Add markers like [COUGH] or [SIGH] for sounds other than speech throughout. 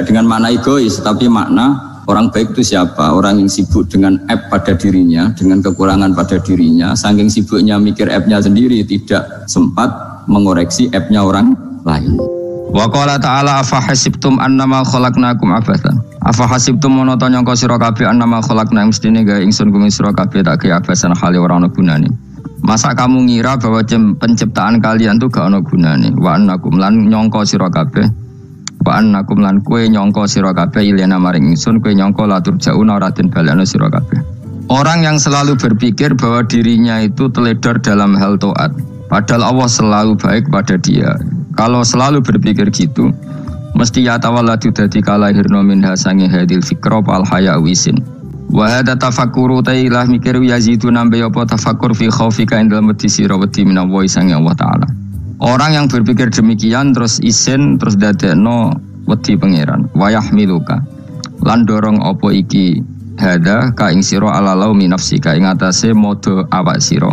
dengan makna egois, tapi makna orang baik itu siapa? Orang yang sibuk dengan app pada dirinya, dengan kekurangan pada dirinya, saking sibuknya mikir app-nya sendiri, tidak sempat mengoreksi app-nya orang lain. Wa qala ta'ala afa hasibtum annama khalaqnakum abathan. Afa hasibtum to nyangka sira kabeh annama khalaqna mestine gawe ingsun kuwi sira kabeh tak kaya abasan hale ora ana gunane. Masa kamu ngira bahwa penciptaan kalian tuh gak ana gunane? Wa annakum lan nyangka sira kabeh Wa annakum lan kue nyongko sira kabeh ilena maring kue nyongko latur jauna ora den kabeh. Orang yang selalu berpikir bahwa dirinya itu teledor dalam hal toat, padahal Allah selalu baik pada dia. Kalau selalu berpikir gitu, mesti ya tawalladu dadi kalahirna min hasangi hadil fikra al haya wisin. Wa hadza tailah mikir yazidu nambe apa tafakkur fi khaufika indal mati sira wedi minallahi Allah taala. Orang yang berpikir demikian terus isin terus dadekno wedi pangeran. Wayah miluka. Lan dorong opo iki? Hada ka ing sira ala laumi nafsika ing atase modo awak sira.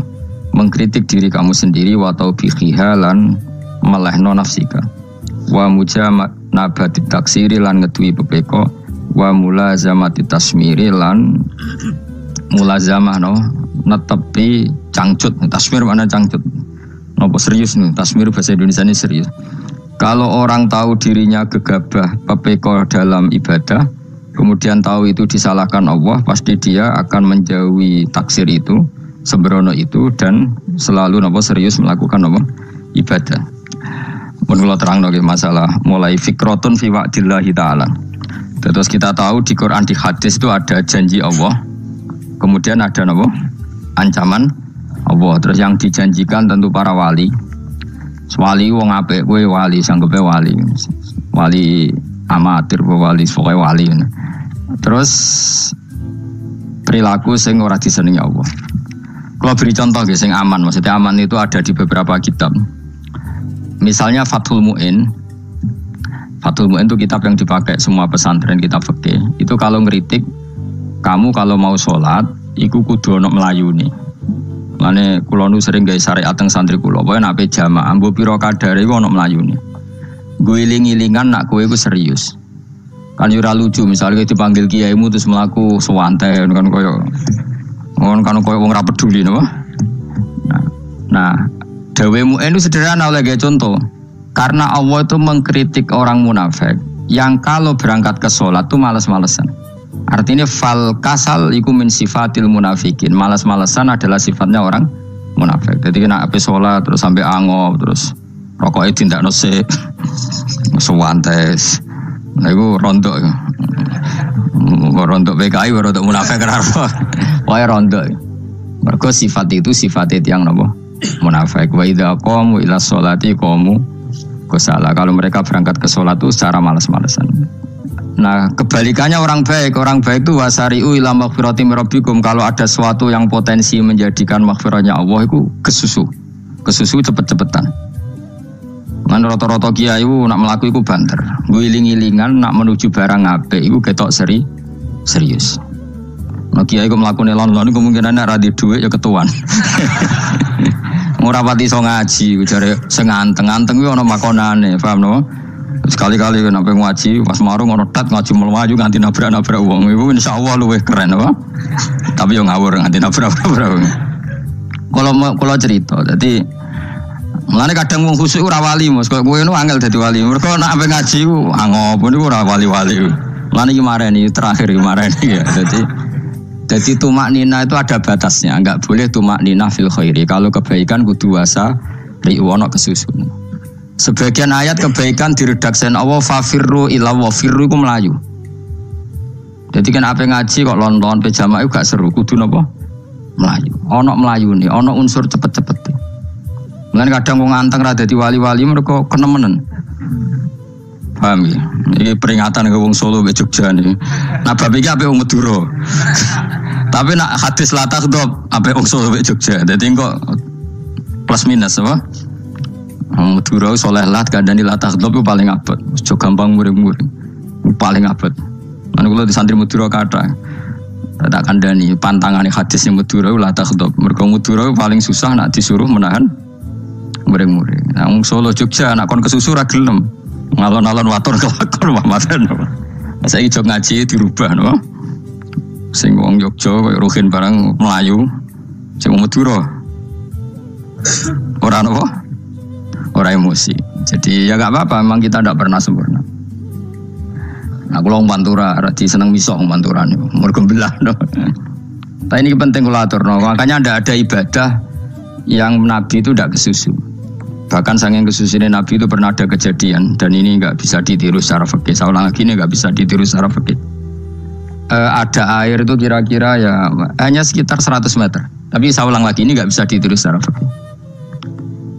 Mengkritik diri kamu sendiri wa taubihiha lan melehno nafsika wa mujama nabati taksiri lan ngetui pepeko wa mulazamati tasmiri lan mulazamah no. Netepi cangcut. Tasmir mana cangcut Nopo serius nih, tasmir bahasa Indonesia ini serius. Kalau orang tahu dirinya gegabah, pepeko dalam ibadah, kemudian tahu itu disalahkan Allah, pasti dia akan menjauhi taksir itu, sembrono itu, dan selalu nopo serius melakukan nopo ibadah. Menurut terang nopo masalah mulai fikrotun fi wa'dillahi ta'ala. Terus kita tahu di Quran di hadis itu ada janji Allah, kemudian ada nopo ancaman Allah. Terus yang dijanjikan tentu para wali. Wali wong apik kowe wali sanggepe wali. Wali amatir wali pokoke wali. Terus perilaku sing ora disenengi Allah. Kalau beri contoh guys, yang aman, maksudnya aman itu ada di beberapa kitab. Misalnya Fathul Mu'in, Fathul Mu'in itu kitab yang dipakai semua pesantren kitab fikih. Itu kalau ngeritik, kamu kalau mau sholat, iku kudu ono melayu nih. Lane kulo nu sering gawe syariat teng santri kulo, pokoke nek jamaah mbok pira kadare iku ono mlayune. Gue iling-ilingan nak kowe iku serius. Kan ora lucu misalnya dipanggil kiaimu terus melaku sewante kan koyo ngono kan koyo wong ora peduli napa. Nah, nah dawemu itu sederhana oleh contoh. Karena Allah itu mengkritik orang munafik yang kalau berangkat ke sholat tuh males-malesan. Artinya fal kasal iku min sifatil munafikin. Malas-malasan adalah sifatnya orang munafik. Jadi kena api sholat terus sampai angop terus rokoknya tindak [LAUGHS] nose suwantes. Nah itu rontok. Rontok PKI, rontok munafik kenapa? Wah rontok. Mereka sifat itu sifat itu yang nopo munafik. Wa idha qamu ila sholati qamu kusala. Kalau mereka berangkat ke sholat itu secara malas-malasan. Nah, kebalikannya orang baik, orang baik itu wasari'u ila maghfirati rabbikum. Kalau ada sesuatu yang potensi menjadikan maghfiratnya Allah itu kesusu. Kesusu cepet-cepetan. Kan roto-roto kiai itu nak melaku itu banter. Giling-gilingan nak menuju barang ape itu ketok seri serius. Nah kiai itu melakukan lon-lon kemungkinan nak radhi duit ya ketuan. [LAUGHS] Ngurapati so ngaji, cari senganteng-anteng itu ada makonane, paham no? Sekali-kali kan apa ngaji, pas maru ngono tat ngaji melaju nganti nabrak-nabrak uang. Ibu insya Allah luwih keren apa? Tapi yang ngawur nganti nabrak-nabrak uang. Kalau kalau cerita, jadi Mulane kadang wong khusuk ora wali, Mas. Kok kowe nu angel dadi wali. Mergo nek ape ngaji ku angop niku ora wali-wali. Mulane iki mareni terakhir iki mareni ya. Jadi jadi tumak nina itu ada batasnya, enggak boleh tumak nina fil khairi. Kalau kebaikan kudu wasa riwono kesusun. Sebagian ayat kebaikan diredaksikan Allah fafirru ila wa firru iku melayu. Jadi kan apa ngaji kok lonton pejama itu gak seru kudu napa? Melayu. Ono melayu nih, ono unsur cepet-cepet. Mulane kadang wong anteng ra dadi wali-wali mereka kenemenen. Paham ya? Ini peringatan ke wong Solo ke Jogja nih. Nah bab iki ape wong Madura. [LAUGHS] Tapi nak hadis latah dop ape wong Solo ke Jogja. Jadi kok plus minus apa? Madura soleh lah kandani latah dop paling abot. Ojo gampang muring-muring. Paling abot. Mana kalau di santri Madura kata tak kandani pantangan hadis yang Madura latah dop. Mereka Madura paling susah nak disuruh menahan muring-muring. Nah, Solo Jogja anak kon kesusu ra gelem. Ngalon-alon watur kelakon Muhammad. Saya ijo ngaji dirubah no. Sing wong Yogya koyo Ruhin barang Melayu. Sing Madura. Ora apa? Ora emosi. Jadi ya gak apa-apa, memang kita tidak pernah sempurna. Nah, kalau pantura, rati seneng misok pantura nih, mereka belah. No. Tapi ini penting kalau atur, no. makanya ada ada ibadah yang Nabi itu tidak kesusu. Bahkan sangat kesusu ini Nabi itu pernah ada kejadian dan ini nggak bisa ditiru secara fakir. Saya ulang lagi ini nggak bisa ditiru secara fakir. E, ada air itu kira-kira ya hanya sekitar 100 meter. Tapi saya ulang lagi ini nggak bisa ditiru secara fakir.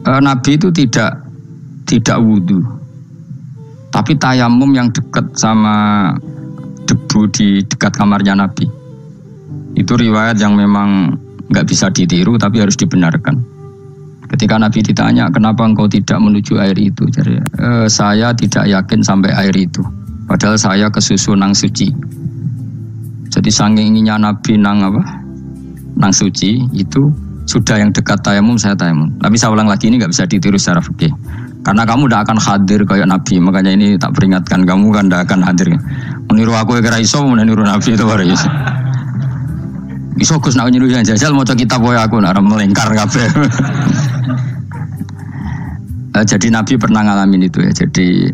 E, Nabi itu tidak tidak wudhu, tapi tayamum yang dekat sama debu di dekat kamarnya Nabi. Itu riwayat yang memang nggak bisa ditiru tapi harus dibenarkan. Ketika Nabi ditanya kenapa engkau tidak menuju air itu, jadi e, saya tidak yakin sampai air itu. Padahal saya kesusu nang suci. Jadi saking inginnya Nabi nang apa? Nang suci itu sudah yang dekat tayamum saya tayamum. Tapi saya ulang lagi ini nggak bisa ditiru secara fikih. Karena kamu tidak akan hadir kayak Nabi, makanya ini tak peringatkan kamu kan tidak akan hadir. Meniru aku ya kira iso, meniru Nabi itu baru iso. Iso Gus nak niru yang jajal mau kitab boy aku nak melingkar kafe. [LAUGHS] Eh, jadi Nabi pernah ngalamin itu ya. Jadi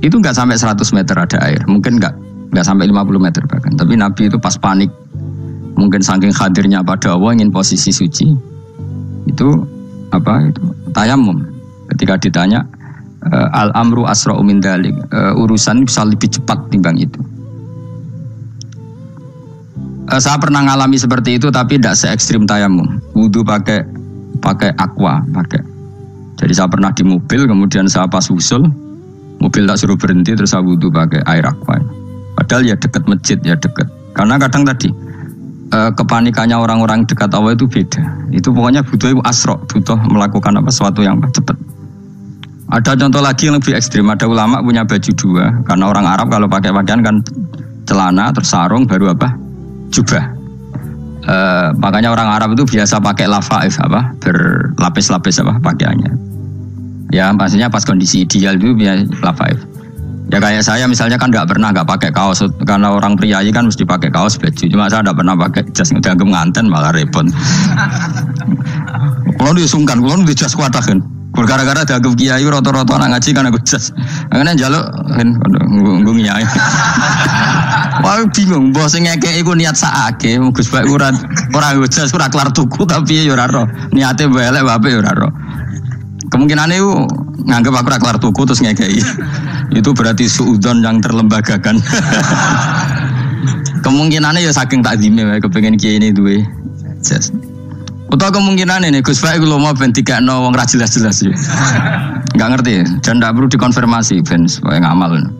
itu nggak sampai 100 meter ada air, mungkin nggak nggak sampai 50 meter bahkan. Tapi Nabi itu pas panik, mungkin saking hadirnya pada Allah ingin posisi suci, itu apa itu tayamum Ketika ditanya uh, al amru asra umin dalik, uh, urusan bisa lebih cepat timbang itu. Uh, saya pernah ngalami seperti itu tapi tidak se ekstrim tayamum. Wudhu pakai pakai aqua, pakai. Jadi saya pernah di mobil, kemudian saya pas usul, mobil tak suruh berhenti, terus saya wudhu pakai air aqua. Padahal ya dekat masjid, ya dekat. Karena kadang tadi kepanikannya orang-orang dekat Allah itu beda. Itu pokoknya butuh asro, butuh melakukan apa sesuatu yang cepat. Ada contoh lagi yang lebih ekstrim. Ada ulama punya baju dua. Karena orang Arab kalau pakai pakaian kan celana terus sarung baru apa? Jubah. E, makanya orang Arab itu biasa pakai lafaif apa? Berlapis-lapis apa pakaiannya. Ya pastinya pas kondisi ideal itu biasa lafaif. Ya kayak saya misalnya kan nggak pernah nggak pakai kaos karena orang pria kan mesti pakai kaos baju. Cuma saya nggak pernah pakai jas dianggap nganten malah repot. [LAUGHS] Kalau disungkan, kalau jas kuatakan. Gara-gara dianggap kiai roto-roto anak ngaji kan aku jas. Makanya jaluk kan nggung kiai. [LAUGHS] Wah bingung, bos ngeke iku niat saake, Gus Baik ora ora jas ora kelar tuku tapi ya ora roh. Niate elek bape ya ora roh. Kemungkinan itu nganggap aku kelar tuku terus ngekei. [LAUGHS] Itu berarti suudon yang terlembagakan. [LAUGHS] Kemungkinannya ya saking tak dime kepengen kiai ini duwe jas. Atau kemungkinan ini Gus Baik lo mau ben tiga no wong jelas-jelas ya. [LAUGHS] Gak ngerti dan tidak perlu dikonfirmasi ben supaya ngamal.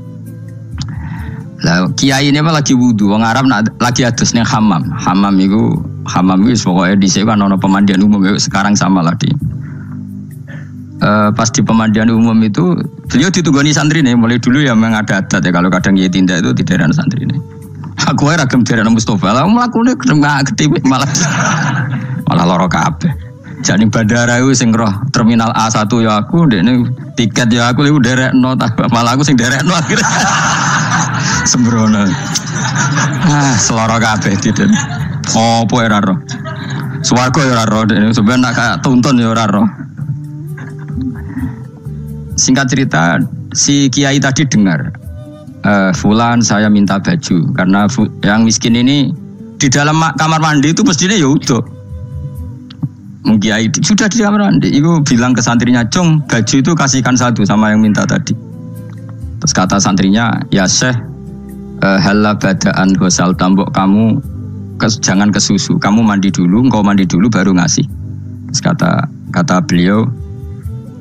Lah kiai ini mah lagi wudhu, wong Arab lagi atus nih hamam. Hamam itu hamam itu pokoknya di sini kan ono pemandian umum itu sekarang sama lah di. Uh, pas di pemandian umum itu beliau ditunggoni santri nih mulai dulu ya memang ada adat ya kalau kadang dia tindak itu di daerah santri nih. Aku era ragam daerah Mustafa lah melakukan gede malah [LAUGHS] malah loro kabeh. Jadi bandara itu sing roh terminal A1 ya aku, ini tiket ya aku itu derek no, [LAUGHS] malah aku sing derek no akhirnya [LAUGHS] sembrono. Ah, seloro kabeh tidak. Oh, ya roh? Suwargo ya roh, ini sebenarnya nak kayak tuntun ya roh. Singkat cerita, si kiai tadi dengar, e, Fulan saya minta baju karena yang miskin ini di dalam kamar mandi itu pastinya ya udah Mengkiai sudah di kamar mandi. Ibu bilang ke santrinya, Cung, baju itu kasihkan satu sama yang minta tadi. Terus kata santrinya, ya uh, halla badaan gosal tambok kamu kes, jangan ke susu. Kamu mandi dulu, engkau mandi dulu baru ngasih. Terus kata kata beliau,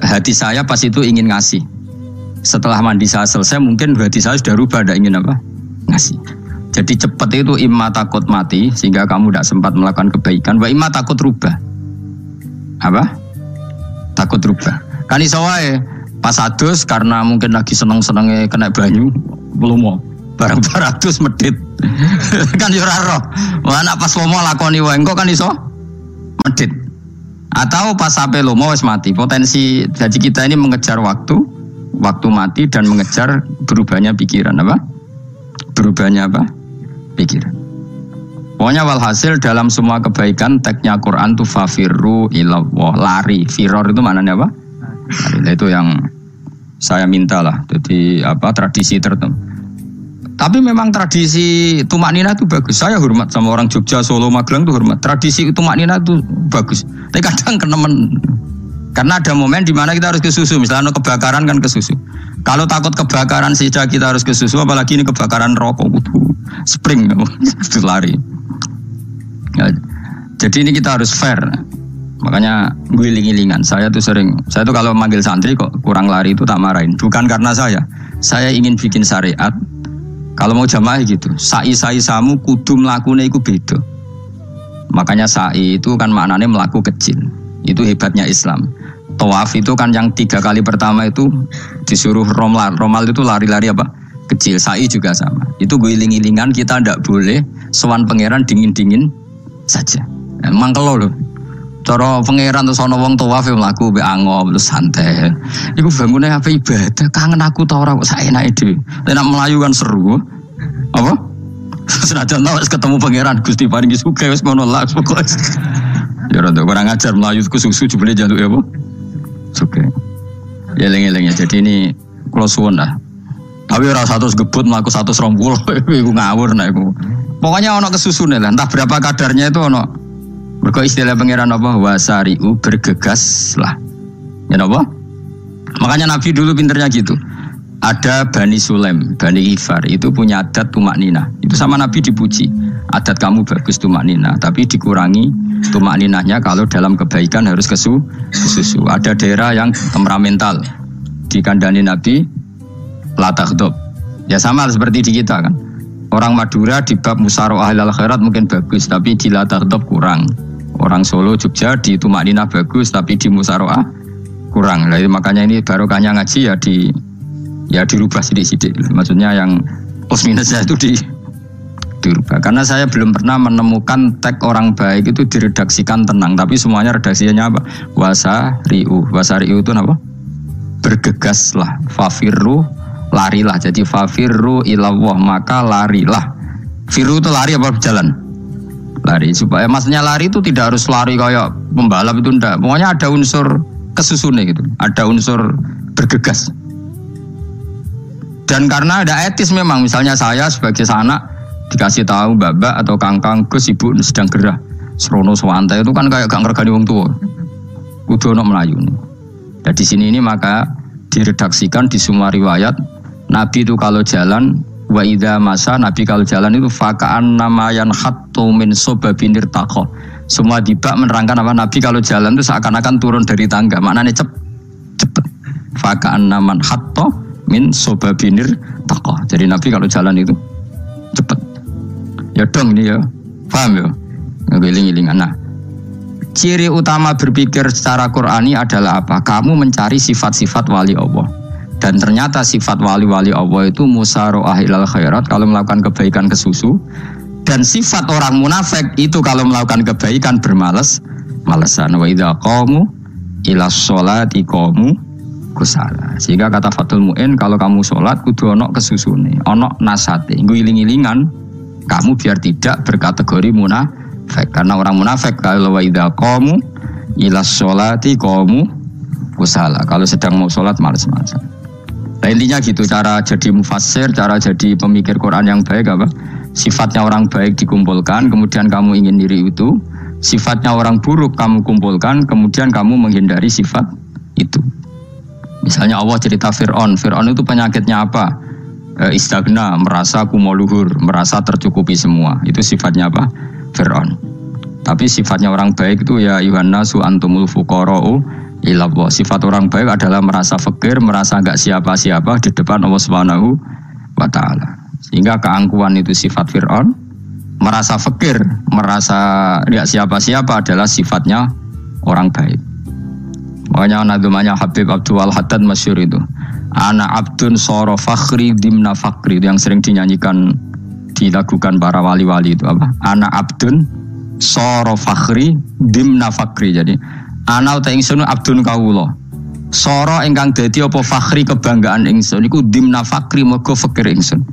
hati saya pas itu ingin ngasih. Setelah mandi saya selesai, mungkin hati saya sudah rubah, tidak ingin apa? Ngasih. Jadi cepat itu imma takut mati sehingga kamu tidak sempat melakukan kebaikan. Wa imma takut rubah apa? Takut rubah. Kan iso wae pas adus karena mungkin lagi seneng-senenge kena banyu belum mau barang baratus medit [LAUGHS] kan yo Mana pas lomo lakoni wae engko kan iso medit. Atau pas sampai lomo wis mati. Potensi jadi kita ini mengejar waktu waktu mati dan mengejar berubahnya pikiran apa? Berubahnya apa? Pikiran. Pokoknya walhasil dalam semua kebaikan teksnya Quran tuh fafirru ilawah lari. Firor itu maknanya apa? Lari. Itu yang saya minta lah. Jadi apa tradisi tertentu. Tapi memang tradisi tumak nina itu bagus. Saya hormat sama orang Jogja, Solo, Magelang tuh hormat. Tradisi tumak nina itu bagus. Tapi kadang kenemen karena ada momen di mana kita harus ke susu. Misalnya kebakaran kan ke susu. Kalau takut kebakaran saja kita harus ke susu, apalagi ini kebakaran rokok, spring, [LAUGHS] itu lari. Ya, jadi ini kita harus fair. Makanya gue iling-ilingan. Saya tuh sering, saya tuh kalau manggil santri kok kurang lari itu tak marahin. Bukan karena saya. Saya ingin bikin syariat. Kalau mau jamaah gitu, sai-sai samu kudu melakukan itu beda. Makanya sa'i itu kan maknanya melaku kecil. Itu hebatnya Islam. Tawaf itu kan yang tiga kali pertama itu disuruh romal. Romal itu lari-lari apa? Kecil. Sa'i juga sama. Itu gue iling-ilingan kita ndak boleh sowan pangeran dingin-dingin saja. Emang kalau loh. Cara pangeran terus ana wong tawaf ya mlaku mbek angop terus santai. Iku bangune apa ibadah? Kangen aku ta ora kok saenake dhewe. Nek melayu kan seru. Apa? [LAUGHS] Senajan tau ketemu pangeran Gusti paringi suka wis ngono lah pokoke. Ya rada kurang ajar melayu ku susu jebule jaluk ya apa? Suka. Ya lengi-lengi jadi ini kula suwun lah. Tapi ora satu gebut mlaku satu rompul [LAUGHS] iku ngawur nek iku. Pokoknya ono kesusune lah, entah berapa kadarnya itu ono. Mergo istilah pangeran apa wasariu bergegas lah. Ya apa? Makanya Nabi dulu pinternya gitu. Ada Bani Sulem, Bani Ifar itu punya adat tumak nina. Itu sama Nabi dipuji. Adat kamu bagus tumak nina, tapi dikurangi tumak ninahnya kalau dalam kebaikan harus kesu, kesusu. Ada daerah yang temperamental. Di kandani Nabi, latakdob. Ya sama seperti di kita kan Orang Madura di bab ahlal khairat mungkin bagus, tapi di Latardop kurang. Orang Solo, Jogja di Tumaknina bagus, tapi di Musaroah kurang. Nah, makanya ini barokahnya ngaji ya di ya dirubah sidik-sidik. Maksudnya yang plus minusnya itu di dirubah. Karena saya belum pernah menemukan tag orang baik itu diredaksikan tenang, tapi semuanya redaksinya apa? Wasariu. Wasariu itu apa? Bergegaslah. Fafirru larilah jadi fafirru ilawah maka larilah firu itu lari apa berjalan lari. Supaya maksudnya lari itu tidak harus lari kayak pembalap itu ndak. Pokoknya ada unsur kesusunnya gitu. Ada unsur bergegas. Dan karena ada etis memang misalnya saya sebagai sanak dikasih tahu babak atau kangkang gus ibu sedang gerah. Serono sewantai itu kan kayak gak ngergani wong tua kudu ono melayu dan di sini ini maka diredaksikan di semua riwayat. Nabi itu kalau jalan wa idza masa Nabi kalau jalan itu fakaan namayan hattu min sobabinir takoh. Semua dibak menerangkan apa Nabi kalau jalan itu seakan-akan turun dari tangga. Maknanya cep, cepet. Fakaan naman hatto min sobabinir takoh. Jadi Nabi kalau jalan itu cepet. Ya dong ini ya. Paham ya? Ngiling-ngilingan. Nah, ciri utama berpikir secara Qurani adalah apa? Kamu mencari sifat-sifat wali Allah. Dan ternyata sifat wali-wali Allah itu musaro'ah ilal khairat kalau melakukan kebaikan ke susu. Dan sifat orang munafik itu kalau melakukan kebaikan bermalas malesan. Wa idha qamu ila sholati qamu kusala. Sehingga kata Fatul Mu'in kalau kamu sholat kudu ono kesusune, ono nasate. Ngiling-ngilingan kamu biar tidak berkategori munafik. Karena orang munafik kalau wa idha qamu ila sholati qamu kusala. Kalau sedang mau sholat males-malesan. Nah intinya gitu cara jadi mufassir, cara jadi pemikir Quran yang baik apa? Sifatnya orang baik dikumpulkan, kemudian kamu ingin diri itu. Sifatnya orang buruk kamu kumpulkan, kemudian kamu menghindari sifat itu. Misalnya Allah cerita Fir'aun, Fir'aun itu penyakitnya apa? E, istagna, merasa kumoluhur, merasa tercukupi semua. Itu sifatnya apa? Fir'aun. Tapi sifatnya orang baik itu ya Yohana su antumul ilallah. Sifat orang baik adalah merasa fakir, merasa enggak siapa-siapa di depan Allah Subhanahu wa taala. Sehingga keangkuhan itu sifat Firaun, merasa fakir, merasa enggak siapa-siapa adalah sifatnya orang baik. Makanya nadumanya Habib Abdul Haddad masyur itu. Anak abdun soro fakhri dimna fakri itu yang sering dinyanyikan dilakukan para wali-wali itu apa? Anak abdun soro fakhri dimna fakri. Jadi Ana uta ingsun abdun kawula. Soro ingkang dadi apa fakhri kebanggaan ingsun iku dimna fakri moga fakir ingsun.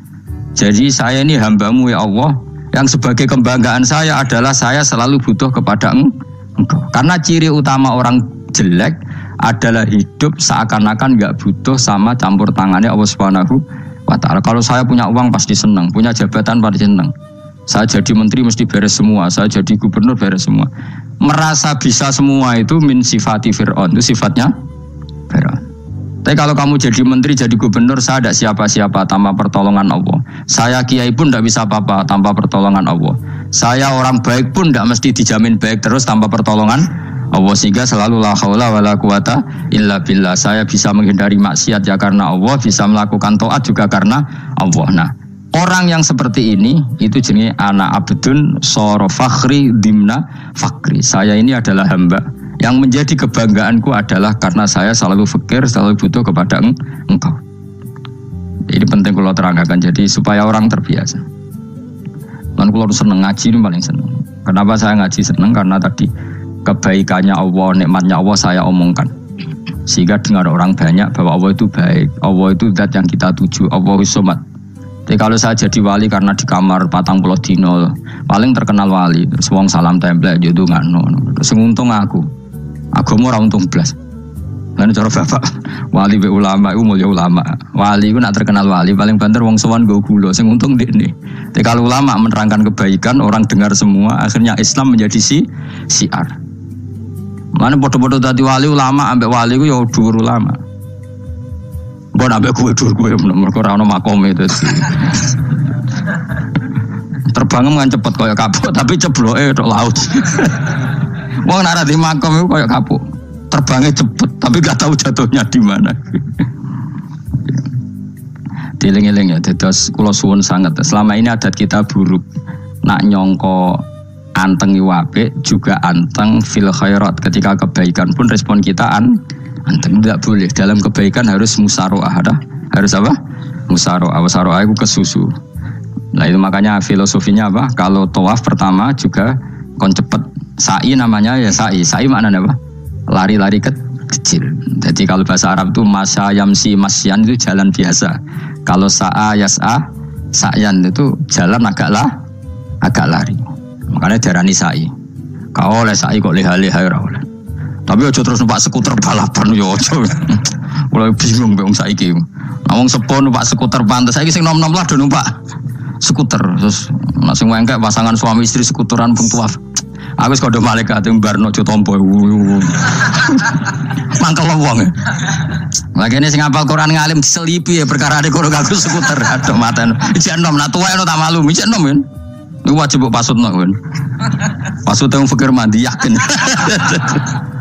Jadi saya ini hambamu ya Allah yang sebagai kebanggaan saya adalah saya selalu butuh kepada engkau. Karena ciri utama orang jelek adalah hidup seakan-akan nggak butuh sama campur tangannya Allah Subhanahu wa taala. Kalau saya punya uang pasti senang, punya jabatan pasti senang. Saya jadi menteri mesti beres semua, saya jadi gubernur beres semua. Merasa bisa semua itu min sifati fir'aun, itu sifatnya Fir'aun. Tapi kalau kamu jadi menteri, jadi gubernur, saya tidak siapa-siapa tanpa pertolongan Allah. Saya kiai pun tidak bisa apa-apa tanpa pertolongan Allah. Saya orang baik pun tidak mesti dijamin baik terus tanpa pertolongan Allah sehingga selalu la haula wala quwata illa billah. Saya bisa menghindari maksiat ya karena Allah, bisa melakukan taat juga karena Allah. Nah, orang yang seperti ini itu jenis anak abdun soro fakhri dimna fakri. Saya ini adalah hamba yang menjadi kebanggaanku adalah karena saya selalu fikir, selalu butuh kepada engkau. Ini penting kalau terangkan jadi supaya orang terbiasa. Dan kalau seneng ngaji ini paling seneng. Kenapa saya ngaji seneng? Karena tadi kebaikannya Allah, nikmatnya Allah saya omongkan. Sehingga dengar orang banyak bahwa Allah itu baik, Allah itu zat yang kita tuju, Allah somat. Jadi kalau saya jadi wali karena di kamar patang pulau dino, paling terkenal wali, terus wong salam template jodoh nggak no, terus untung aku. Agama ora untung blas. Lan cara bapak wali be ulama iku mulya ulama. Wali iku nak terkenal wali paling banter wong sowan go gula sing untung dekne. Tapi kalau ulama menerangkan kebaikan orang dengar semua akhirnya Islam menjadi si siar. Mana bodoh-bodoh tadi wali ulama ambek wali ku ya dhuwur ulama. Mbok ambek kowe dhuwur kowe mergo ora ono makom itu. Terbang kan cepet kaya kapuk tapi cebloke tok laut. Wong nara di makom itu kayak kapuk. Terbangnya cepet, tapi gak tahu jatuhnya di mana. Diling-iling ya, terus kulo suwun sangat. Selama ini adat kita buruk. Nak nyongko anteng iwape juga anteng fil khairat. Ketika kebaikan pun respon kita an tidak boleh. Dalam kebaikan harus musaroah, ada? Harus apa? Musaroah. Musaroah itu kesusu. Nah itu makanya filosofinya apa? Kalau tawaf pertama juga kon cepet Sa'i namanya ya sa'i. Sa'i mana apa? Lari-lari ke kecil. Jadi kalau bahasa Arab itu masa yamsi masyan itu jalan biasa. Kalau sa'a yas'a sa'yan itu jalan agak lah agak lari. Makanya darani sa'i. Kau oleh sa'i kok leha-leha oleh. Tapi ojo terus numpak skuter balapan yo ojo. [LAUGHS] Mulai bingung mbek wong saiki. Nah, wong sepo numpak skuter pantes saiki sing nom-nom lah do numpak skuter terus masing wengkek pasangan suami istri skuteran pun tuaf Aku wis kodho malaikat yang barno tompo. [LAUGHS] Mangkel wong. Lagi ini sing apal Quran ngalim diselipi ya perkara di kono aku skuter. Aduh maten. Ijek nom nak tuwa tak malu. Ijek nom kan. Ini wajib pasut nak kan. Pasut yang fikir mandi yakin. [LAUGHS]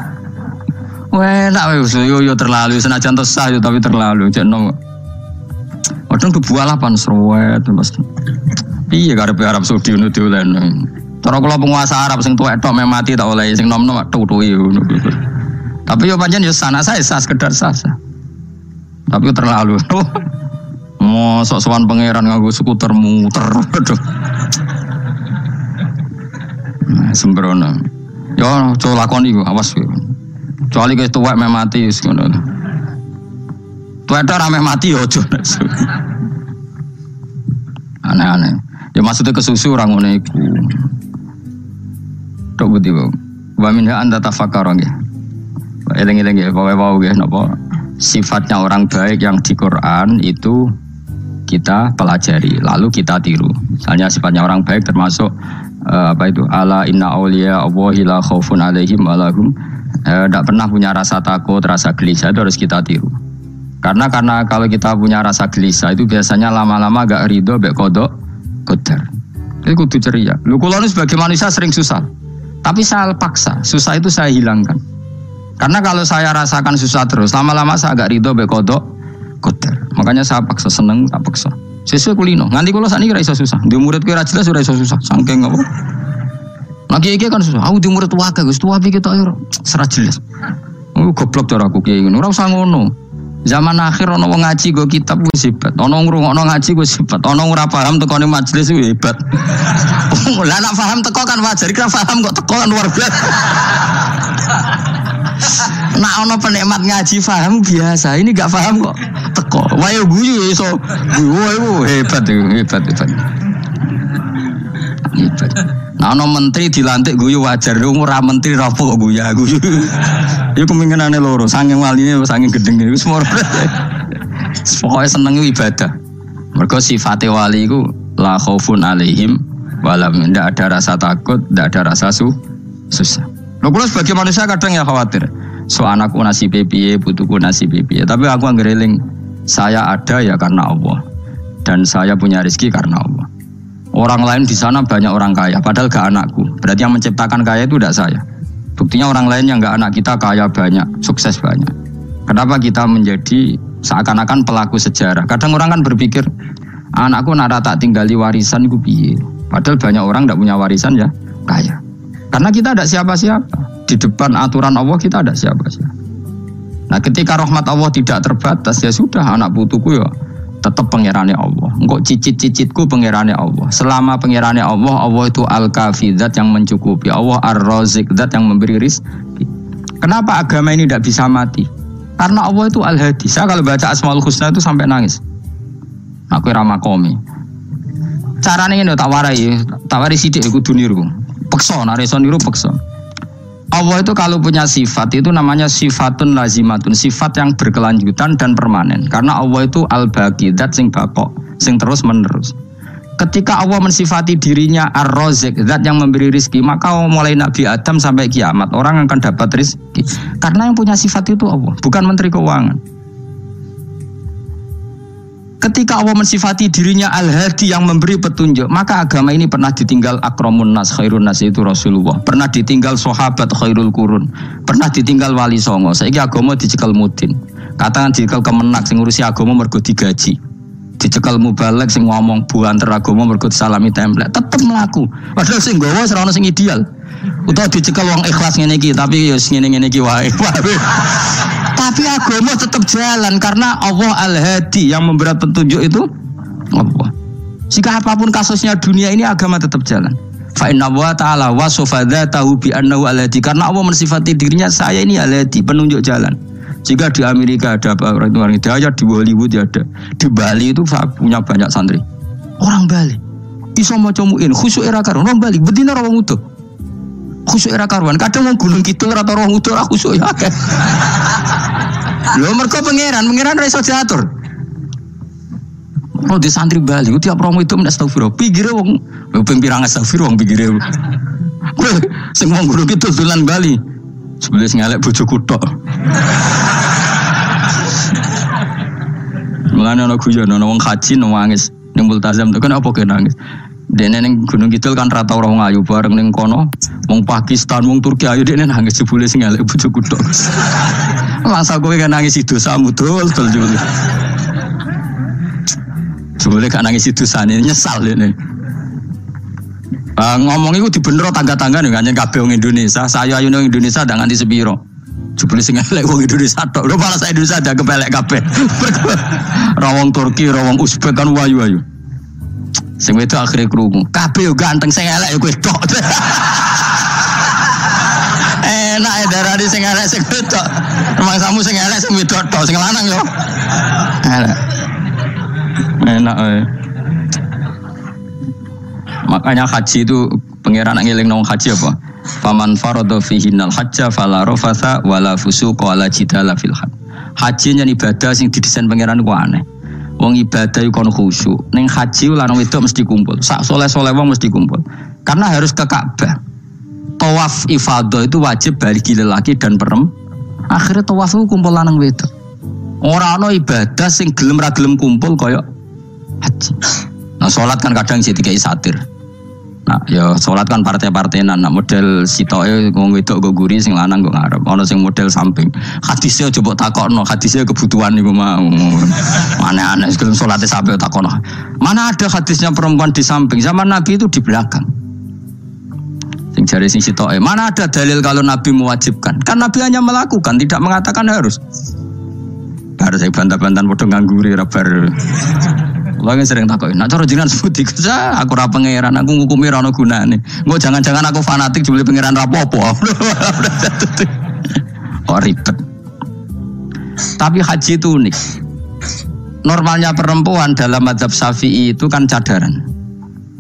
Wah, nak yo yo terlalu senajan sah yo tapi terlalu ijek nom. Kadang kebualapan serwet mas. Iya karena Arab Saudi nu diulen. Cara kalau penguasa Arab sing tuwek tok mati tak oleh sing nom-nom tutuki ngono. Tapi yo pancen yo sana saya sah sekedar sah. Tapi terlalu. [LAUGHS] Mosok sowan pangeran nganggo skuter muter. Aduh. Nah, sembrono. Yo coba iku awas. Kecuali kowe tuwek mati wis ngono. Tuwek rame mati yo aja. Aneh-aneh. Ya maksudnya kesusu orang ngono iku. Tok bu. Wa minha anta tafakkara nggih. Eling-eling ya, pokoke wau nggih napa sifatnya orang baik yang di Quran itu kita pelajari, lalu kita tiru. Misalnya sifatnya orang baik termasuk uh, apa itu? Ala inna auliya Allahi la khaufun alaihim walahum tidak uh, pernah punya rasa takut, rasa gelisah itu harus kita tiru. Karena karena kalau kita punya rasa gelisah itu biasanya lama-lama agak ridho, bek kodok, kodar. Itu kudu ceria. Lu kalau sebagai manusia sering susah. Tapi saya paksa, susah itu saya hilangkan. Karena kalau saya rasakan susah terus, lama-lama saya agak ridho bekodok kotor. Makanya saya paksa seneng, tak paksa. Sesuai kulino. Nganti kalau saat ini kira susah. Di murid kira jelas sudah susah. Sangking apa? Lagi iki kan susah. Aku di murid wakai, gus tua pikir tak serat jelas. Oh, goblok cara aku usah ngono. Zaman akhir ono wong ngaji go kitab wis hebat. Ono ngrungokno ngaji wis hebat. Ono ora paham tekone majelis wis hebat. [LAUGHS] Lah nak paham teko kan wajar, kira paham kok teko kan luar biasa. [LAUGHS] Nak ono penikmat ngaji paham biasa. Ini gak paham kok. Teko. Wayo guyu iso. Guyu hebat hebat hebat. Hebat. Nah, ono menteri dilantik guyu wajar, lu ora menteri rapo kok guyu guyu. Ya [LAUGHS] kemungkinane loro, saking waline saking gedeng iku semua. Pokoknya seneng ibadah. Mereka sifatnya wali itu la khaufun alaihim walam tidak ada rasa takut, tidak ada rasa su susah. Lo kalau sebagai manusia kadang ya khawatir. So anakku nasi piye, butuhku nasi piye. Tapi aku ngereling saya ada ya karena Allah dan saya punya rezeki karena Allah. Orang lain di sana banyak orang kaya, padahal gak anakku. Berarti yang menciptakan kaya itu tidak saya. Buktinya orang lain yang gak anak kita kaya banyak, sukses banyak. Kenapa kita menjadi seakan-akan pelaku sejarah? Kadang orang kan berpikir, anakku nara tak tinggali warisan itu biye. Padahal banyak orang tidak punya warisan ya kaya. Karena kita ada siapa-siapa. Di depan aturan Allah kita ada siapa-siapa. Nah ketika rahmat Allah tidak terbatas ya sudah anak putuku ya tetap pangerannya Allah. Engkau cicit-cicitku pangerannya Allah. Selama pangerannya Allah, Allah itu al-kafi, zat yang mencukupi. Allah ar-razik, zat yang memberi rizki. Kenapa agama ini tidak bisa mati? Karena Allah itu al-hadi. Saya kalau baca Asmaul Husna itu sampai nangis. Aku ramah komi. Caranya ini tak warai, tak warai sidik aku duniru. Pekso, nareson niru pekso. Allah itu kalau punya sifat itu namanya sifatun lazimatun, sifat yang berkelanjutan dan permanen. Karena Allah itu al-baqi, dat sing bakok, sing terus menerus. Ketika Allah mensifati dirinya ar-razik, zat yang memberi rizki, maka mulai Nabi Adam sampai kiamat orang akan dapat rizki. Karena yang punya sifat itu Allah, bukan menteri keuangan. Ketika Allah mensifati dirinya Al-Hadi yang memberi petunjuk, maka agama ini pernah ditinggal akramun nas, khairun nas itu Rasulullah. Pernah ditinggal sahabat khairul kurun. Pernah ditinggal wali songo. Saiki agama dicekal mudin. Katakan dicekal kemenak sing ngurusi agama mergo digaji. Dicekal mubalek sing ngomong buanter agama mergo salami template. Tetep melaku. Padahal sing gawa ora sing ideal. Utawa dicekal wong ikhlas ngene iki, tapi ya ngene-ngene iki wae. [LAUGHS] Tapi agama tetap jalan karena Allah Al-Hadi yang memberi petunjuk itu Allah. Jika apa pun kasusnya dunia ini agama tetap jalan. Fa inna wa ta'ala wa tahu bi annahu al-hadi karena Allah mensifati dirinya saya ini al-hadi penunjuk jalan. Jika di Amerika ada apa orang orang hidayah di Hollywood ya ada. Di Bali itu punya banyak santri. Orang Bali. Iso maca muin khusyuk era karo orang Bali betina orang utuh. Khusyuk era karuan kadang mau gunung kidul atau orang utuh aku khusyuk ya. Lho mereka pangeran, pangeran ra iso diatur. Oh di santri Bali, tiap romo itu mendak astagfirullah. Pikire wong pirang astagfirullah wong. Sing wong guru gitu dolan Bali. Sebelah sing elek bojoku tok. Mulane ana guyon ana wong haji nangis ning multazam tuh kan apa ke nangis. Dene ning Gunung Kidul kan rata orang ayu bareng ning kono. Wong Pakistan, wong Turki ayu dene nangis jebule sing elek bojoku tok. Masa kowe kan nangis itu samu dul dul jebule. Kan nangis itu sane nyesal ini. Uh, ngomong itu di bener tangga-tangga nih kan kabeh wong Indonesia. Saya ayu nang Indonesia ndak nganti sepiro. Jebule sing elek wong Indonesia tok. Lho malah saya Indonesia ada kepelek kabeh. [LAUGHS] Rawong Turki, rawong Uzbek kan wayu-wayu. Sing wedok akhirnya krungu. Kabeh yo ganteng sing elek yo kowe tok. [LAUGHS] Enak ya darani sing elek sing wedok. Rumah samu sing elek sing wedok tok sing lanang yo. Enak. Enak eh. Makanya haji itu pangeran ngiling nong haji apa? Faman farada fihinnal hajja fala rafatha wala fusuqa wala jidala fil hajj. Haji nya ibadah sing didesain pangeran ku aneh. Wong ibadah iku kon khusyuk. Ning haji lanang wedok mesti kumpul. Sak soleh-soleh wong mesti kumpul. Karena harus ke Ka'bah. Tawaf ifadah itu wajib bagi lelaki dan perem. Akhirnya tawaf itu kumpul lanang wedok. Orang no ibadah sing gelem ra gelem kumpul koyok haji. Nah sholat kan kadang sih tiga satir. Nah, ya sholat kan partai-partai nah model sitoe ngomong itu gue guri sing lanang gue ngarep. Ono sing model samping. Hadisnya coba no hadisnya kebutuhan gue mau. Mana aneh sebelum sholatnya sampai no Mana ada hadisnya perempuan di samping? Zaman Nabi itu di belakang. Sing jari sing sitoe. Mana ada dalil kalau Nabi mewajibkan? Kan Nabi hanya melakukan, tidak mengatakan harus. Harus saya bantah-bantah bodoh ngangguri rabar. Lagi sering takut. Nak cara jenengan sebuti kerja, aku rapa pangeran, aku ngukumi rano gunane. Gue jangan-jangan aku fanatik juli pangeran rapopo. [LAUGHS] [LAUGHS] oh ribet. Tapi haji itu unik. Normalnya perempuan dalam madhab syafi'i itu kan cadaran.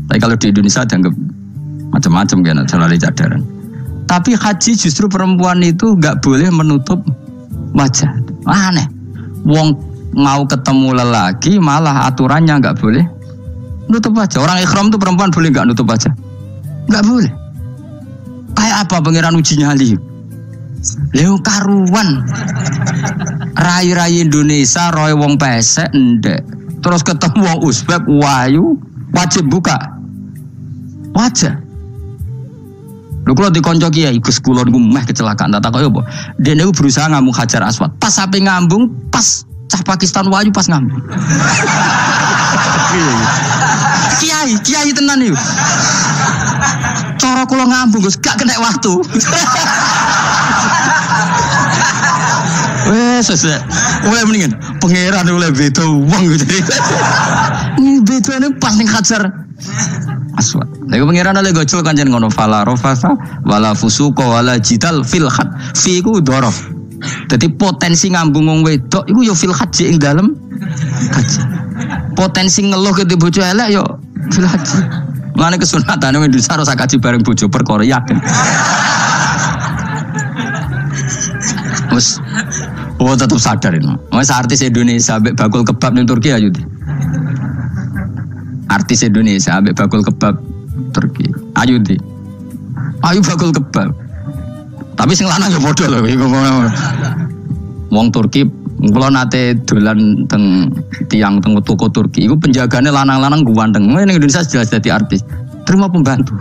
Tapi kalau di Indonesia dianggap macam-macam kan, selalu cadaran. Tapi haji justru perempuan itu nggak boleh menutup wajah. Aneh. Wong mau ketemu lelaki malah aturannya nggak boleh nutup wajah. Orang ikhram tuh perempuan boleh nggak nutup wajah? Nggak boleh. Kayak apa pangeran uji nyali? Leo karuan. Rai-rai Indonesia, roy wong pesek ndek. Terus ketemu wong Uzbek wayu wajib buka wajah. Kalau dikonco kiai Gus kula niku meh kecelakaan tak takoki apa. Dene berusaha ngambung Hajar Aswad. Pas sampai ngambung, pas cah Pakistan wayu pas ngambung. kiai, kiai tenan yuk. Cara kula ngambung Gus gak kena waktu. Wes, wes. Oleh mendingan pangeran oleh beda wong gitu. Ini beda ini pas ning Hajar Aswad. Lagi pangeran gocol kan jangan ngono fala rofasa wala fusuko wala jidal fil khat. Fi ku dorof. Jadi potensi ngambung wong wedok iku yo fil haji ing dalem haji. Potensi ngeluh ke bojo elek yo fil haji. Mulane kesunatan wong Indonesia harus kaji bareng bojo perkara yakin. Wes Oh tetap sadar ini. Mas artis Indonesia ambek bakul kebab ning Turki ayo di. Artis Indonesia ambek bakul kebab Turki. Ayo di. Ayo bakul kebab. Tapi sing lanang ya lho iku. Wong Turki kula nate dolan teng tiang teng toko Turki. Iku penjagane lanang-lanang guwandeng. Ning Indonesia jelas jadi artis. Terima pembantu.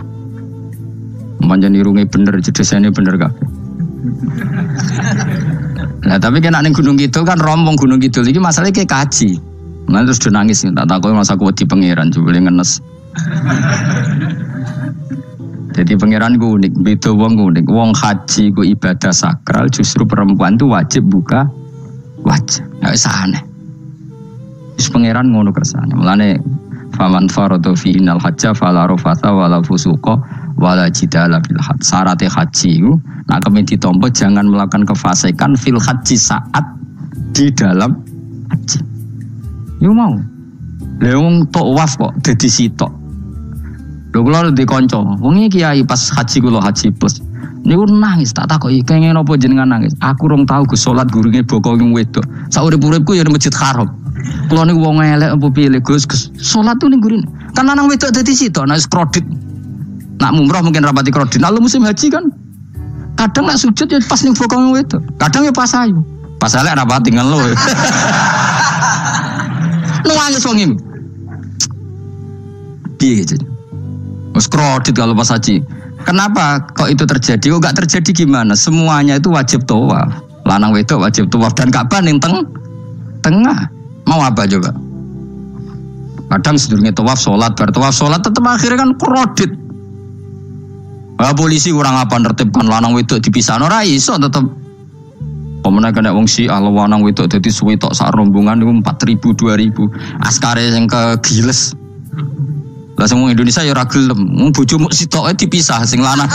Manjan irunge bener, jedesane bener kabeh. Nah tapi kena ning Gunung Kidul kan rombong Gunung Kidul iki masalahnya kayak kaji. Nah terus dia nangis tak takut masa aku di pangeran coba ngenes. Jadi pangeran gue unik, beda wong unik. Wong haji gue ibadah sakral, justru perempuan tuh wajib buka wajah. Nggak bisa aneh. Terus pangeran ngono kersane. Mulane faman faradu fi innal hajja fala rafata wala fusuqa wala jidala bil hajj. Syarat haji itu nak kemen ditompo jangan melakukan kefasikan fil haji saat di dalam haji. Yo mau. Leung tok waf kok dadi sitok. Lho kula di kanca, wong kiai pas haji kula haji plus. Niku nangis tak takoki kenging napa jenengan nangis. Aku rong tau Gus salat gurunge boko wong wedok. Sak urip-uripku ya Masjid Haram. Kula niku wong elek apa pilih Gus Gus. Salat tuh ning gurine. Kan lanang wedok dadi sitok nek kredit. Nak mumrah mungkin rapati kredit. Nah, musim haji kan kadang nak sujud ya pas ning boko wong wedok. Kadang ya pas ayu. Pas elek rapati ngelo. [LAUGHS] Nangis wong iki. Piye gitu. Mas kredit kalau pas haji. Kenapa kok itu terjadi? Kok gak terjadi gimana? Semuanya itu wajib tawaf. Lanang wedok wajib tawaf dan Ka'bah ning teng tengah. Mau apa coba? Kadang sedurunge tawaf sholat, bar sholat tetap akhirnya kan kredit. Ah, polisi kurang apa nertibkan lanang wedok dipisah ora iso tetep Pemenang kena wong si Allah lanang wedok dadi suwi tok sak rombongan niku 4000 2000. Askare sing kegiles. Lah semua Indonesia ya ora gelem. Wong bojomu sitoke dipisah sing lanang.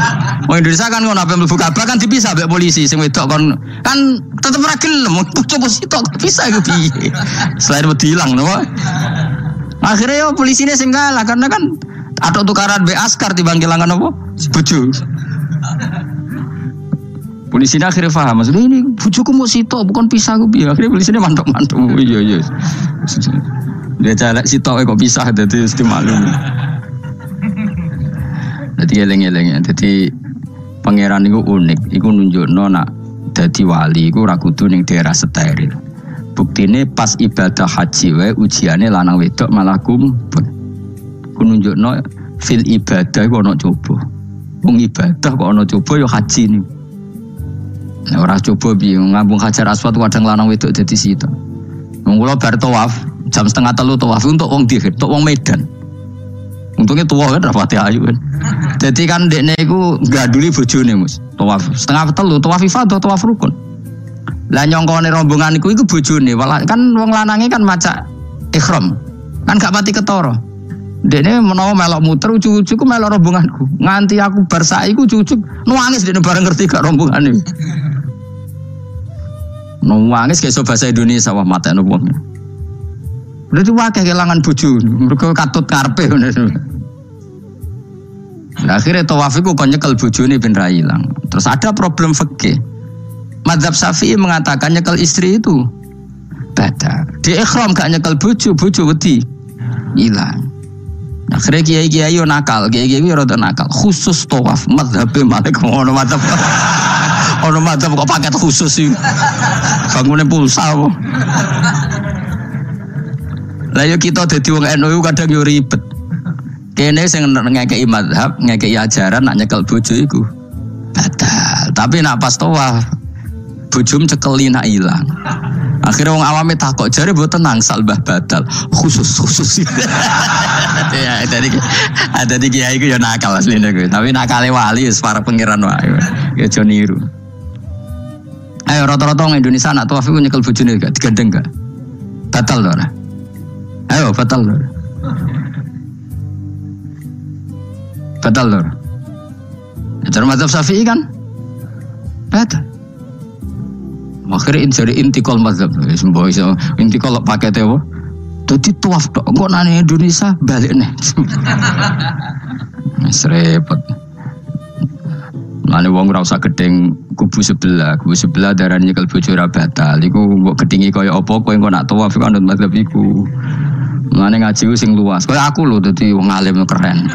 [LAUGHS] Wong Indonesia kan ngono apa mlebu Ka'bah kan dipisah mbek polisi sing wedok kon kan tetep ora gelem. Wong bojomu sitok dipisah iku piye? [LAUGHS] Selain wedi ilang no. Akhirnya ya polisinya sing kalah karena kan atau tukaran be askar timbang kelangan apa? Bojo. Polisinya akhirnya paham, maksudnya ini bujuku mau sitok bukan pisah gue biar akhirnya polisinya mantuk mantuk, iya iya. Dia celek sitok kok pisah, jadi mesti maklum. Jadi eleng eleng ya, jadi pangeran itu unik, itu nunjuk nona jadi wali, itu rakutu ning daerah steril. Bukti ini pas ibadah haji we ujiannya lanang wedok malah kumpul. Ku nunjuk no fil ibadah kok ono coba. Wong ibadah kok ono coba yo haji nih. Nah, orang coba bi ngambung hajar aswad kadang lanang wedok jadi situ. Wong kula bar tawaf jam setengah telu tawaf untuk wong dihir, untuk wong Medan. Untungnya tua kan rapati ayu kan. Jadi kan dekne iku gaduli bojone Mus. Tawaf setengah telu tawaf ifadah tawaf rukun. Lah nyongkone rombongan iku iku bojone, kan wong lanange kan maca ikhram. Kan gak pati ketara. Dene menawa melok muter ucu-ucuku melok rombonganku. Nganti aku bar saiki ucu-ucuk nangis dene bareng ngerti gak rombongan iki. Nangis kayak bahasa Indonesia wah mata wong. Tuh wakai kehilangan bojo, mereka katut karpe. Nah, akhirnya tawafiku kau nyekel bojone ben ra ilang. Terus ada problem fikih. Madzhab Syafi'i mengatakan nyekel istri itu batal. Di ikhram gak nyekel bojo, bojo wedi hilang. Akhirnya kiai kiai yo nakal, kiai kiai yo rada nakal. Khusus tawaf madzhab malik ngono [LAUGHS] madzhab. Ono madzhab kok paket khusus sih. Bangunnya pulsa kok. Lah yo kita dadi wong NU kadang yo ribet. Kene sing ngekeki madhab, ngekeki ajaran nak nyekel bojo iku batal. Tapi nak pas tawaf bojom cekeli nak ilang. Akhirnya wong awame takok jare mbok tenang salbah batal. Khusus khusus. [LAUGHS] ya tadi ada di kiai ku ya nakal asline ku. Tapi nakale wali wis para pangeran wae. Ya aja niru. Ayo rata-rata orang Indonesia nak tawaf iku nyekel bojone gak digandeng gak? Batal to Ayo batal to. Batal lor. Cara mazhab Syafi'i kan? Batal. Akhirnya jadi intikal mazhab. Sembuh iso intikal pakai tewo. Jadi tuaf. Kok nanya Indonesia balik nih. [LAUGHS] Mas repot. Lani wong ora usah gedeng kubu sebelah, kubu sebelah darah nyekel bojo ora batal. Iku mbok gedingi kaya apa kowe engko nak tawaf iku anut mazhab iku. Lani ngaji sing luas. Kaya aku lho dadi wong alim keren.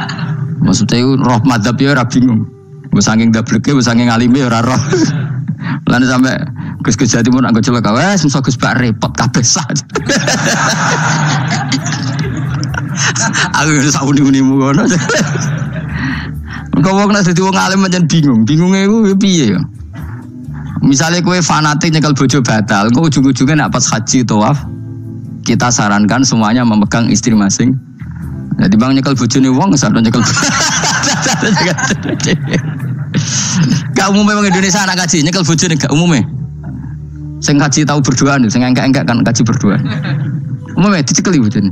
Maksudnya itu roh madhab ya ora bingung. Gue saking dableke, gue saking alime ora roh. Lalu sampai Gus Gus Jati pun coba wes musuh Gus Bak repot kabeh saja. [LAUGHS] aku sauni uni ngono. Kau wong nek dadi wong alim pancen bingung. Bingungnya iku piye ya? Misalnya kue fanatik nyekel bojo batal, kau ujung-ujungnya nak pas haji tawaf, kita sarankan semuanya memegang istri masing jadi bang nyekel bojone wong sadon nyekel. [LAUGHS] Gak umum memang Indonesia anak kaji nyekel bojone gak umum Sing kaji tahu berdua nih, sing enggak enggak kan kaji berdua. Umumnya dicekeli bojone.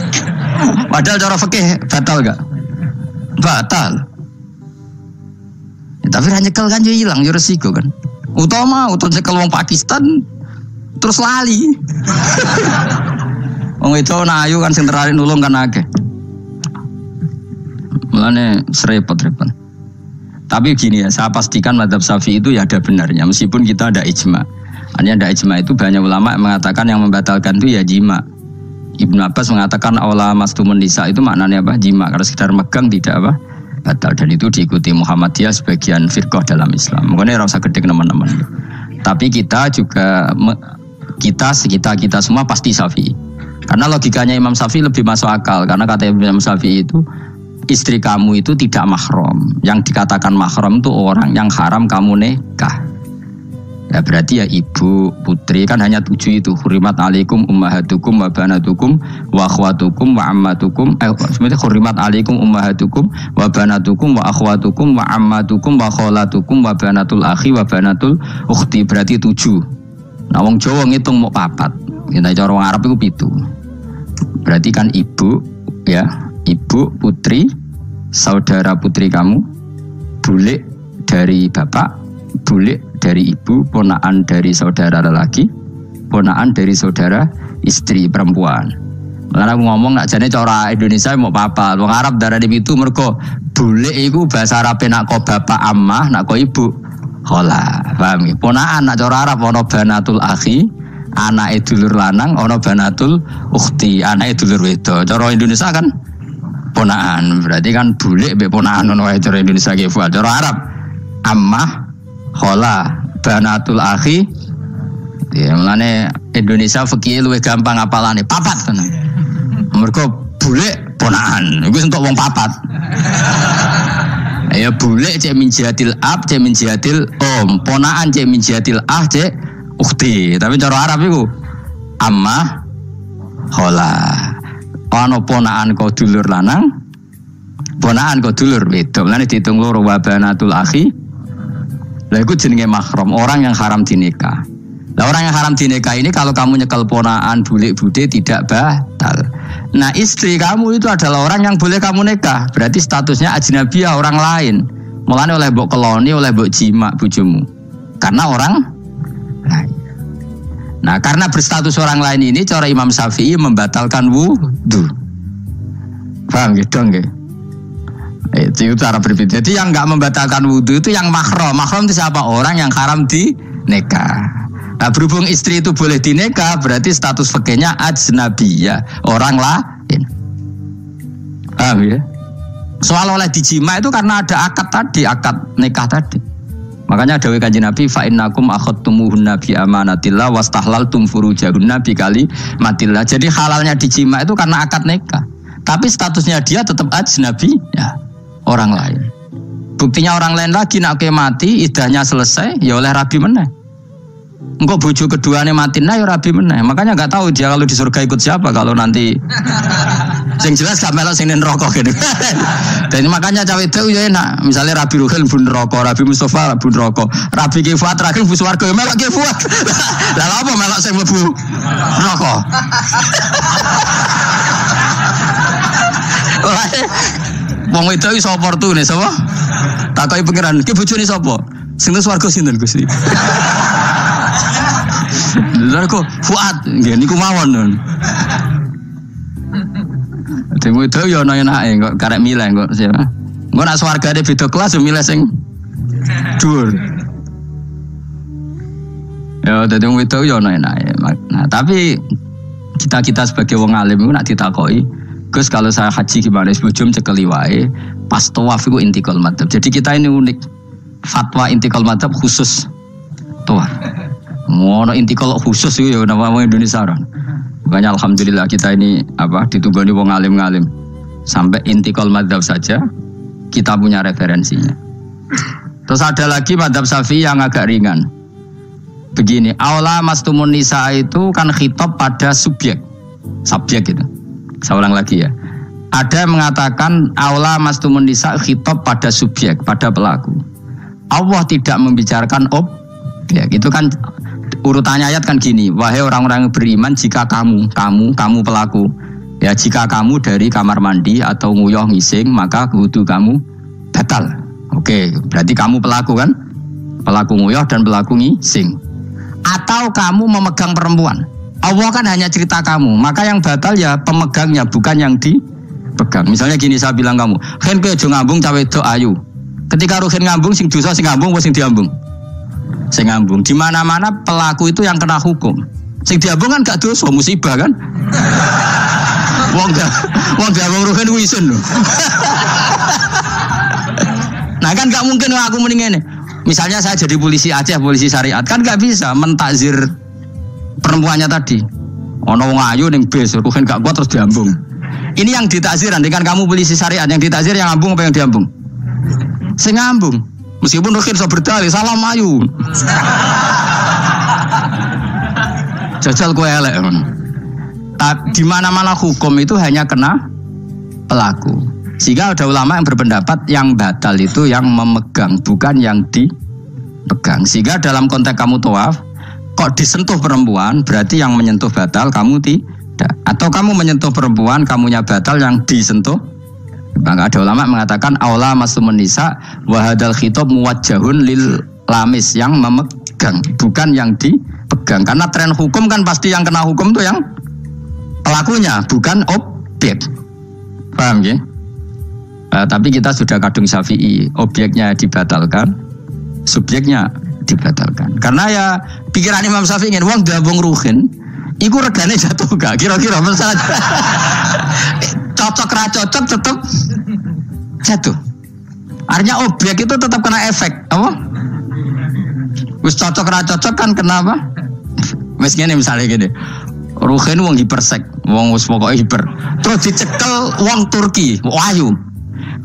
[LAUGHS] Padahal cara fikih batal gak? Batal. Ya, tapi nyekel kan juga hilang, jadi resiko kan. Utama, utama nyekel wong Pakistan, terus lali. [LAUGHS] Wong itu nayu kan sing terari nulung kan akeh. Mulane serepot-repot. Tapi gini ya, saya pastikan madhab safi itu ya ada benarnya, meskipun kita ada ijma. Hanya ada ijma itu banyak ulama mengatakan yang membatalkan itu ya jima. Ibnu Abbas mengatakan awla mastumun nisa itu maknanya apa? Jima. Karena sekedar megang tidak apa? Batal. Dan itu diikuti Muhammadiyah sebagian firqah dalam Islam. Mungkin rasa gede teman-teman. Tapi kita juga kita kita kita semua pasti safi. Karena logikanya Imam Syafi'i lebih masuk akal karena kata Imam Syafi'i itu istri kamu itu tidak mahram. Yang dikatakan mahram itu orang yang haram kamu nikah. Ya berarti ya ibu, putri kan hanya tujuh itu. Hurimat alaikum ummahatukum wa banatukum wa akhwatukum wa ammatukum. Eh, sebenarnya hurimat alaikum ummahatukum wa banatukum wa akhwatukum wa ammatukum wa kholatukum wa banatul akhi wa banatul ukhti. Berarti tujuh. Nah wong Jawa ngitung mau papat. Kita cara orang Arab itu pitu. Berarti kan ibu ya, ibu putri, saudara putri kamu, bulik dari bapak, bulik dari ibu, ponaan dari saudara lelaki, ponaan dari saudara istri perempuan. Karena aku ngomong nak jane cara Indonesia mau papa, wong Arab darah di itu mereka bulik itu bahasa Arab nak kau bapak amah, nak kau ibu khola. Paham ya? Ponaan nak cara Arab ono banatul akhi, anak dulur lanang, ono banatul ukhti, anak dulur wedo. Cara Indonesia kan ponaan. Berarti kan bulik be ponaan ono cara Indonesia gitu. Cara Arab ammah khola banatul akhi. Ya mulane Indonesia fikih luwih gampang apalane papat kan mereka bule ponaan itu untuk wong papat. Ya bule cek min jihadil ab cek min jihadil om. Ponaan cek min jihadil ah cek ukti tapi cara Arab itu amma hola. Ono ponaan kau dulur lanang ponaan kau dulur itu mulane dihitung loro wabanatul akhi lah itu jenenge mahram, orang yang haram dinikah. Nah orang yang haram dinikah ini kalau kamu nyekel ponaan bulik bude tidak batal. Nah istri kamu itu adalah orang yang boleh kamu nikah. Berarti statusnya ajnabiyah orang lain. Mulane oleh mbok keloni, oleh mbok jima bojomu. Karena orang lain. Nah, karena berstatus orang lain ini cara Imam Syafi'i membatalkan wudhu. Paham gitu nggih? Itu cara berbeda. Jadi yang nggak membatalkan wudhu itu yang mahram. Mahram itu siapa? Orang yang haram di nikah. Nah berhubung istri itu boleh dineka, berarti status fakirnya ajnabiyah, orang lain. Paham ya? Soal oleh dijima itu karena ada akad tadi, akad nikah tadi. Makanya ada kanjeng Nabi fa innakum akhadtumuhun nabi amanatillah wastahlaltum furujahun nabi kali matillah. Jadi halalnya dijima itu karena akad nikah. Tapi statusnya dia tetap ajnabi ya orang lain. Buktinya orang lain lagi nak mati idahnya selesai ya oleh rabi meneh. Engkau bojo keduanya mati nah ya rabi meneh. Makanya nggak tahu dia kalau di surga ikut siapa kalau nanti. [LAUGHS] sing jelas gak melok sing rokok gitu. [LAUGHS] Dan makanya cawe itu ya enak. Misalnya Rabi Ruhil bun rokok, Rabi Mustafa bun rokok, Rabi Kifuat terakhir bus warga ya melok Kifuat. [LAUGHS] Lah apa melok sing mlebu rokok? Wong itu iso oportunis apa? Takoki pangeran, ki bojone sapa? Sing swarga sinten Gusti? Lha kok Fuad nggih niku mawon. Demo itu ya ana enake kok karek milih kok siapa. Engko nak swargane beda kelas ya milih sing dhuwur. Ya dadi wong itu ya ana. Nah, tapi kita kita sebagai wong alim itu nak ditakoki, Gus kalau saya haji gimana sebujum cekeli wae pas tawaf itu intikal madhab. Jadi kita ini unik. Fatwa intikal madhab khusus tawaf. Ngono intikal khusus itu ya nama Indonesia orang. Makanya alhamdulillah kita ini apa ditugani wong alim-ngalim. Sampai intikal madhab saja kita punya referensinya. Terus ada lagi madhab safi yang agak ringan. Begini, aula mastumun nisa itu kan khitab pada subjek. Subjek itu. Saya ulang lagi ya. Ada yang mengatakan aula mastumun nisa khitab pada subjek, pada pelaku. Allah tidak membicarakan objek. Itu kan urutannya ayat kan gini, wahai orang-orang beriman jika kamu, kamu, kamu pelaku, ya jika kamu dari kamar mandi atau nguyuh ngising maka wudhu kamu batal. Oke, berarti kamu pelaku kan? Pelaku nguyuh dan pelaku ngising. Atau kamu memegang perempuan. Allah kan hanya cerita kamu, maka yang batal ya pemegangnya bukan yang dipegang. Misalnya gini saya bilang kamu, "Hen kowe ngambung cawe ayu." Ketika ruhin ngambung sing dosa sing ngambung sing diambung? Sing ngambung. Di mana-mana pelaku itu yang kena hukum. Sing diambung kan gak dosa, musibah kan? [LAUGHS] Wong gak wong gak wong ruhen wisun lho. [LAUGHS] nah kan gak mungkin aku mending ini. Misalnya saya jadi polisi Aceh, polisi syariat, kan gak bisa mentakzir perempuannya tadi. Ono wong ayu ning bis, gak kuat terus diambung. Ini yang ditakzir, dengan kamu polisi syariat, yang ditakzir yang ngambung apa yang diambung? Sing ngambung. Meskipun Rukin so berdali, salam ayu. [LAUGHS] Jajal kue elek. Di mana-mana hukum itu hanya kena pelaku. Sehingga ada ulama yang berpendapat yang batal itu yang memegang, bukan yang dipegang. Sehingga dalam konteks kamu tawaf, kok disentuh perempuan, berarti yang menyentuh batal kamu tidak. Atau kamu menyentuh perempuan, kamunya batal yang disentuh? Maka ada ulama mengatakan aula masumun nisa wahadal khitab muwajjahun lil lamis yang memegang bukan yang dipegang. Karena tren hukum kan pasti yang kena hukum tuh yang pelakunya bukan objek. Paham ya? Uh, tapi kita sudah kadung syafi'i objeknya dibatalkan subjeknya dibatalkan karena ya pikiran Imam Syafi'i ingin uang gabung ruhin Iku regane jatuh gak? Kira-kira masalah [LAUGHS] cocok ra cocok tetap jatuh. Artinya objek itu tetap kena efek, apa? Wis cocok ra cocok kan kenapa? Wis gini misalnya gini. Ruhin wong hipersek, wong wis pokoknya hiper. Terus dicekel wong Turki, wahyu.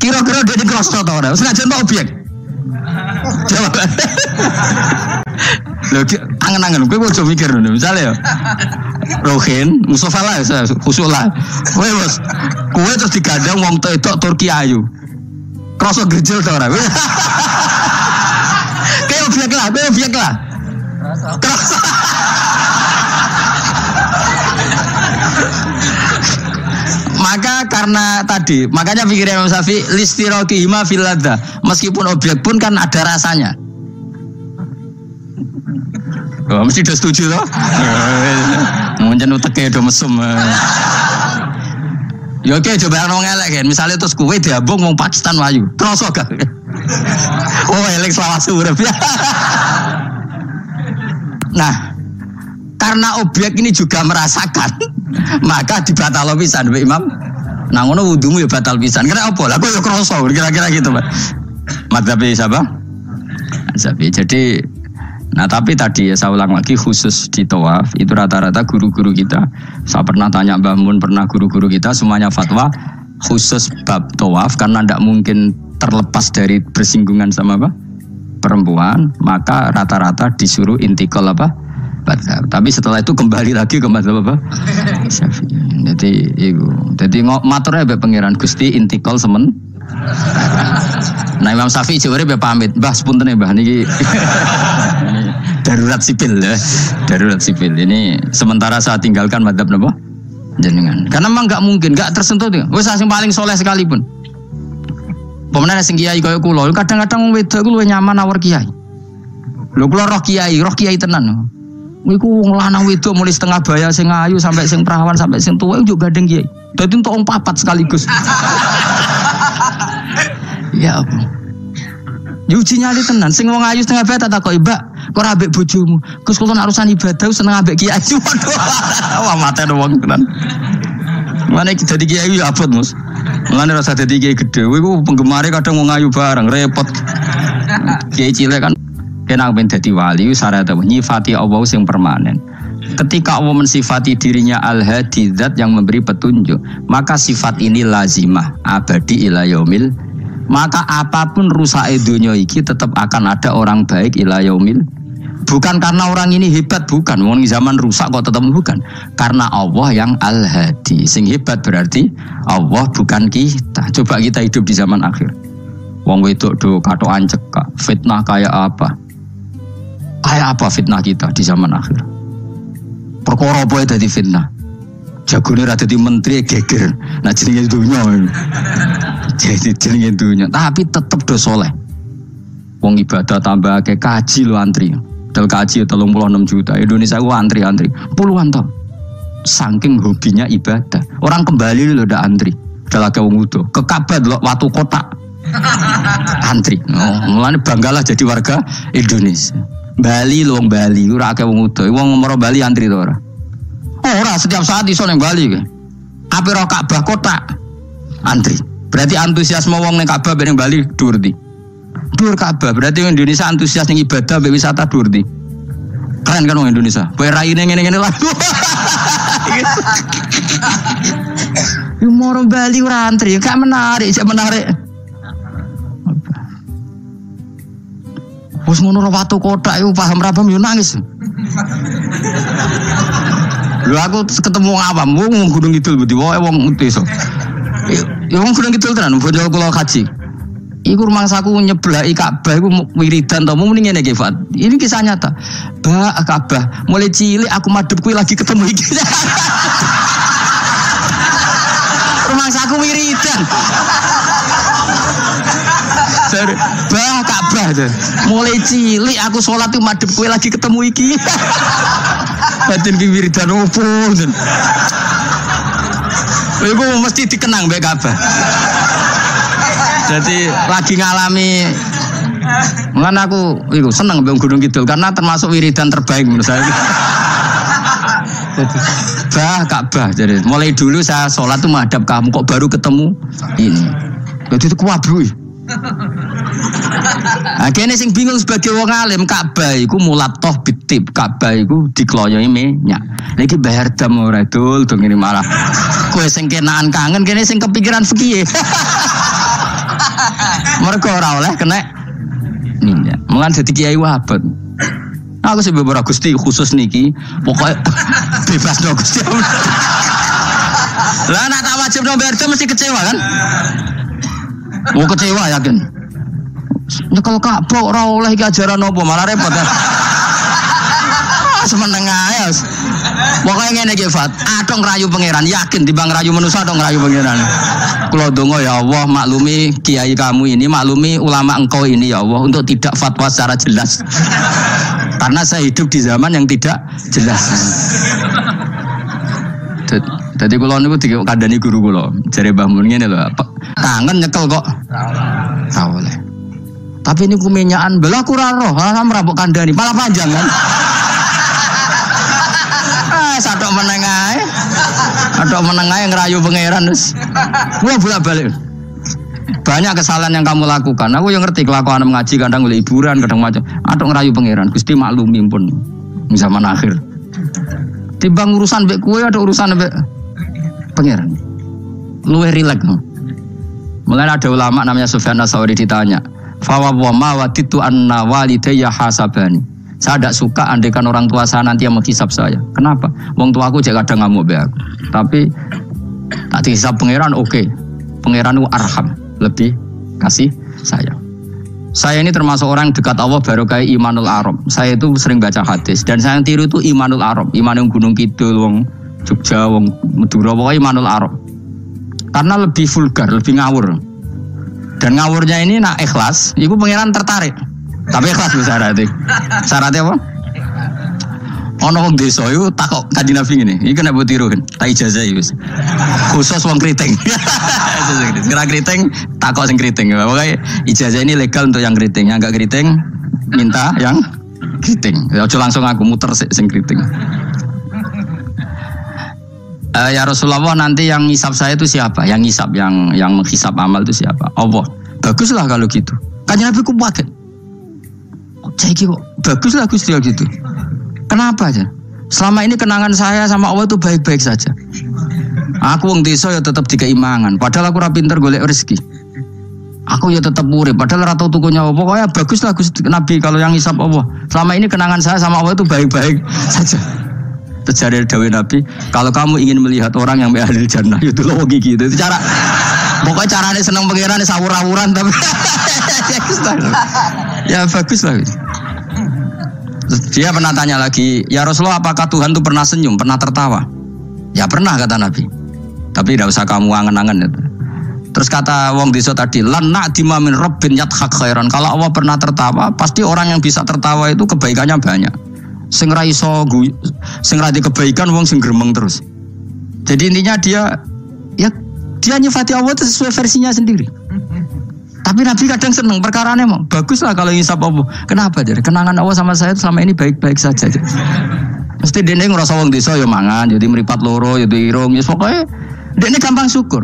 Kira-kira dia dikrosot atau ora? Wis objek. Lho angen-angen kowe ojo mikir ngono. Misale ya. Rohin, Mustafa lah, khusus lah. Kowe bos, kowe terus digandeng wong wedok Turki ayu. Kroso gerjel to ora? [LAUGHS] Kayak objek lah, kayak objek lah. Kroso. [LAUGHS] Maka karena tadi makanya pikirnya Imam Syafi'i listiroki hima filada meskipun objek pun kan ada rasanya. Oh, mesti udah setuju loh. [LAUGHS] Mungkin uteke udah mesum. Ya oke coba orang elek kan. Misalnya terus kue diabung mau Pakistan wayu. Kroso gak? [LAUGHS] oh elek selama surep ya. [LAUGHS] nah, karena objek ini juga merasakan, maka dibatal pisan Mbak Imam. Nah ngono wudumu ya batal pisan. Karena apa? Lah kok ya kroso kira-kira gitu, Pak. Madzhab siapa? Sapi. Jadi Nah tapi tadi ya saya ulang lagi khusus di tawaf itu rata-rata guru-guru kita. Saya pernah tanya Mbah Mun, pernah guru-guru kita semuanya fatwa khusus bab tawaf karena tidak mungkin terlepas dari bersinggungan sama apa perempuan, maka rata-rata disuruh intikal apa Badar. Tapi setelah itu kembali lagi ke mazhab apa? [LAUGHS] Jadi itu. Jadi maturnya be pangeran Gusti intikal semen. Nah Imam Syafi'i jawabnya be pamit. Mbah sepunten Mbah niki. [LAUGHS] darurat sipil ya. Darurat sipil. Ini sementara saya tinggalkan madhab napa? Jenengan. Karena memang nggak mungkin, nggak tersentuh tuh. Wes yang paling soleh sekalipun. Pemenang sing kiai kaya kula, kadang-kadang wedok ku luwih nyaman awar kiai. Lho kula roh kiai, roh kiai tenan. Iku wong lanang wedok mulai setengah bayar sing ayu sampai sing perawan sampai sing tua juga gandeng kiai. Dadi untuk papat sekaligus. [LAUGHS] ya apa? Yuji nyali tenan, sing wong ayu setengah bayar tak kok ibak, kok ambek bojomu. Gus kula urusan ibadah seneng ambek kiai. Waduh. [LAUGHS] Wah mate wong tenan. Mana kita di kiai ya abot mus. Mana rasa jadi kiai gede. Wiku penggemar kadang mau ngayu bareng repot. Kiai cilik kan kena ben dadi wali syarat nyifati Allah sing permanen. Ketika Allah mensifati dirinya al-hadi yang memberi petunjuk, maka sifat ini lazimah abadi ila. Maka apa pun rusak dunia iki tetap akan ada orang baik ila. Bukan karena orang ini hebat, bukan. Wong zaman rusak kok tetap bukan. Karena Allah yang al-hadi. Sing hebat berarti Allah bukan kita. Coba kita hidup di zaman akhir. Wong wedok do katokan cekak, fitnah kayak apa? Kayak apa fitnah kita di zaman akhir? Perkara apa jadi fitnah? Jagone ra dadi menteri geger. Nah jenenge dunya. Jadi jenenge dunya, tapi tetep do soleh. Wong ibadah tambah ke kaji lo antri. Dal kaji telung puluh enam juta. Indonesia gua antri-antri puluhan tahun. Saking hobinya ibadah. Orang kembali lo udah antri. Udah lagi wong utuh. Ke Ka'bah lo waktu kotak. antri. Oh, mulane banggalah jadi warga Indonesia. Bali lo Bali, ora akeh wong udo. Wong nomor Bali antri to ora? Ora, setiap saat iso ning Bali ke. Ape ro Ka'bah kota antri. Berarti antusiasme wong ning Ka'bah ning Bali dhuwur di. Dhuwur Ka'bah, berarti Indonesia antusias ning ibadah be wisata dhuwur di. Keren kan wong Indonesia. Kowe raine ngene-ngene lah. [LAUGHS] Moro Bali ora antri, gak menarik, gak menarik. Wes ngono ora watu kotak iku paham ra paham yo nangis. Lho aku ketemu awam, wong gunung kidul budi wae wong desa. Ya wong gunung kidul tenan, bojo kula kaji. Iku rumah saku nyeblaki Ka'bah iku wiridan to muni ngene iki Fat. Ini kisah nyata. Ba Ka'bah, mulai cilik aku madhep kuwi lagi ketemu iki. [LAUGHS] rumah saku wiridan. bah Ka'bah tuh. Mulai cilik aku sholat tuh madep kue lagi ketemu iki. [LAUGHS] Batin ki wiridan opo. Iku mesti dikenang mbek Ka'bah. Jadi lagi ngalami Mulane aku iku seneng mbek Gunung Kidul karena termasuk wiridan terbaik menurut saya. [LAUGHS] bah Ka'bah jadi mulai dulu saya sholat tuh madhab kamu kok baru ketemu ini. Jadi itu kuabru. [LAUGHS] Akhirnya sing bingung sebagai wong alim Ka'bah iku toh bitip Ka'bah iku dikloyoi minyak. Lagi bayar dam ora dul dong ini malah. Kue sing kenaan kangen kene sing kepikiran fikih. [LAUGHS] Mereka ora oleh kena minyak. Mulan dadi kiai wabat. Aku sih beberapa gusti khusus niki, pokoknya [LAUGHS] bebas dong gusti. Lah nak tak wajib dong mesti kecewa kan? Mau kecewa yakin. Nyekel Ka'bah ora oleh iki ajaran apa malah repot kan. Semeneng ae. Pokoknya ngene iki Fat, atong rayu pangeran, yakin bang rayu manusia atong rayu pangeran. Kula donga ya Allah maklumi kiai kamu ini, maklumi ulama engkau ini ya Allah untuk tidak fatwa secara jelas. Karena saya hidup di zaman yang tidak jelas. Jadi kalau niku dikandani guru kula, jare Mun ngene lho, kangen nyekel kok. Ora boleh. Tapi ini kumenyaan belah kurang roh, malah merabuk kandani, malah panjang kan. satu menengah, satu menengah yang ngerayu pangeran terus. Gua bolak balik. Banyak kesalahan yang kamu lakukan. Aku yang ngerti kelakuan mengaji kadang oleh hiburan, kadang macam. Atau ngerayu pangeran. Gusti maklumi pun zaman akhir. Timbang urusan bek kue ada urusan bek pangeran. Luwe rilek no. Mulai ada ulama namanya Sufyan Asauri ditanya, Fawa wa ma waditu anna walidayya hasabani. Saya tidak suka andekan orang tua saya nanti yang menghisap saya. Kenapa? Wong tua aku jadi kadang ngamuk be aku. Tapi tak dihisap pangeran oke. Okay. Pangeran arham, lebih kasih saya. Saya ini termasuk orang dekat Allah baru kayak Imanul Arab. Saya itu sering baca hadis dan saya yang tiru itu Imanul Arab. Yang Gunung Kidul, wong Jogja, wong Madura, pokoknya Imanul Arab. Karena lebih vulgar, lebih ngawur. Dan ngawurnya ini nak ikhlas, ibu pangeran tertarik. Tapi ikhlas bu syaratnya. Syaratnya apa? Ono wong desa iku takok kanjeng Nabi ngene. Iki kena mbok tiru, tak ijazah wis. Khusus wong kriting. [LAUGHS] Kira kriting takok sing kriting. Pokoke ijazah ini legal untuk yang kriting, yang enggak kriting minta yang kriting. Ya aja langsung aku muter sing kriting. Uh, ya Rasulullah nanti yang ngisap saya itu siapa? Yang ngisap, yang yang menghisap amal itu siapa? Allah. Baguslah kalau gitu. Kan Nabi ku pakai. Saya kok baguslah Gusti gitu. Kenapa aja? Selama ini kenangan saya sama Allah itu baik-baik saja. Aku wong desa ya tetap dikeimangan. Padahal aku ora pinter golek rezeki. Aku ya tetap murid. Padahal rata tukunya Allah. Pokoknya baguslah Gusti Nabi kalau yang hisap Allah. Selama ini kenangan saya sama Allah itu baik-baik saja. Terjadi Dawi Nabi, kalau kamu ingin melihat orang yang ahli jannah, itu loh gigi itu. Cara, pokoknya caranya seneng pengiran, sawur-awuran tapi [LAUGHS] ya bagus lah. Dia pernah tanya lagi, ya Rasulullah apakah Tuhan itu pernah senyum, pernah tertawa? Ya pernah kata Nabi. Tapi tidak usah kamu angen-angen itu. Terus kata Wong Diso tadi, lana dimamin robbin yathak khairan. Kalau Allah pernah tertawa, pasti orang yang bisa tertawa itu kebaikannya banyak. Sing ra iso sing ra kebaikan wong sing gremeng terus. Jadi intinya dia ya dia nyifati Allah itu sesuai versinya sendiri. Tapi Nabi kadang seneng perkara mau bagus lah kalau ngisap Allah. Kenapa jadi kenangan Allah sama saya selama ini baik-baik saja. Mesti dia ngerasa wong desa ya mangan, jadi meripat loro, jadi irung, ya pokoknya dia ini gampang syukur.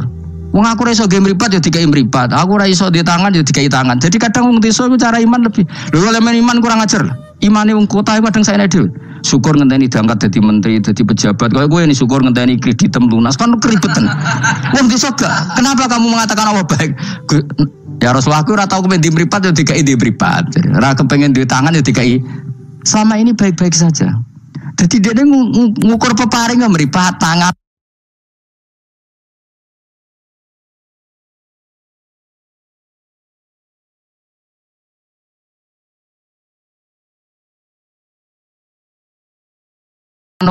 Wong aku raiso game meripat ya dikai meripat, aku raiso di tangan ya dikai tangan. Jadi kadang wong desa itu cara iman lebih. Lalu elemen iman kurang ajar lah imane wong kota kadang saya dhewe. Syukur ngenteni diangkat jadi menteri, jadi pejabat. Kalau gue ini syukur ngenteni kredit lunas kan keribetan. Wong desa gak. Kenapa kamu mengatakan Allah baik? Ya Rasulullah aku ora tau kepen di mripat ya dikai di mripat. Ora kepengen di tangan ya dikai. Selama ini baik-baik saja. Jadi dia ngukur peparing nggak meripat tangan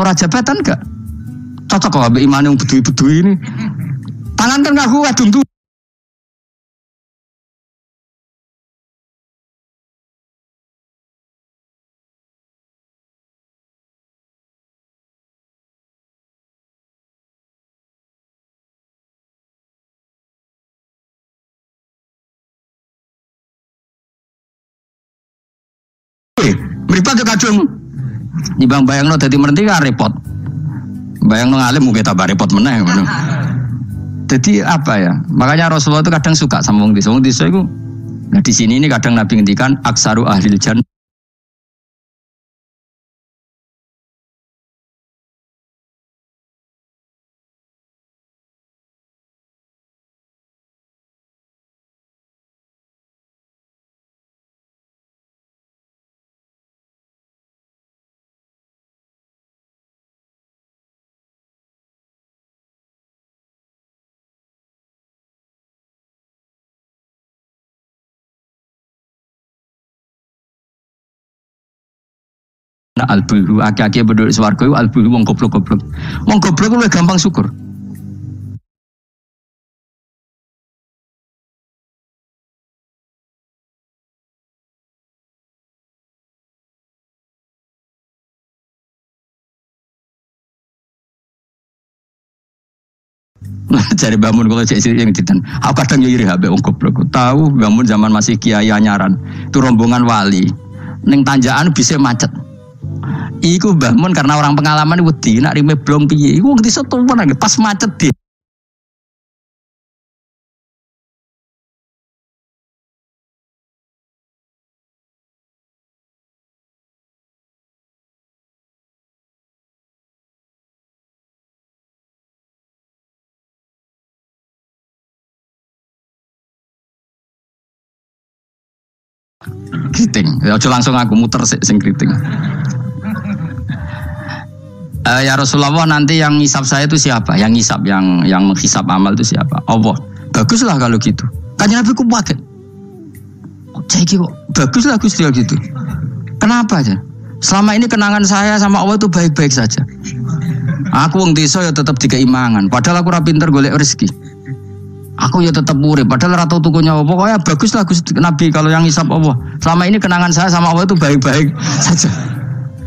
Ora jabatan gak? Cocok kok ambek iman yang bedui-bedui ini. Tangan kan gak kuat untuk Meripat ke kadung. Nibang bayang lo tadi merenti kan repot. Bayang lo ngalim mungkin tambah repot meneh. Jadi [LAUGHS] apa ya? Makanya Rasulullah itu kadang suka sama wong desa. Wong desa itu Nah di sini ini kadang Nabi ngendikan aksaru ahli jannah albulu aki-aki penduduk swarga iku albulu wong goblok-goblok. Wong goblok lu gampang syukur. [LAUGHS] Cari bangun kalau cek yang ditan. Aku kadang iri habe wong goblok. Tahu bangun zaman masih kiai anyaran. Itu rombongan wali. Neng tanjakan bisa macet. Iku bangun karena orang pengalaman wedi nak rime blong piye. Iku ngerti satu pas macet dia. Kriting. Ya langsung aku muter sing kriting. Eh, ya Rasulullah nanti yang ngisap saya itu siapa? Yang ngisap, yang yang menghisap amal itu siapa? Allah. Baguslah kalau gitu. Tanya Nabi ku. Saya kok baguslah Gusti gitu. Kenapa aja? Selama ini kenangan saya sama Allah itu baik-baik saja. Aku wong desa ya tetap dikeimangan. Padahal aku rapinter golek rezeki. Aku ya tetap murid. Padahal ratu tukunya Allah. Pokoknya bagus lah Gusti Nabi kalau yang ngisap Allah. Selama ini kenangan saya sama Allah itu baik-baik saja.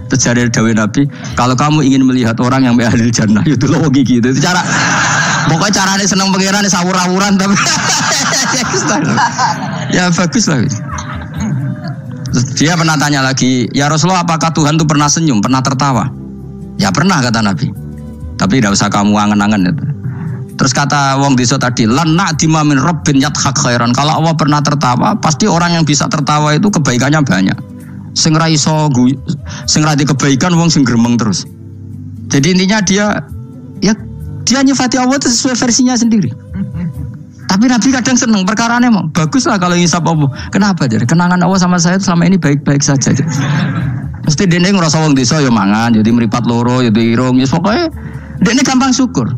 Terjadi Dawe Nabi, kalau kamu ingin melihat orang yang ahli jannah itu loh gigi itu cara pokoknya caranya seneng pangeran sawur-awuran tapi [LAUGHS] ya bagus lah. Dia pernah tanya lagi, ya Rasulullah apakah Tuhan itu pernah senyum, pernah tertawa? Ya pernah kata Nabi. Tapi tidak usah kamu angen-angen itu. Terus kata Wong Diso tadi, lenak dimamin Rabbin yathak khairan. Kalau Allah pernah tertawa, pasti orang yang bisa tertawa itu kebaikannya banyak. Sing ra iso sing ra kebaikan wong sing gremeng terus. Jadi intinya dia ya dia nyifati Allah itu sesuai versinya sendiri. Tapi Nabi kadang seneng perkara emang bagus lah kalau ngisap Allah. Kenapa jadi kenangan Allah sama saya itu selama ini baik-baik saja. Mesti dia ngerasa wong desa ya mangan, jadi meripat loro, jadi irung, ya pokoknya dia gampang syukur.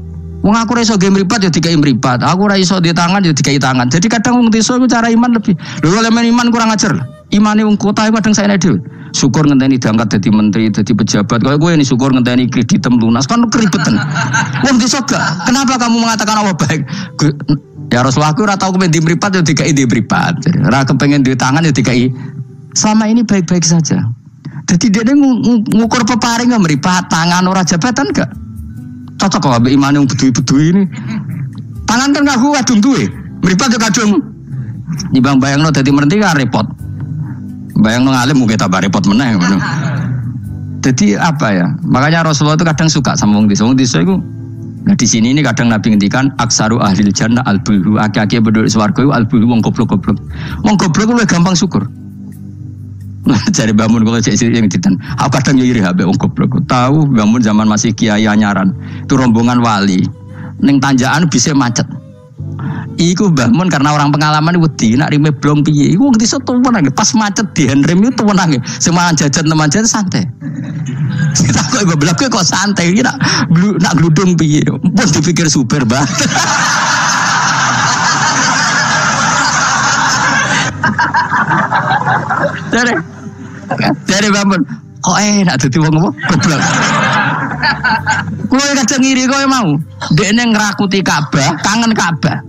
Wong aku ra iso ge mripat ya dikai mripat. Aku ra iso di tangan ya dikai tangan. Jadi kadang wong desa iku cara iman lebih. Kalau main iman kurang ajar. Imane wong kota kadang saya dhewe. Syukur ngenteni diangkat jadi menteri, jadi pejabat. Kalau gue ini syukur ngenteni kreditem lunas kan keribetan. Wong desa. Kenapa kamu mengatakan Allah baik? Ya Rasulullah aku ora tau di mripat ya dikai di. Jadi, Ora kepengen di tangan ya dikai. Selama ini baik-baik saja. Jadi dia ngu- ngukur peparing nggak meripat tangan ora jabatan gak? Cocok kok ambek iman yang bedui-bedui ini. Tangan kan gak kuat dong tuh Meripat ya kadung. Nibang bayang no jadi merenti kan repot. Bayang no ngalim mungkin tambah repot meneh. ngono. Jadi apa ya? Makanya Rasulullah itu kadang suka sama wong desa. Wong desa itu Nah di sini ini kadang Nabi ngendikan aksaru ahli jannah al bulu aki-aki penduduk swarga itu al bulu wong goblok-goblok. Wong goblok lu gampang syukur. [LAUGHS] Cari bangun kalau cek yang ditan. Aku kadang iri habe wong goblok. Tahu bangun zaman masih kiai anyaran. Itu rombongan wali. Neng tanjakan bisa macet. Iku bangun karena orang pengalaman wedi nak rime blong piye. Iku ngerti satu menang. Pas macet di handrem itu menang. Semua jajan teman jajan santai. [LAUGHS] Kita kok ibu belak kok santai. Ini nak glu- nak gludung piye. Pun dipikir super banget. [LAUGHS] Dari dari bangun. Kok enak dadi wong apa? Goblok. Kowe kadang ngiri kowe mau. Dekne ngerakuti Ka'bah, kangen Ka'bah.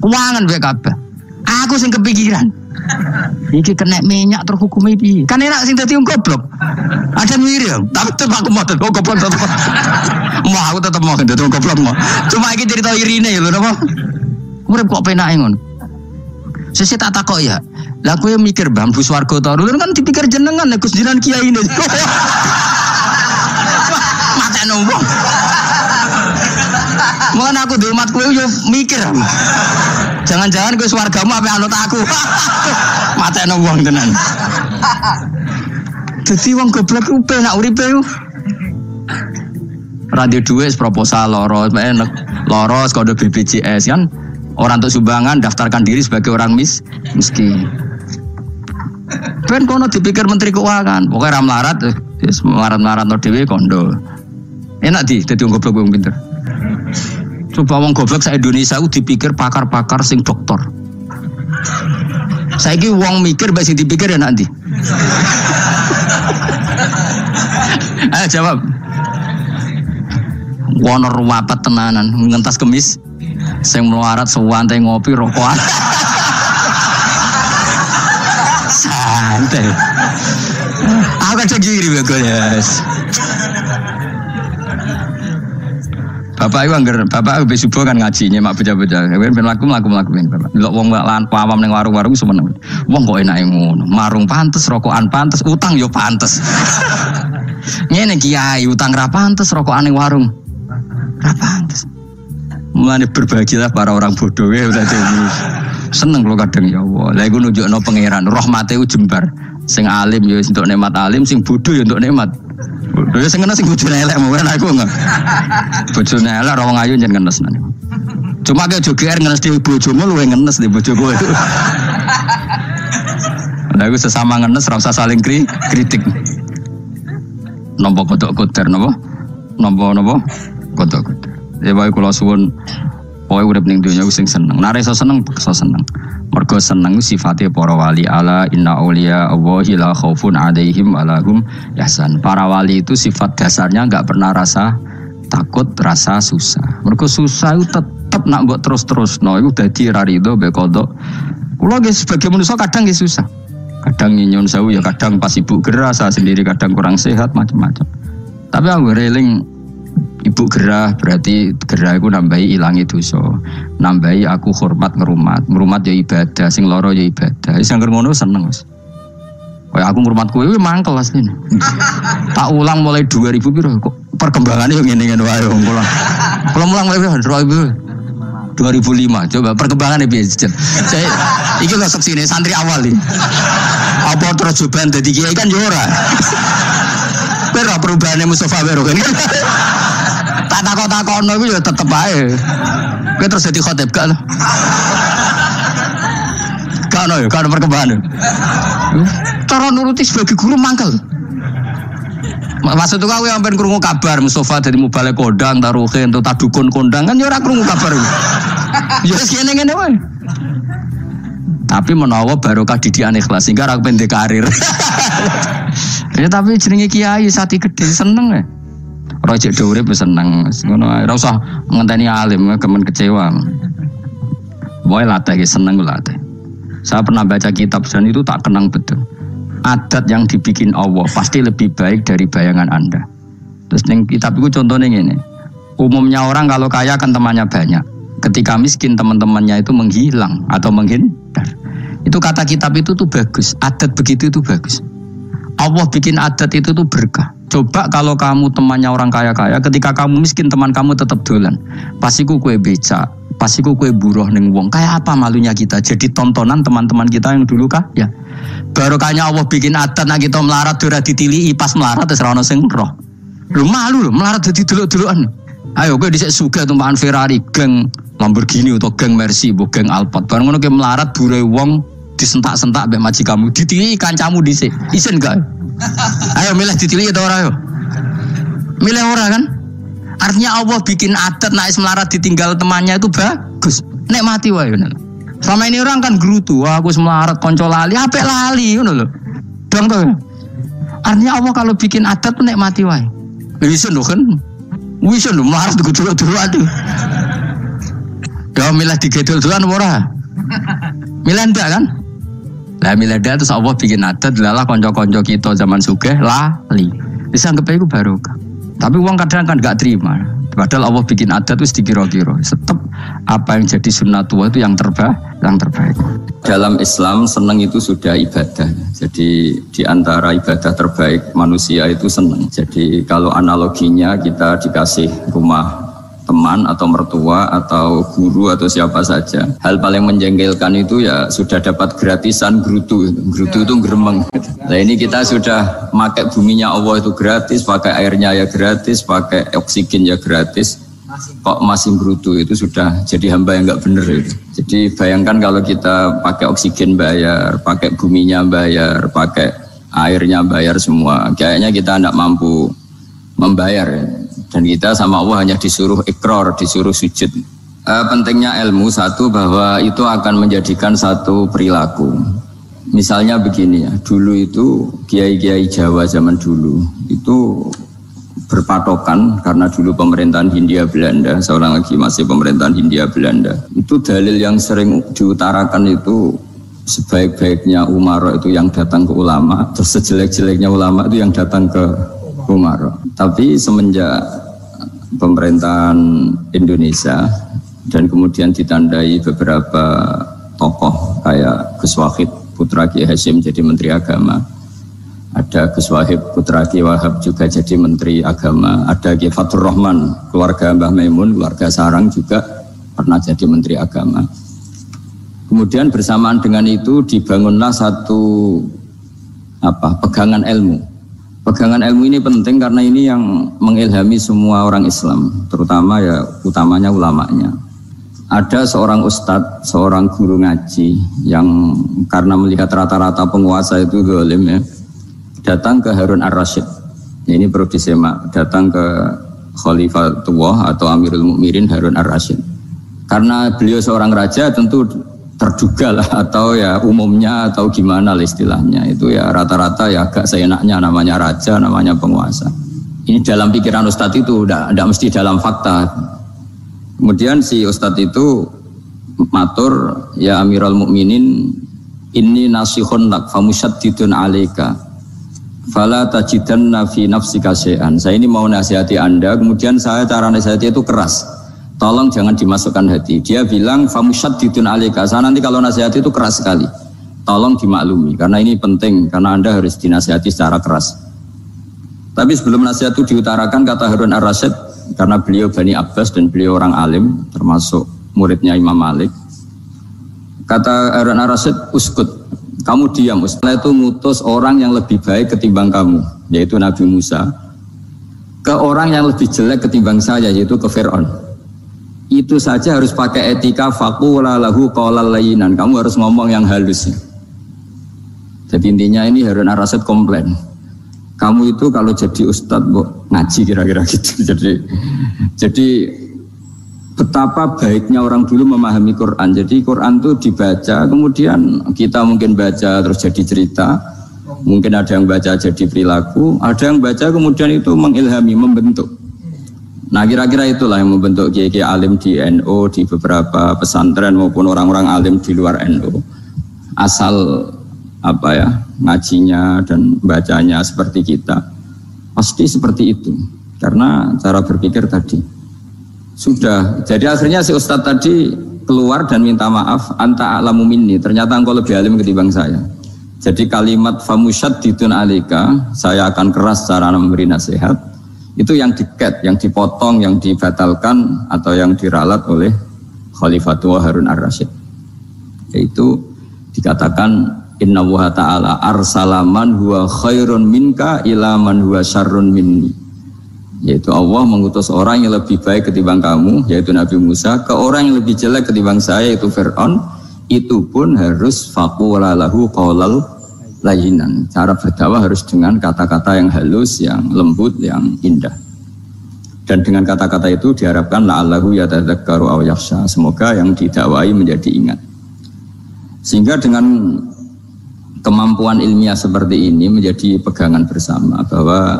Kuangan wae Ka'bah. Aku sing kepikiran. Iki kena minyak terhukumi piye? Kan enak sing dadi goblok. Ada ya. Tapi tetep aku mau tetep goblok tetep. Mau aku tetep mau dadi goblok mau. Cuma iki cerita irine lho napa? Urip kok penake ngono. Sesi tak takok ya. Lah kowe mikir bambu swarga to. Lho kan dipikir jenengan Gus Jinan kiai ini. [LAUGHS] Mata nombong. Mohon aku di umat yo mikir. Jangan-jangan kowe swargamu apa anut aku. [LAUGHS] Mata nombong tenan. Dadi wong goblok ku penak uripe ku. Radio duit proposal loro, enak loro kode BPJS kan orang untuk sumbangan daftarkan diri sebagai orang mis miskin. Ben kono dipikir menteri keuangan, pokoknya ram larat, yes, melarat melarat no dewi kondo. Enak di, jadi wong goblok wong pinter. Coba wong goblok sa Indonesia itu dipikir pakar-pakar sing dokter. Saiki wong mikir mbak sing dipikir ya nanti. [LAUGHS] Ayo jawab. Wono ruwapet tenanan, ngentas kemis. Sing melarat sewantai ngopi rokokan. [LAUGHS] Santai. Aku kan segiri bagus. Bapak itu anggar, bapak itu subuh kan ngaji nyemak bocah-bocah. Ben mlaku mlaku mlaku ben bapak. Delok wong lan pawam ning warung-warung semeneng. Wong kok enake ngono. Marung pantes, rokokan pantes, utang yo pantes. [LAUGHS] Ngene kiai utang ra pantes, rokokan ning warung. Ra pantes. Mulane berbahagialah para orang bodoh ya udah Seneng kalau kadang ya Allah. Lah iku nunjukno pangeran, rahmate jembar. Sing alim ya untuk nikmat alim, sing bodoh ya untuk nikmat Lho ya sing kena sing bojone elek mungkin aku enggak. Bojone elek ora wong ayu jen ngenes. Cuma kayak joger ngenes di bojomu luwe ngenes di bojo kowe. Lah aku sesama ngenes ora usah saling kri kritik. Nompo kodok kotor nopo? Nompo nopo? Kodok kotor. Ya bae kula suwun Pokoknya udah ning dunia sing seneng. Nare so seneng, so seneng. Mergo seneng sifatnya para wali ala inna aulia Allahi la khaufun alaihim alahum yasan. Para wali itu sifat dasarnya nggak pernah rasa takut, rasa susah. Mergo susah itu tetap nak buat terus-terus. No, itu dadi rarido bekodo. Kulo guys sebagai manusia kadang guys susah. Kadang nyinyun sewu ya kadang pas ibu gerah saya sendiri kadang kurang sehat macam-macam. Tapi aku reling Ibu gerah berarti gerah aku nambahi ilangi dosa. Nambahi aku hormat ngerumat. Ngerumat ya ibadah, sing loro ya ibadah. Anggere ngono seneng, Mas. Kayak aku ngurmat kowe mangkel asline. [LAUGHS] tak ulang mulai 2000 piro kok perkembangannya yang ngene-ngene wae wong kula. Kula mulang mulai piro? 2005 coba perkembangan piye saya iki lho sini santri awal iki apa terus coba dadi kiai kan yo [LAUGHS] ora perubahannya Mustafa Bero kan [LAUGHS] tak takut takut no ya tetep aja gue terus jadi khotib gak lo gak ya gak perkembangan cara nuruti sebagai guru mangkel Maksud itu kau yang pengen kurungu kabar Mustafa dari mubalik kodang, taruhin, atau tadukun kondang kan ya orang kurungu kabar. Ya segini ngene wae. Tapi menawa barokah didikan ikhlas sehingga orang pendek karir. [LAUGHS] ya tapi jenenge kiai sati gede seneng ya. Rojek dure seneng. Ngono ora usah ngenteni alim kemen kecewa. Boy latih seneng latih. Saya pernah baca kitab dan itu tak kenang betul. Adat yang dibikin Allah pasti lebih baik dari bayangan Anda. Terus neng kitab itu contohnya ini. Umumnya orang kalau kaya kan temannya banyak. Ketika miskin teman-temannya itu menghilang atau menghindar. Itu kata kitab itu tuh bagus. Adat begitu itu bagus. Allah bikin adat itu tuh berkah. Coba kalau kamu temannya orang kaya-kaya, ketika kamu miskin teman kamu tetap dolan. Pasti ku kue beca, pasti ku kue buruh neng wong. Kayak apa malunya kita? Jadi tontonan teman-teman kita yang dulu kah? Ya. Barokahnya Allah bikin adat nak kita melarat dura ditili pas melarat terus rano sing roh. Lu malu lu melarat jadi dulu-duluan. Ayo gue disek suka tumpahan Ferrari, geng Lamborghini atau geng Mercy, bu geng Alphard. Barang ngono melarat burai wong disentak-sentak be maji kamu, ditili kancamu dhisik. Isen gak? [LAUGHS] Ayo milih ditili atau orang ayo. Milih orang kan? Artinya Allah bikin adat naik melarat ditinggal temannya itu bagus. Nek mati wae Selama ini orang kan gerutu, wah aku semelarat konco lali, apa lali ngono lho. Dong tuh. Artinya Allah kalau bikin adat nek mati wae. Bisa lho kan? Bisa lho melarat dulu aduh. Ya milih digedol duluan ora? [LAUGHS] Milih ndak kan? Lah milada terus Allah bikin adat adalah konco-konco kita zaman suge lali. Bisa anggap itu barokah. Tapi uang kadang kan gak terima. Padahal Allah bikin adat itu dikira-kira. Tetap apa yang jadi sunnah tua itu yang terbaik, yang terbaik. Dalam Islam senang itu sudah ibadah. Jadi di antara ibadah terbaik manusia itu senang. Jadi kalau analoginya kita dikasih rumah teman atau mertua atau guru atau siapa saja. Hal paling menjengkelkan itu ya sudah dapat gratisan gerutu. Gerutu itu geremeng. Nah ini kita sudah pakai buminya Allah itu gratis, pakai airnya ya gratis, pakai oksigen ya gratis. Kok masih gerutu itu sudah jadi hamba yang nggak bener itu. Jadi bayangkan kalau kita pakai oksigen bayar, pakai buminya bayar, pakai airnya bayar semua. Kayaknya kita tidak mampu membayar ya. Dan kita sama Allah hanya disuruh ikrar, disuruh sujud. E, pentingnya ilmu satu bahwa itu akan menjadikan satu perilaku. Misalnya begini ya, dulu itu kiai-kiai Jawa zaman dulu itu berpatokan karena dulu pemerintahan Hindia Belanda, seorang lagi masih pemerintahan Hindia Belanda. Itu dalil yang sering diutarakan itu sebaik-baiknya Umar itu yang datang ke ulama, terus sejelek-jeleknya ulama itu yang datang ke Umar. Tapi semenjak pemerintahan Indonesia dan kemudian ditandai beberapa tokoh kayak Gus Wahid putra Ki Hashim jadi menteri agama ada Gus Wahib putra Ki Wahab juga jadi menteri agama ada Ki Fatur Rahman keluarga Mbah Maimun keluarga Sarang juga pernah jadi menteri agama kemudian bersamaan dengan itu dibangunlah satu apa pegangan ilmu pegangan ilmu ini penting karena ini yang mengilhami semua orang Islam terutama ya utamanya ulamanya ada seorang ustadz, seorang guru ngaji yang karena melihat rata-rata penguasa itu zalim ya, datang ke Harun ar-Rasyid. Ini perlu disemak, datang ke Khalifatullah atau Amirul Mukminin Harun ar-Rasyid. Karena beliau seorang raja tentu terduga lah atau ya umumnya atau gimana lah istilahnya itu ya rata-rata ya agak seenaknya namanya raja namanya penguasa ini dalam pikiran Ustadz itu tidak mesti dalam fakta Kemudian si ustadz itu matur ya Amirul Mukminin ini nasihun lak famusyaddidun alaika fala tajidanna fi nafsika. Saya ini mau nasihati Anda, kemudian saya cara nasihati itu keras. Tolong jangan dimasukkan hati. Dia bilang famusyaddidun alaika. Saya nanti kalau nasihati itu keras sekali. Tolong dimaklumi karena ini penting karena Anda harus dinasihati secara keras. Tapi sebelum nasihat itu diutarakan kata Harun Ar-Rasyid karena beliau Bani Abbas dan beliau orang alim termasuk muridnya Imam Malik kata Aaron Arasid uskut kamu diam setelah itu ngutus orang yang lebih baik ketimbang kamu yaitu Nabi Musa ke orang yang lebih jelek ketimbang saya yaitu ke Fir'aun itu saja harus pakai etika fakula lahu qawlal layinan kamu harus ngomong yang halus jadi intinya ini Harun Arasid komplain. Kamu itu kalau jadi ustadz bu, ngaji kira-kira gitu. [LAUGHS] Jadi jadi betapa baiknya orang dulu memahami Quran. Jadi Quran itu dibaca kemudian kita mungkin baca terus jadi cerita. Mungkin ada yang baca jadi perilaku ada yang baca kemudian itu mengilhami membentuk nah kira-kira itulah yang membentuk kiai alim di NU di beberapa pesantren maupun orang-orang alim di luar NU asal apa ya ngajinya dan bacanya seperti kita. Pasti seperti itu. Karena cara berpikir tadi. Sudah. Jadi akhirnya si ustadz tadi keluar dan minta maaf anta alamu minni. Ternyata engkau lebih alim ketimbang saya. Jadi kalimat famusyad ditun alika saya akan keras cara memberi nasihat itu yang diket, yang dipotong, yang dibatalkan atau yang diralat oleh Khalifatul Harun ar-Rasyid yaitu dikatakan Inna wa ta'ala arsalaman huwa khairun minka ila man huwa syarrun minni. Yaitu Allah mengutus orang yang lebih baik ketimbang kamu, yaitu Nabi Musa, ke orang yang lebih jelek ketimbang saya, yaitu Fir'aun. Itu pun harus faqula lahu qawlal layinan. Cara berdakwah harus dengan kata-kata yang halus, yang lembut, yang indah. Dan dengan kata-kata itu diharapkan la'allahu yatadzakkaru aw yakhsha. Semoga yang didakwai menjadi ingat. Sehingga dengan kemampuan ilmiah seperti ini menjadi pegangan bersama bahwa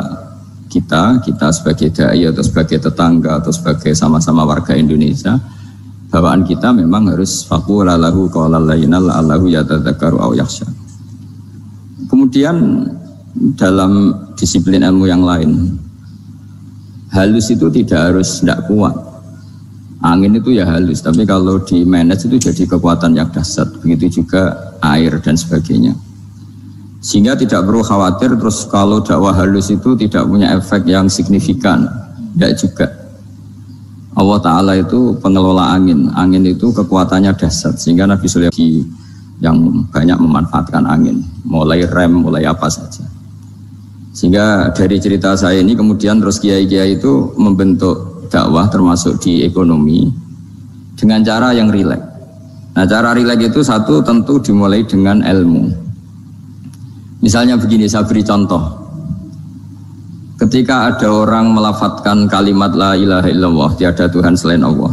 kita, kita sebagai dai atau sebagai tetangga atau sebagai sama-sama warga Indonesia, bawaan kita memang harus fakula lahu qawlal lainal allahu yatadzakaru aw. Kemudian dalam disiplin ilmu yang lain, halus itu tidak harus tidak kuat. Angin itu ya halus, tapi kalau di manage itu jadi kekuatan yang dahsyat. Begitu juga air dan sebagainya. Sehingga tidak perlu khawatir terus kalau dakwah halus itu tidak punya efek yang signifikan. Tidak juga. Allah Ta'ala itu pengelola angin. Angin itu kekuatannya dahsyat. Sehingga Nabi Sulaiman yang banyak memanfaatkan angin. Mulai rem, mulai apa saja. Sehingga dari cerita saya ini kemudian terus kiai-kiai itu membentuk dakwah termasuk di ekonomi dengan cara yang rileks. Nah cara rileks itu satu tentu dimulai dengan ilmu. Misalnya begini, saya beri contoh. Ketika ada orang melafatkan kalimat la ilaha illallah, tiada Tuhan selain Allah.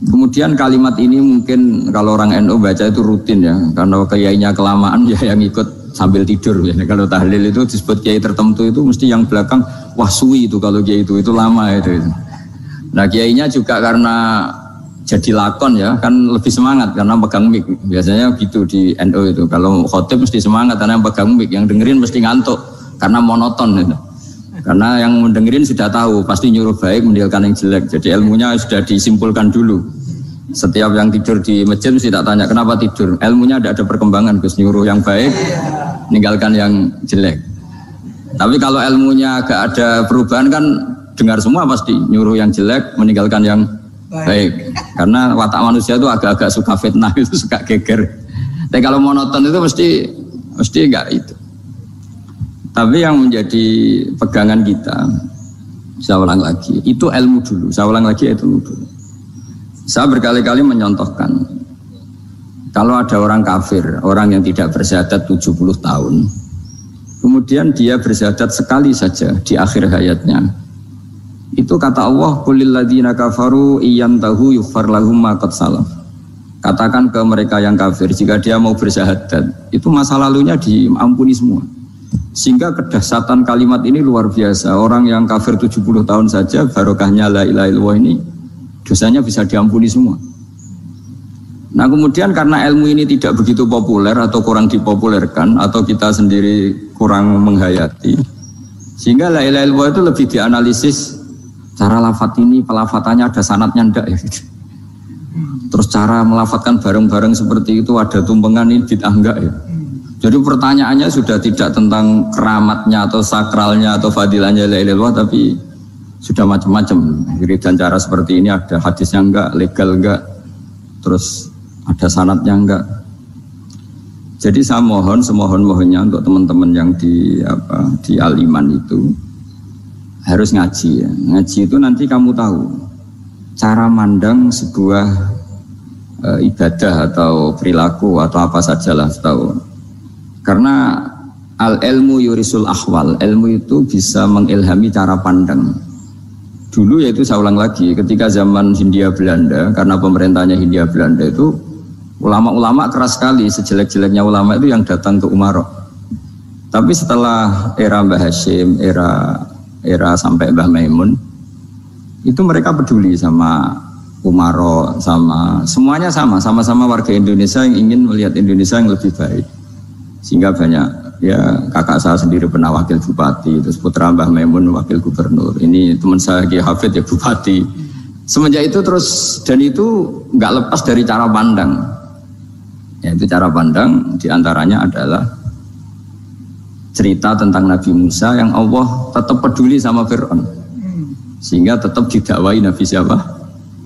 Kemudian kalimat ini mungkin kalau orang NU baca itu rutin ya, karena kiainya kelamaan [LAUGHS] ya yang ikut sambil tidur [LAUGHS] ya. Kalau tahlil itu disebut kiai tertentu itu mesti yang belakang wah suwi itu kalau kiai itu itu lama itu. Nah kiainya juga karena jadi lakon ya kan lebih semangat karena pegang mic biasanya gitu di NU itu kalau khotib mesti semangat karena pegang mic yang dengerin mesti ngantuk karena monoton itu karena yang mendengerin sudah tahu pasti nyuruh baik meninggalkan yang jelek jadi ilmunya sudah disimpulkan dulu setiap yang tidur di masjid mesti tak tanya kenapa tidur ilmunya tidak ada perkembangan Gus nyuruh yang baik meninggalkan yang jelek tapi kalau ilmunya agak ada perubahan kan dengar semua pasti nyuruh yang jelek meninggalkan yang baik. Karena watak manusia itu agak-agak suka fitnah [LAUGHS] itu suka geger. Tapi kalau monoton itu mesti mesti enggak itu. Tapi yang menjadi pegangan kita, saya ulang lagi, itu ilmu dulu. Saya ulang lagi itu ilmu dulu. Saya berkali-kali menyontohkan, kalau ada orang kafir, orang yang tidak bersyahadat 70 tahun, kemudian dia bersyahadat sekali saja di akhir hayatnya, itu kata Allah, "Qulil ladzina kafaru tahu yughfar lahum salaf." Katakan ke mereka yang kafir jika dia mau bersyahadat, itu masa lalunya diampuni semua. Sehingga kedahsatan kalimat ini luar biasa. Orang yang kafir 70 tahun saja barokahnya la ilaha ini dosanya bisa diampuni semua. Nah kemudian karena ilmu ini tidak begitu populer atau kurang dipopulerkan atau kita sendiri kurang menghayati sehingga la ilaha illallah itu lebih dianalisis Cara lafat ini pelafatannya ada sanatnya ndak ya. Terus cara melafatkan bareng-bareng seperti itu ada tumpengan ini bid'ah enggak ya. Jadi pertanyaannya sudah tidak tentang keramatnya atau sakralnya atau fadilahnya la tapi sudah macam-macam. dan cara seperti ini ada hadisnya enggak, legal enggak, terus ada sanatnya enggak. Jadi saya mohon semohon-mohonnya untuk teman-teman yang di apa di aliman itu harus ngaji ya. Ngaji itu nanti kamu tahu cara mandang sebuah e, ibadah atau perilaku atau apa sajalah tahu. Karena al ilmu yurisul ahwal, ilmu itu bisa mengilhami cara pandang. Dulu yaitu saya ulang lagi, ketika zaman Hindia Belanda, karena pemerintahnya Hindia Belanda itu ulama-ulama keras sekali, sejelek-jeleknya ulama itu yang datang ke Umarok. Tapi setelah era Mbah Hashim, era era sampai Mbah Maimun itu mereka peduli sama Umaro sama semuanya sama sama-sama warga Indonesia yang ingin melihat Indonesia yang lebih baik sehingga banyak ya kakak saya sendiri pernah wakil bupati terus putra Mbah Maimun wakil gubernur. Ini teman saya Ki Hafid ya bupati. Semenjak itu terus dan itu nggak lepas dari cara pandang. Ya itu cara pandang di antaranya adalah cerita tentang Nabi Musa yang Allah tetap peduli sama Fir'aun. Sehingga tetap didakwai Nabi siapa?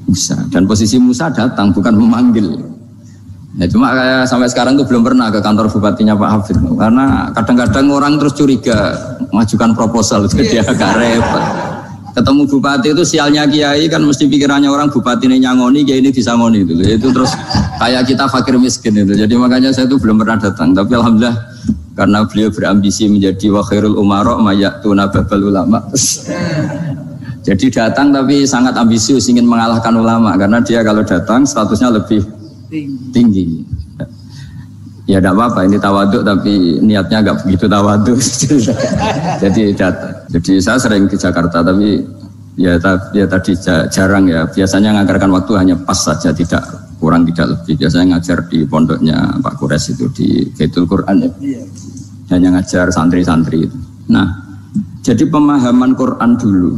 Musa. Dan posisi Musa datang bukan memanggil ya cuma kayak sampai sekarang tuh belum pernah ke kantor bupatinya Pak Hafid karena kadang-kadang orang terus curiga mengajukan proposal [LAUGHS] itu dia agak repot. Ketemu bupati itu sialnya kiai kan mesti pikirannya orang bupati ini nyangoni kiai ini disangoni itu itu terus kayak kita fakir miskin itu. Jadi makanya saya itu belum pernah datang. Tapi alhamdulillah karena beliau berambisi menjadi wakhirul umaro mayatuna babal ulama. Jadi datang tapi sangat ambisius ingin mengalahkan ulama. Karena dia kalau datang statusnya lebih tinggi. Ya tidak apa-apa ini tawaduk tapi niatnya agak begitu tawaduk. [LAUGHS] Jadi jadi saya sering di Jakarta tapi ya, ya tadi jarang ya. Biasanya menganggarkan waktu hanya pas saja tidak kurang tidak lebih. Biasanya ngajar di pondoknya Pak Kures itu di Baitul Quran ya. Iya. Hanya ngajar santri-santri itu. Nah, jadi pemahaman Quran dulu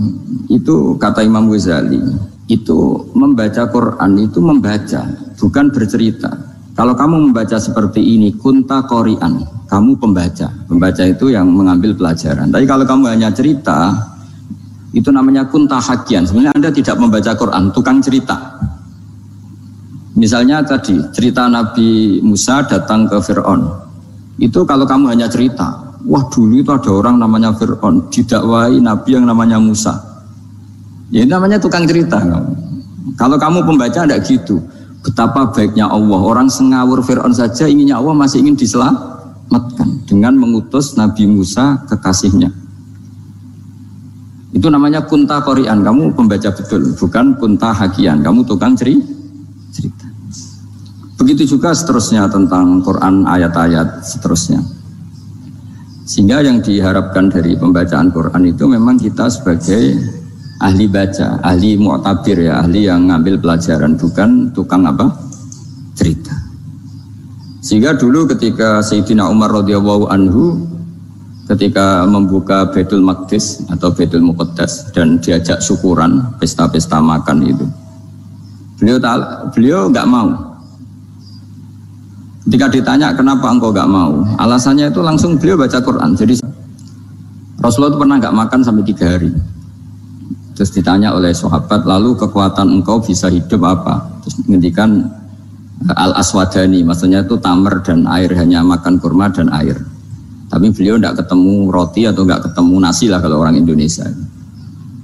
itu kata Imam Ghazali itu membaca Quran itu membaca bukan bercerita. Kalau kamu membaca seperti ini kunta korian, kamu pembaca. Pembaca itu yang mengambil pelajaran. Tapi kalau kamu hanya cerita, itu namanya kunta hakian. Sebenarnya Anda tidak membaca Quran, tukang cerita. Misalnya tadi cerita Nabi Musa datang ke Fir'aun itu kalau kamu hanya cerita, wah dulu itu ada orang namanya Fir'aun, didakwai Nabi yang namanya Musa. Ya namanya tukang cerita. Kalau kamu pembaca ada gitu, betapa baiknya Allah. Orang sengawur Fir'aun saja inginnya Allah masih ingin diselamatkan dengan mengutus Nabi Musa kekasihnya. Itu namanya kunta korian. Kamu pembaca betul, bukan kunta hakian. Kamu tukang cerita. Begitu juga seterusnya tentang Quran ayat-ayat seterusnya. Sehingga yang diharapkan dari pembacaan Quran itu memang kita sebagai ahli baca, ahli mu'tabir ya, ahli yang ngambil pelajaran, bukan tukang apa? cerita. Sehingga dulu ketika Sayyidina Umar radhiyallahu anhu ketika membuka Baitul Maqdis atau Baitul Muqaddas dan diajak syukuran pesta-pesta makan itu. Beliau beliau nggak mau Ketika ditanya kenapa engkau gak mau, alasannya itu langsung beliau baca Quran. Jadi Rasulullah itu pernah gak makan sampai tiga hari. Terus ditanya oleh sahabat, lalu kekuatan engkau bisa hidup apa? Terus menghentikan al aswadani, maksudnya itu tamer dan air hanya makan kurma dan air. Tapi beliau tidak ketemu roti atau nggak ketemu nasi lah kalau orang Indonesia.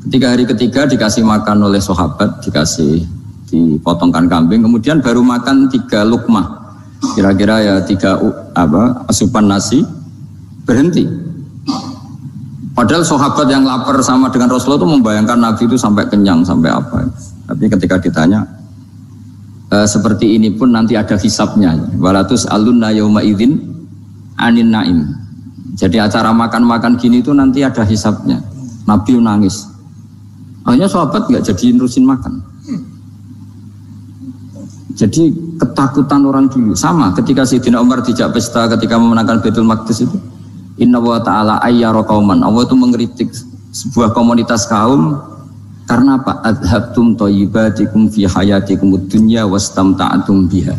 Ketika hari ketiga dikasih makan oleh sahabat, dikasih dipotongkan kambing, kemudian baru makan tiga lukmah kira-kira ya tiga apa asupan nasi berhenti. Padahal sahabat yang lapar sama dengan Rasulullah itu membayangkan Nabi itu sampai kenyang sampai apa. Tapi ketika ditanya e, seperti ini pun nanti ada hisapnya. Walatus alun yauma anin naim. Jadi acara makan-makan gini itu nanti ada hisapnya. Nabi nangis. Hanya sahabat nggak jadi nerusin makan. Jadi ketakutan orang dulu sama ketika Sayyidina Umar dijak pesta ketika memenangkan Betul Maqdis itu. Inna wa ta'ala ayyara kauman. Allah itu mengkritik sebuah komunitas kaum karena apa? Adhabtum toyibatikum fi hayatikum dunya wastamta'atum biha.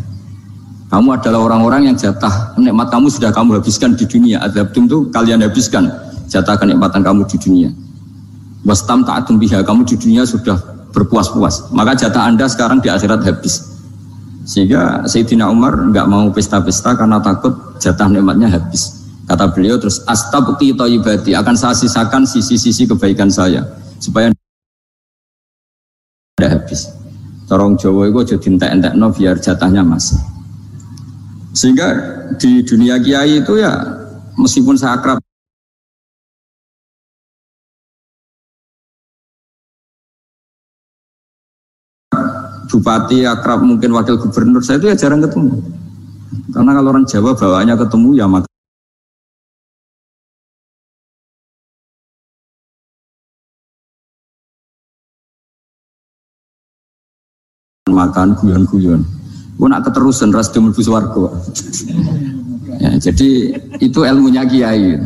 Kamu adalah orang-orang yang jatah nikmat kamu sudah kamu habiskan di dunia. Adhabtum itu kalian habiskan jatah kenikmatan kamu di dunia. Wastamta'atum biha. Kamu di dunia sudah berpuas-puas. Maka jatah Anda sekarang di akhirat habis. Sehingga Sayyidina Umar nggak mau pesta-pesta karena takut jatah nikmatnya habis. Kata beliau terus astabqi thayyibati akan saya sisakan sisi-sisi kebaikan saya supaya tidak habis. Corong Jawa itu jadi entek no biar jatahnya masih. Sehingga di dunia kiai itu ya meskipun saya akrab bupati akrab mungkin wakil gubernur saya itu ya jarang ketemu karena kalau orang Jawa bawaannya ketemu ya maka makan guyon-guyon. Gue nak keterusan ras demul warga. ya, jadi itu ilmunya kiai.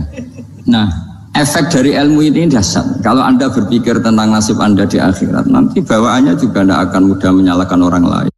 Nah, efek dari ilmu ini dasar. Kalau Anda berpikir tentang nasib Anda di akhirat, nanti bawaannya juga tidak akan mudah menyalahkan orang lain.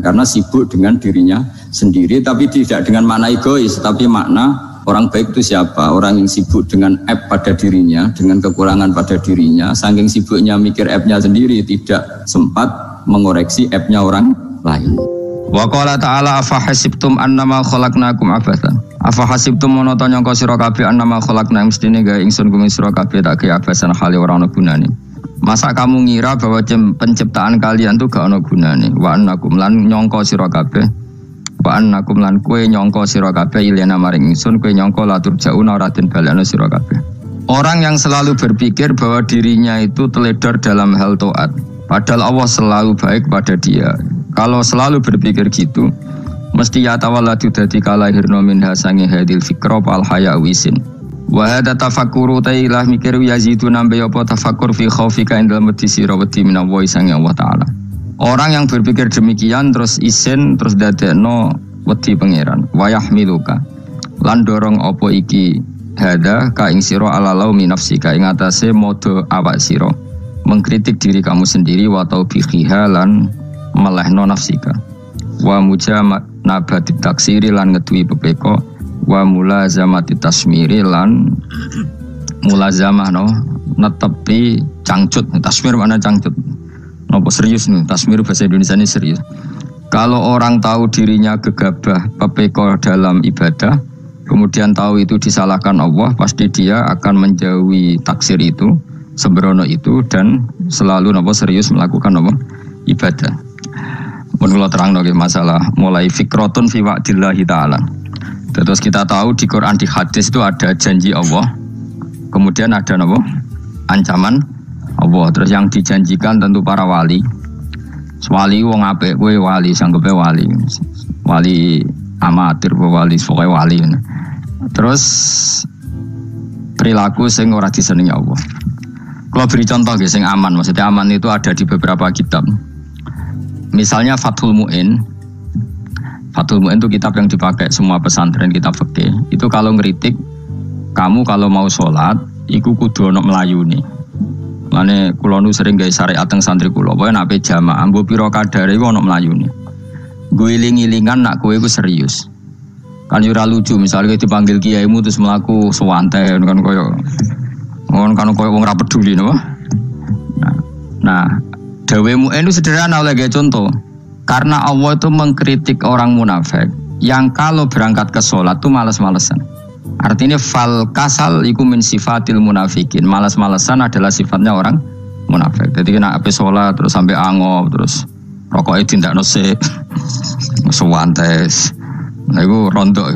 Karena sibuk dengan dirinya sendiri tapi tidak dengan makna egois tapi makna orang baik itu siapa orang yang sibuk dengan app pada dirinya dengan kekurangan pada dirinya saking sibuknya mikir appnya sendiri tidak sempat mengoreksi appnya orang lain Wa qala ta'ala afa hasibtum annama khalaqnakum abathan. Afa hasibtum mono to nyangka sira kabeh annama khalaqna mestine gawe ingsun kuwi sira kabeh tak kaya abasan hale ora ana gunane. Masa kamu ngira bahwa penciptaan kalian tuh gak ana gunane? Wa annakum lan nyangka sira kabeh Wa annakum lan kue nyangka sira kabeh ilena maring ingsun kue nyangka latur jauna ora den balana sira. Orang yang selalu berpikir bahwa dirinya itu teledor dalam hal toat, padahal Allah selalu baik pada dia. Kalau selalu berpikir gitu, mesti ya tawalladu dadi kalahirno min hasangi hadil fikra pal haya wisin. Wa hadza tafakkuru tailah mikir yazidu nambe apa tafakkur fi khaufika ing dalem wedi sira wedi minallahi sange Allah taala. Orang yang berpikir demikian terus isin terus dadekno wedi pangeran. Wa yahmiluka. Lan dorong apa iki hada ka ing sira ala laumi nafsika ing atase modo awak sira. Mengkritik diri kamu sendiri wa taubihiha lan melehno nafsika wa mujama nabati taksiri lan ngedui pepeko wa mulazamati tasmiri lan mulazamah no? Netepi cangcut. Tasmir mana cangcut? Nopo serius nih? Tasmir bahasa Indonesia ini serius. Kalau orang tahu dirinya gegabah pepeko dalam ibadah kemudian tahu itu disalahkan Allah pasti dia akan menjauhi taksir itu sembrono itu dan selalu nopo serius melakukan nopo ibadah. Pun terang lagi masalah. Mulai fikrotun fi wa'dillahi ta'ala. Terus kita tahu di Quran di hadis itu ada janji Allah. Kemudian ada apa? Ancaman Allah. Terus yang dijanjikan tentu para wali. Wali wong ape gue wali sanggepe wali. Wali amatir wali pokoknya wali. Terus perilaku sing ora disenengi Allah. Kalau beri contoh guys, yang aman, maksudnya aman itu ada di beberapa kitab. Misalnya Fathul Mu'in Fathul Mu'in itu kitab yang dipakai semua pesantren kitab fikih. Itu kalau ngeritik kamu kalau mau sholat iku kudu ono melayu nih. Lane kulo nu sering gawe syariat teng santri kulo, pokoke nek jamaah mbok pira kadare iku ono melayu nih. Gue iling-ilingan nak kowe iku serius. Kan ora lucu misalnya dipanggil kiaimu terus melaku sewantai kan koyo kan kan koyo wong ora peduli napa. Nah, nah Dawe mu'en itu sederhana oleh contoh. Karena Allah itu mengkritik orang munafik yang kalau berangkat ke sholat tuh males-malesan. Artinya fal kasal iku min sifatil munafikin. Males-malesan adalah sifatnya orang munafik. Jadi kena api sholat terus sampai angop terus rokoknya tindak nose [LAUGHS] sewantes. Nah itu rontok.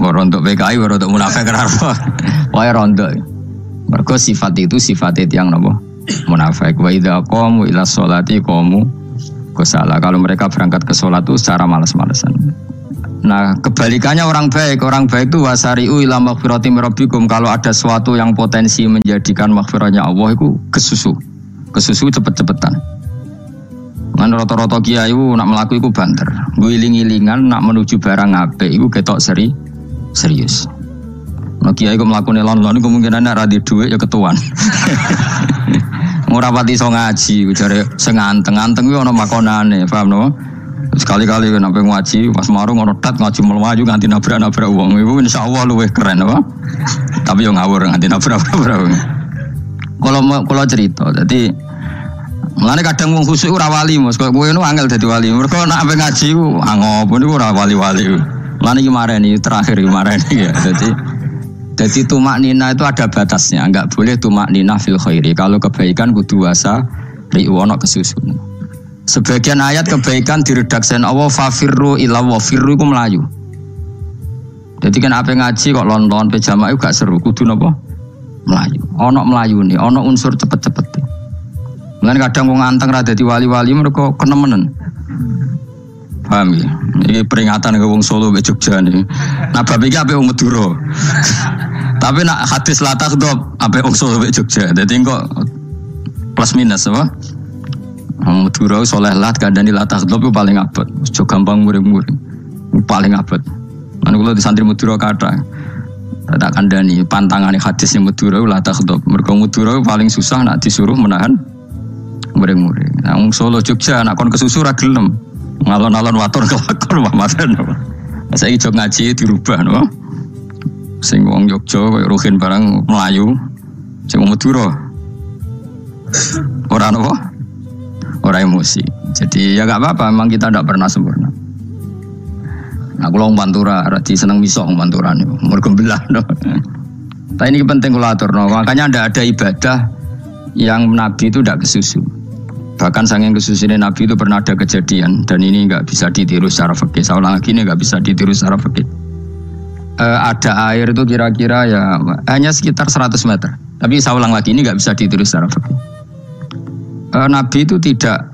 Rontok PKI, rontok munafik kenapa? Wah rontok. Mereka sifat itu sifat itu yang nopo munafik wa idza qamu ila sholati qamu kusala kalau mereka berangkat ke sholat itu secara malas-malesan Nah kebalikannya orang baik. Orang baik itu wasari'u ila maghfirati rabbikum. Kalau ada sesuatu yang potensi menjadikan maghfirahnya Allah itu kesusu. Kesusu cepet-cepetan. Kan roto-roto kiai nak melaku itu banter. Guiling-gilingan nak menuju barang ape itu ketok seri serius. Nah kiai itu melakukan elon-elon kemungkinan ada duit ya ketuan [LAUGHS] Ora pati iso ngaji, jare sing anteng-anteng kuwi ana makonane, paham no? Sekali-kali sampai ngaji, pas marung ono tat ngaji melaju nganti nabrak-nabrak wong. Iku insyaallah luwih keren apa? Tapi yo ngawur nganti nabrak-nabrak wong. Kalau kalau cerita, jadi Mulane kadang wong khusuk ora wali, Mas. Kok kowe angel dadi wali. Mergo nek ape ngaji ku angop niku ora wali-wali. Mulane iki mareni terakhir iki mareni ya. Dadi jadi tumak nina itu ada batasnya, enggak boleh tumak nina fil khairi. Kalau kebaikan kudu wasa riwono kesusun. Sebagian ayat kebaikan diredaksi Allah fafirru ila wa firru ku melayu. Jadi kan apa ngaji kok lonton pejama itu gak seru, kudu napa? Melayu. Ono melayu nih, ono unsur cepet-cepet. Mulane kadang wong anteng ra dadi wali-wali mereka kenemenen. Paham ya? Ini peringatan ke wong Solo ke Jogja nih. Nah bab iki ape wong. [LAUGHS] Tapi nak hadis latah dop ape wong Solo ke Jogja. Jadi kok plus minus apa? Wong Madura soleh lat kandani latah itu paling abot. Jo gampang muring-muring. Paling abot. Mana kalau di santri Madura kata tak kandani pantangan hadisnya Madura latah dop. Mereka Madura paling susah nak disuruh menahan muring-muring. Nah, Solo Jogja anak kon kesusu ra gelem. Ngalon-alon waton kelakon Muhammad. Saya ijo ngaji dirubah no. Sing wong Jogja koyo Ruhin barang Melayu. Sing wong Madura. Ora apa? Ora emosi. Jadi ya gak apa-apa, memang kita tidak pernah sempurna. Nah, kalau pantura, rati seneng misok pantura nih, mergo belah no. Tapi ini penting kula no. Makanya tidak ada ibadah yang Nabi itu tidak kesusu. Bahkan saking kesusunya Nabi itu pernah ada kejadian dan ini nggak bisa ditiru secara fikih. Saya ulang lagi ini nggak bisa ditiru secara fikih. E, ada air itu kira-kira ya hanya sekitar 100 meter. Tapi saya ulang lagi ini nggak bisa ditiru secara fikih. E, Nabi itu tidak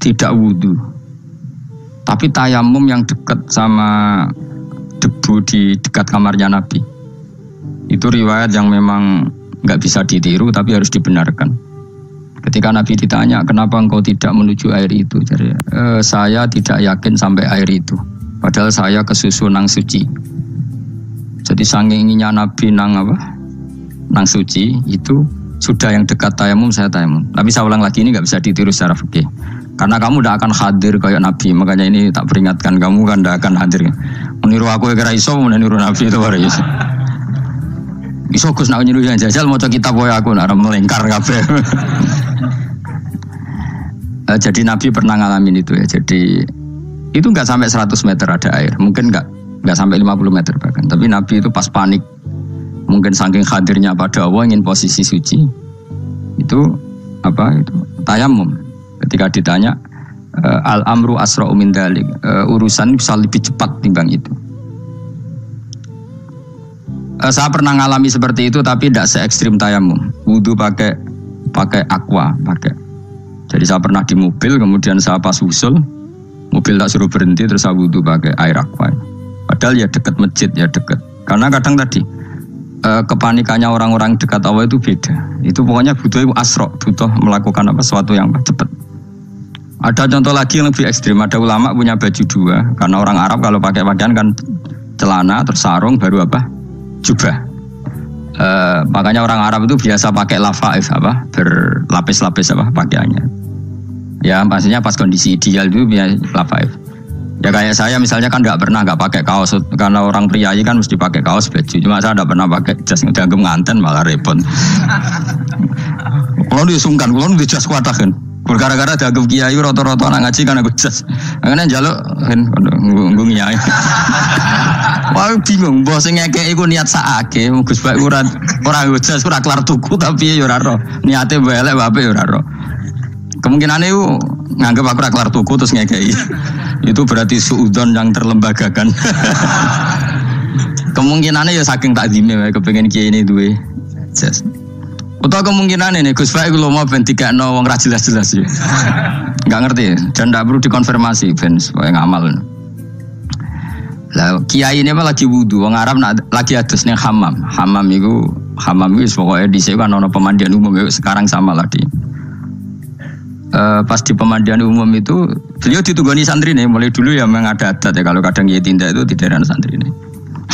tidak wudhu, tapi tayamum yang dekat sama debu di dekat kamarnya Nabi. Itu riwayat yang memang nggak bisa ditiru tapi harus dibenarkan. Ketika Nabi ditanya, kenapa engkau tidak menuju air itu? Jadi, e, saya tidak yakin sampai air itu. Padahal saya kesusu nang suci. Jadi saking inginnya Nabi nang apa? Nang suci itu sudah yang dekat tayamum saya tayamum. Tapi saya ulang lagi ini nggak bisa ditiru secara fikih. Karena kamu tidak akan hadir kayak Nabi. Makanya ini tak peringatkan kamu kan tidak akan hadir. Meniru aku ya kira iso, meniru Nabi itu baru iso. Iso Gus nak yang jajal mau kitab boy aku nak melingkar kabeh. Uh, jadi Nabi pernah ngalamin itu ya. Jadi itu nggak sampai 100 meter ada air, mungkin nggak nggak sampai 50 meter bahkan. Tapi Nabi itu pas panik, mungkin saking hadirnya pada Allah ingin posisi suci, itu apa itu tayamum. Ketika ditanya uh, al amru asra min dalik, uh, urusan bisa lebih cepat timbang itu. Saya pernah ngalami seperti itu tapi tidak se ekstrim tayamum. Wudhu pakai pakai aqua, pakai jadi saya pernah di mobil, kemudian saya pas usul, mobil tak suruh berhenti, terus saya wudhu pakai air aqua. Padahal ya dekat masjid, ya dekat. Karena kadang tadi, eh, kepanikannya orang-orang dekat Allah itu beda. Itu pokoknya butuh asro, butuh melakukan apa sesuatu yang cepat. Ada contoh lagi yang lebih ekstrim. Ada ulama punya baju dua, karena orang Arab kalau pakai pakaian kan celana, terus sarung, baru apa? Jubah. Uh, makanya orang Arab itu biasa pakai lafaif apa berlapis-lapis apa pakaiannya. Ya pastinya pas kondisi ideal itu ya lafaif. Ya kayak saya misalnya kan nggak pernah nggak pakai kaos karena orang pria kan mesti pakai kaos baju. Cuma saya nggak pernah pakai jas dianggap nganten malah repot. [LAUGHS] Kalau disungkan, kalau di jas kuat kan. Gara-gara dianggap kiai roto-roto anak ngaji kan aku jas. Akhirnya jaluk kan nggung kiai. [LAUGHS] Wah bingung, bos sing ngekek iku niat sakake, Gus Baik ora ora jas ora kelar tuku tapi ya ora ro. Niate elek bape ya ora ro. Kemungkinan itu nganggap aku kelar tuku terus ngekei. [LAUGHS] itu berarti suudon yang terlembagakan. [LAUGHS] Kemungkinannya ya saking tak dime kepengen kiai ini duwe. Yes. Atau kemungkinan ini Gus Baik lo mau ben tiga no wong jelas jelas ya. [LAUGHS] Gak ngerti dan tidak perlu dikonfirmasi ben supaya ngamal. Lah kiai ini apa lagi wudhu, wong Arab nak, lagi atas nih hamam. Hamam itu hamam itu pokoknya di sini kan ono pemandian umum sekarang sama lagi uh, pas di pemandian umum itu beliau ditunggoni santri nih. Mulai dulu ya memang ada adat ya. Kalau kadang ya tindak itu di daerah santri nih.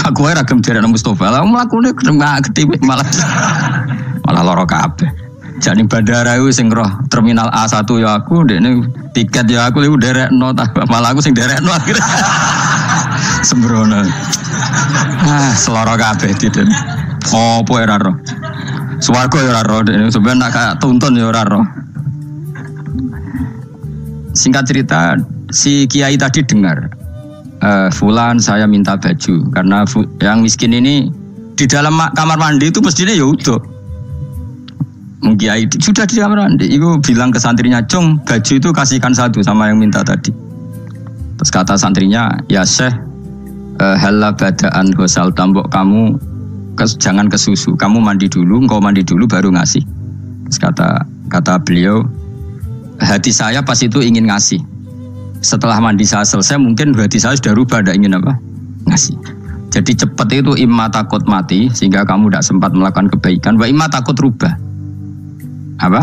Aku era ragam daerah Mustafa lah. Melakukan nggak ketibik malah malah loro kabeh. Jadi bandara itu sing roh terminal A1 ya aku ini tiket ya aku itu derek no malah aku sing derek no akhirnya. [LAUGHS] Sembrono. Ah seloro kabeh tidak apa era roh? Suwargo ya sebenarnya nak tuntun ya roh Singkat cerita, si kiai tadi dengar, e, Fulan saya minta baju karena yang miskin ini di dalam kamar mandi itu mestinya ya udah. Kiai sudah di kamar mandi, itu bilang ke santrinya, Cung baju itu kasihkan satu sama yang minta tadi. Terus kata santrinya, ya Syekh, uh, hella badaan gosal tambok kamu kes, jangan ke susu, kamu mandi dulu, engkau mandi dulu baru ngasih. Terus kata kata beliau, hati saya pas itu ingin ngasih. Setelah mandi saya selesai, mungkin hati saya sudah rubah, tidak ingin apa? Ngasih. Jadi cepat itu imma takut mati, sehingga kamu tidak sempat melakukan kebaikan. Wa imma takut rubah. Apa?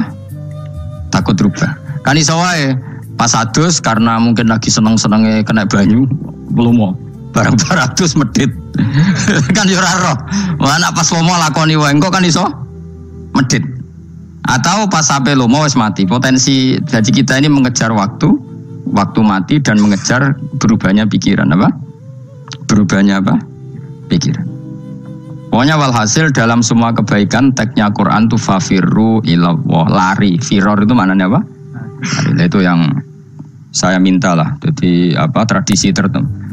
Takut rubah. Kan iso wae pas adus karena mungkin lagi seneng-senengnya kena banyu, belum mau barang baratus medit. [LAUGHS] kan yo. Wah pas lomo lakoni wae kan iso medit. Atau pas sampai lo mau mati. Potensi jadi kita ini mengejar waktu, waktu mati dan mengejar berubahnya pikiran apa? Berubahnya apa? Pikiran. Pokoknya walhasil dalam semua kebaikan teksnya Quran tuh fafirru ilawah lari. Firor itu maknanya apa? Lari. Itu yang saya minta lah. Jadi apa tradisi tertentu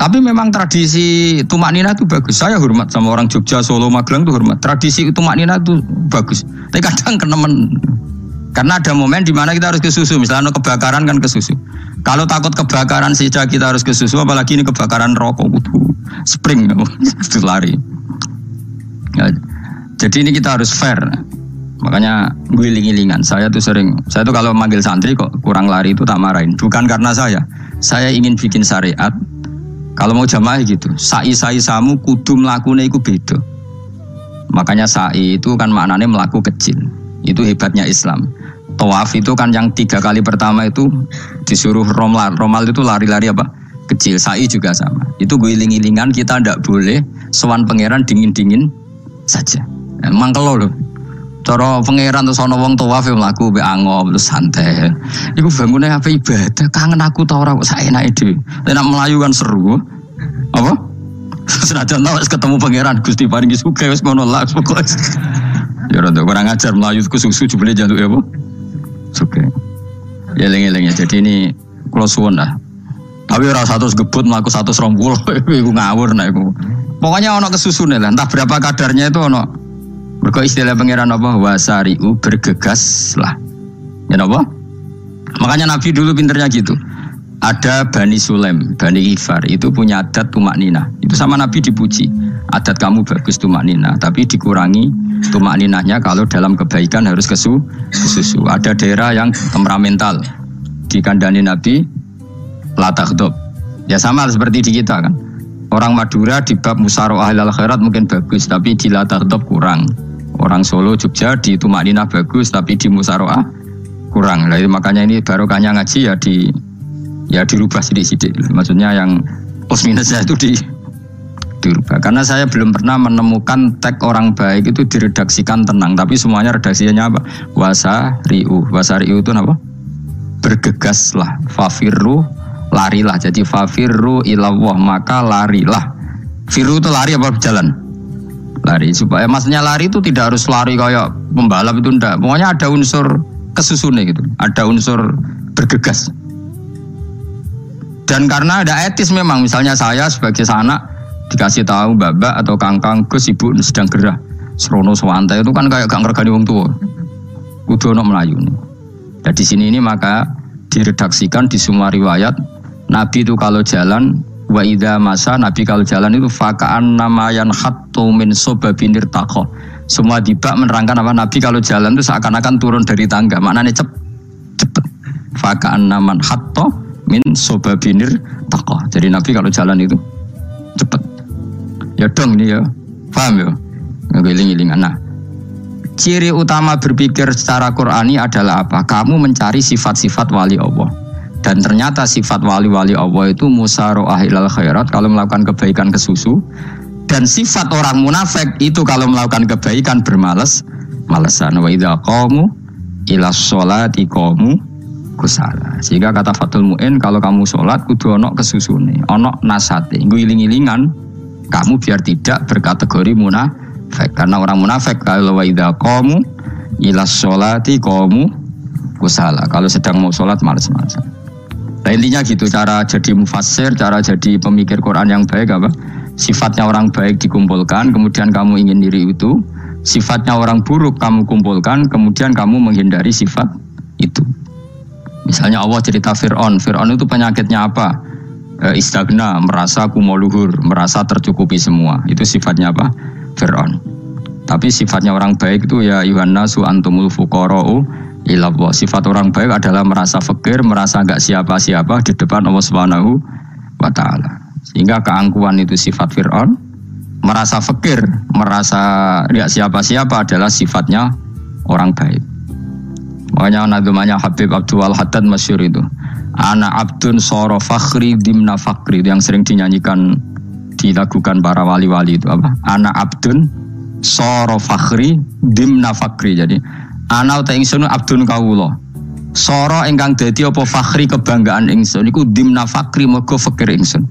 tapi memang tradisi tumak nina itu bagus. Saya hormat sama orang Jogja, Solo, Magelang itu hormat. Tradisi tumak nina itu bagus. Tapi kadang kenemen. Karena ada momen di mana kita harus ke susu. Misalnya kebakaran kan ke susu. Kalau takut kebakaran sejak kita harus ke susu, apalagi ini kebakaran rokok, spring, [LAUGHS] itu lari. Ya, jadi ini kita harus fair. Makanya guling-gilingan. Saya tuh sering, saya tuh kalau manggil santri kok kurang lari itu tak marahin. Bukan karena saya. Saya ingin bikin syariat kalau mau jamaah gitu, sa'i-sa'i samu kudu melakukan itu beda. Makanya sa'i itu kan maknanya melaku kecil. Itu hebatnya Islam. Tawaf itu kan yang tiga kali pertama itu disuruh romal. Romal itu lari-lari apa? Kecil. Sa'i juga sama. Itu guling-gilingan kita ndak boleh sewan pangeran dingin-dingin saja. Emang kalau loh. Cara pangeran terus ana wong tawaf ya mlaku mbek angop terus santai. Iku bangune apa ibadah? Kangen aku ta ora kok saenake dhewe. Nek melayu kan seru. Apa? [LAUGHS] Senajan tau ketemu pangeran Gusti paringi suka wis ngono lah pokoke. Ya rada kurang ajar melayu ku susu jebule jantuk ya apa? Suka. Ya eling-eling ya. Jadi ini kula suwun lah. Tapi ora satu gebut mlaku 120 [LAUGHS] iku ngawur nek iku. Pokoknya ono kesusune lah, entah berapa kadarnya itu ono mereka istilah pangeran apa? Wasariu bergegas lah. Ya apa? Makanya Nabi dulu pinternya gitu. Ada Bani Sulem, Bani Ifar itu punya adat tumak nina. Itu sama Nabi dipuji. Adat kamu bagus tumak nina, tapi dikurangi tumak ninahnya kalau dalam kebaikan harus kesu, kesusu. Ada daerah yang temperamental. Di kandani Nabi, latakdob. Ya sama seperti di kita kan. Orang Madura di bab musaro ahlal khairat mungkin bagus, tapi di latakdob kurang. Orang Solo, Jogja di Tumakninah bagus, tapi di Musaroah kurang. Nah, makanya ini barokahnya ngaji ya di ya dirubah sidik-sidik. Maksudnya yang plus minusnya itu di dirubah. Karena saya belum pernah menemukan tag orang baik itu diredaksikan tenang, tapi semuanya redaksinya apa? Wasariu. Wasariu itu apa? Bergegaslah. Fafirru larilah. Jadi fafirru ilawah maka larilah. Firu itu lari apa berjalan? lari. Supaya maksudnya lari itu tidak harus lari kayak pembalap itu ndak. Pokoknya ada unsur kesusunnya gitu. Ada unsur bergegas. Dan karena ada etis memang misalnya saya sebagai anak dikasih tahu babak atau kangkang Gus ibu sedang gerah. Serono sewantai itu kan kayak gak ngergani wong tua kudu ono melayu dan di sini ini maka diredaksikan di semua riwayat Nabi itu kalau jalan Wa idha masa Nabi kalau jalan itu fakaan namayan hattu min sobabinir takoh. Semua dibak menerangkan apa Nabi kalau jalan itu seakan-akan turun dari tangga. Maknanya cep, cepet. Fakaan naman hatto min sobabinir takoh. Jadi Nabi kalau jalan itu cepet. Ya dong ini ya. Paham ya? Ngegiling-gilingan. Nah, ciri utama berpikir secara Qurani adalah apa? Kamu mencari sifat-sifat wali Allah. Dan ternyata sifat wali-wali Allah itu musaro'ah ilal khairat kalau melakukan kebaikan ke susu. Dan sifat orang munafik itu kalau melakukan kebaikan bermalas malesan. Wa idha qamu ila sholati qamu kusala. Sehingga kata Fatul Mu'in kalau kamu sholat kudu ono kesusune, ono nasate. Guling-gilingan kamu biar tidak berkategori munafik. Karena orang munafik kalau wa idha qamu ila sholati qamu kusala. Kalau sedang mau sholat males-malesan. Nah intinya gitu cara jadi mufassir, cara jadi pemikir Quran yang baik apa? Sifatnya orang baik dikumpulkan, kemudian kamu ingin diri itu. Sifatnya orang buruk kamu kumpulkan, kemudian kamu menghindari sifat itu. Misalnya Allah cerita Fir'aun, Fir'aun itu penyakitnya apa? E, istagna, merasa kumoluhur, merasa tercukupi semua. Itu sifatnya apa? Fir'aun. Tapi sifatnya orang baik itu ya Yuhanna su antumul fuqara'u ilallah. Sifat orang baik adalah merasa fakir, merasa enggak siapa-siapa di depan Allah Subhanahu wa taala. Sehingga keangkuhan itu sifat Firaun, merasa fakir, merasa enggak siapa-siapa adalah sifatnya orang baik. Makanya nadumanya Habib Abdul Haddad masyur itu. Anak abdun soro fakhri dimna fakri yang sering dinyanyikan dilakukan para wali-wali itu apa? Anak abdun soro fakhri dimna fakri. Jadi Ana ta ingsun abdun kawula. Soro ingkang dadi apa fakhri kebanggaan ingsun iku dimna fakri mergo fakir ingsun.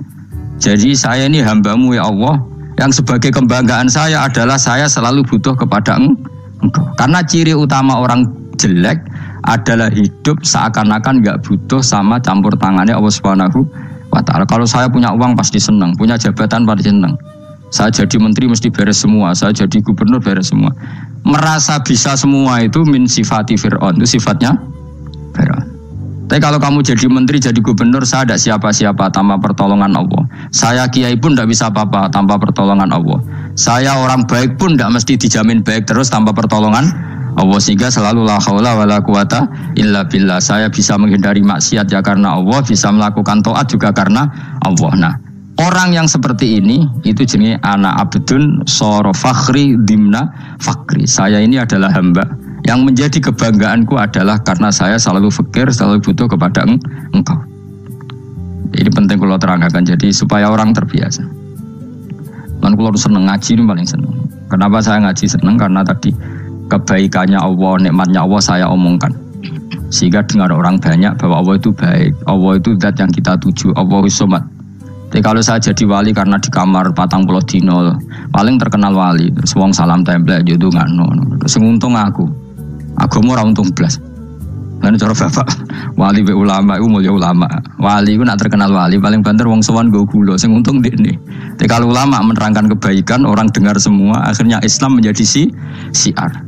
Jadi saya ini hambamu ya Allah yang sebagai kebanggaan saya adalah saya selalu butuh kepada engkau. Karena ciri utama orang jelek adalah hidup seakan-akan nggak butuh sama campur tangannya Allah Subhanahu wa taala. Kalau saya punya uang pasti senang, punya jabatan pasti senang. Saya jadi menteri mesti beres semua, saya jadi gubernur beres semua. Merasa bisa semua itu min sifati fir'aun, itu sifatnya fir'aun. Tapi kalau kamu jadi menteri, jadi gubernur, saya tidak siapa-siapa tanpa pertolongan Allah. Saya kiai pun tidak bisa apa-apa tanpa pertolongan Allah. Saya orang baik pun tidak mesti dijamin baik terus tanpa pertolongan Allah sehingga selalu la haula wala quwata illa billah. Saya bisa menghindari maksiat ya karena Allah, bisa melakukan taat juga karena Allah. Nah, Orang yang seperti ini itu jenis anak abdun soro fakhri dimna fakri. Saya ini adalah hamba yang menjadi kebanggaanku adalah karena saya selalu fikir, selalu butuh kepada engkau. Ini penting kalau terangkan jadi supaya orang terbiasa. Dan kalau seneng ngaji ini paling seneng. Kenapa saya ngaji seneng? Karena tadi kebaikannya Allah, nikmatnya Allah saya omongkan. Sehingga dengar orang banyak bahwa Allah itu baik, Allah itu zat yang kita tuju, Allah itu jadi kalau saya jadi wali karena di kamar patang pulau dino, paling terkenal wali. Terus wong salam template jodoh nggak no. Terus untung aku, aku mau untung belas. Lalu cara bapak wali be ulama, itu mulia ulama. Wali itu nak terkenal wali, paling banter wong sowan gue gulo. Sing untung deh nih. Tapi kalau ulama menerangkan kebaikan, orang dengar semua, akhirnya Islam menjadi si siar.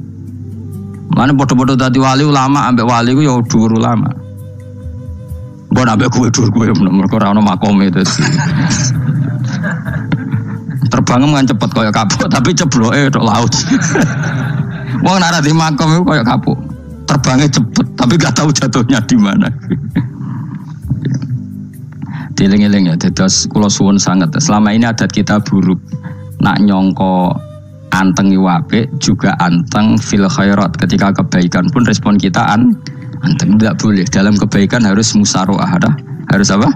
Mana bodoh-bodoh tadi wali ulama, ambek wali itu ya dua ulama. Gue nambah kue dur kue mereka orang makom itu sih. Terbang kan cepet kayak kapuk tapi ceblok itu laut. Wong nara di makom itu kayak kapuk. Terbangnya cepet tapi gak tahu jatuhnya di mana. Diling-iling ya, terus kalau suwun sangat. Selama ini adat kita buruk. Nak nyongko anteng iwape juga anteng fil khairat. Ketika kebaikan pun respon kita an Antum tidak boleh. Dalam kebaikan harus musaroah. Harus apa?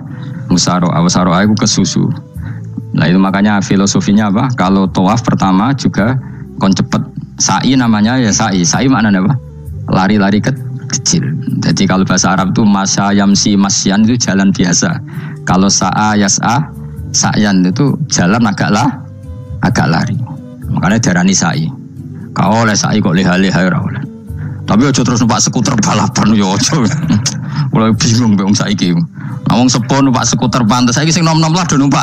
Musaroah. Musaroah itu ke susu. Nah itu makanya filosofinya apa? Kalau tawaf pertama juga kon cepet sa'i namanya ya sa'i. Sa'i mana apa? Lari-lari ke kecil. Jadi kalau bahasa Arab itu masa yamsi masyan itu jalan biasa. Kalau sa'a yas'a sa'yan itu jalan agak lah agak lari. Makanya darani sa'i. Kau oleh sa'i kok leha-leha ya oleh. Tapi aja terus numpak skuter balapan yo aja. Mulai bingung mbek saiki. Nah wong sepo numpak skuter pantes saiki sing nom-nom lah do numpak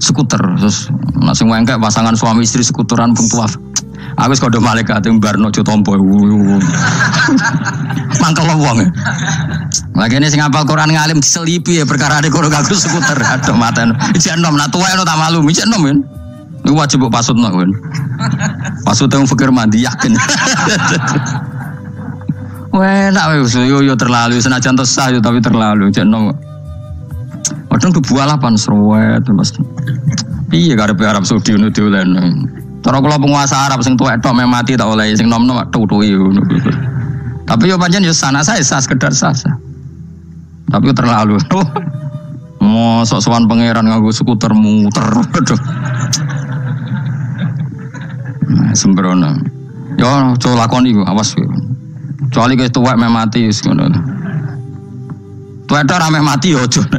skuter. Terus langsung wengkek pasangan suami istri skuteran pun tuaf. Aku wis kode malaikat yang barno jo tompo. [LAUGHS] Mangkel wong. Ini sing apal Quran ngalim diselipi ya perkara ada kono gagus skuter. Aduh maten. Ijek nom nak no tak malu. Ijek nom kan. Ini wajib pasut no kan. Pasut yang fikir mandi yakin. [LAUGHS] Enak wes yo yo terlalu senajan sah yo tapi terlalu jenno. Padahal buah lapan serwet mas. Iya karep Arab Saudi nu diulen. Cara kula penguasa Arab sing tuwek tok mati tak oleh sing nom-nom tutuki ngono. Tapi yo pancen yo sana saya sah sekedar sah. Tapi terlalu. [LAUGHS] Mosok sowan pangeran nganggo skuter muter. Nah, sembrono. Yo coba lakoni awas. Kecuali ke tua meh mati wis ngono. Itu rame mati yo ya,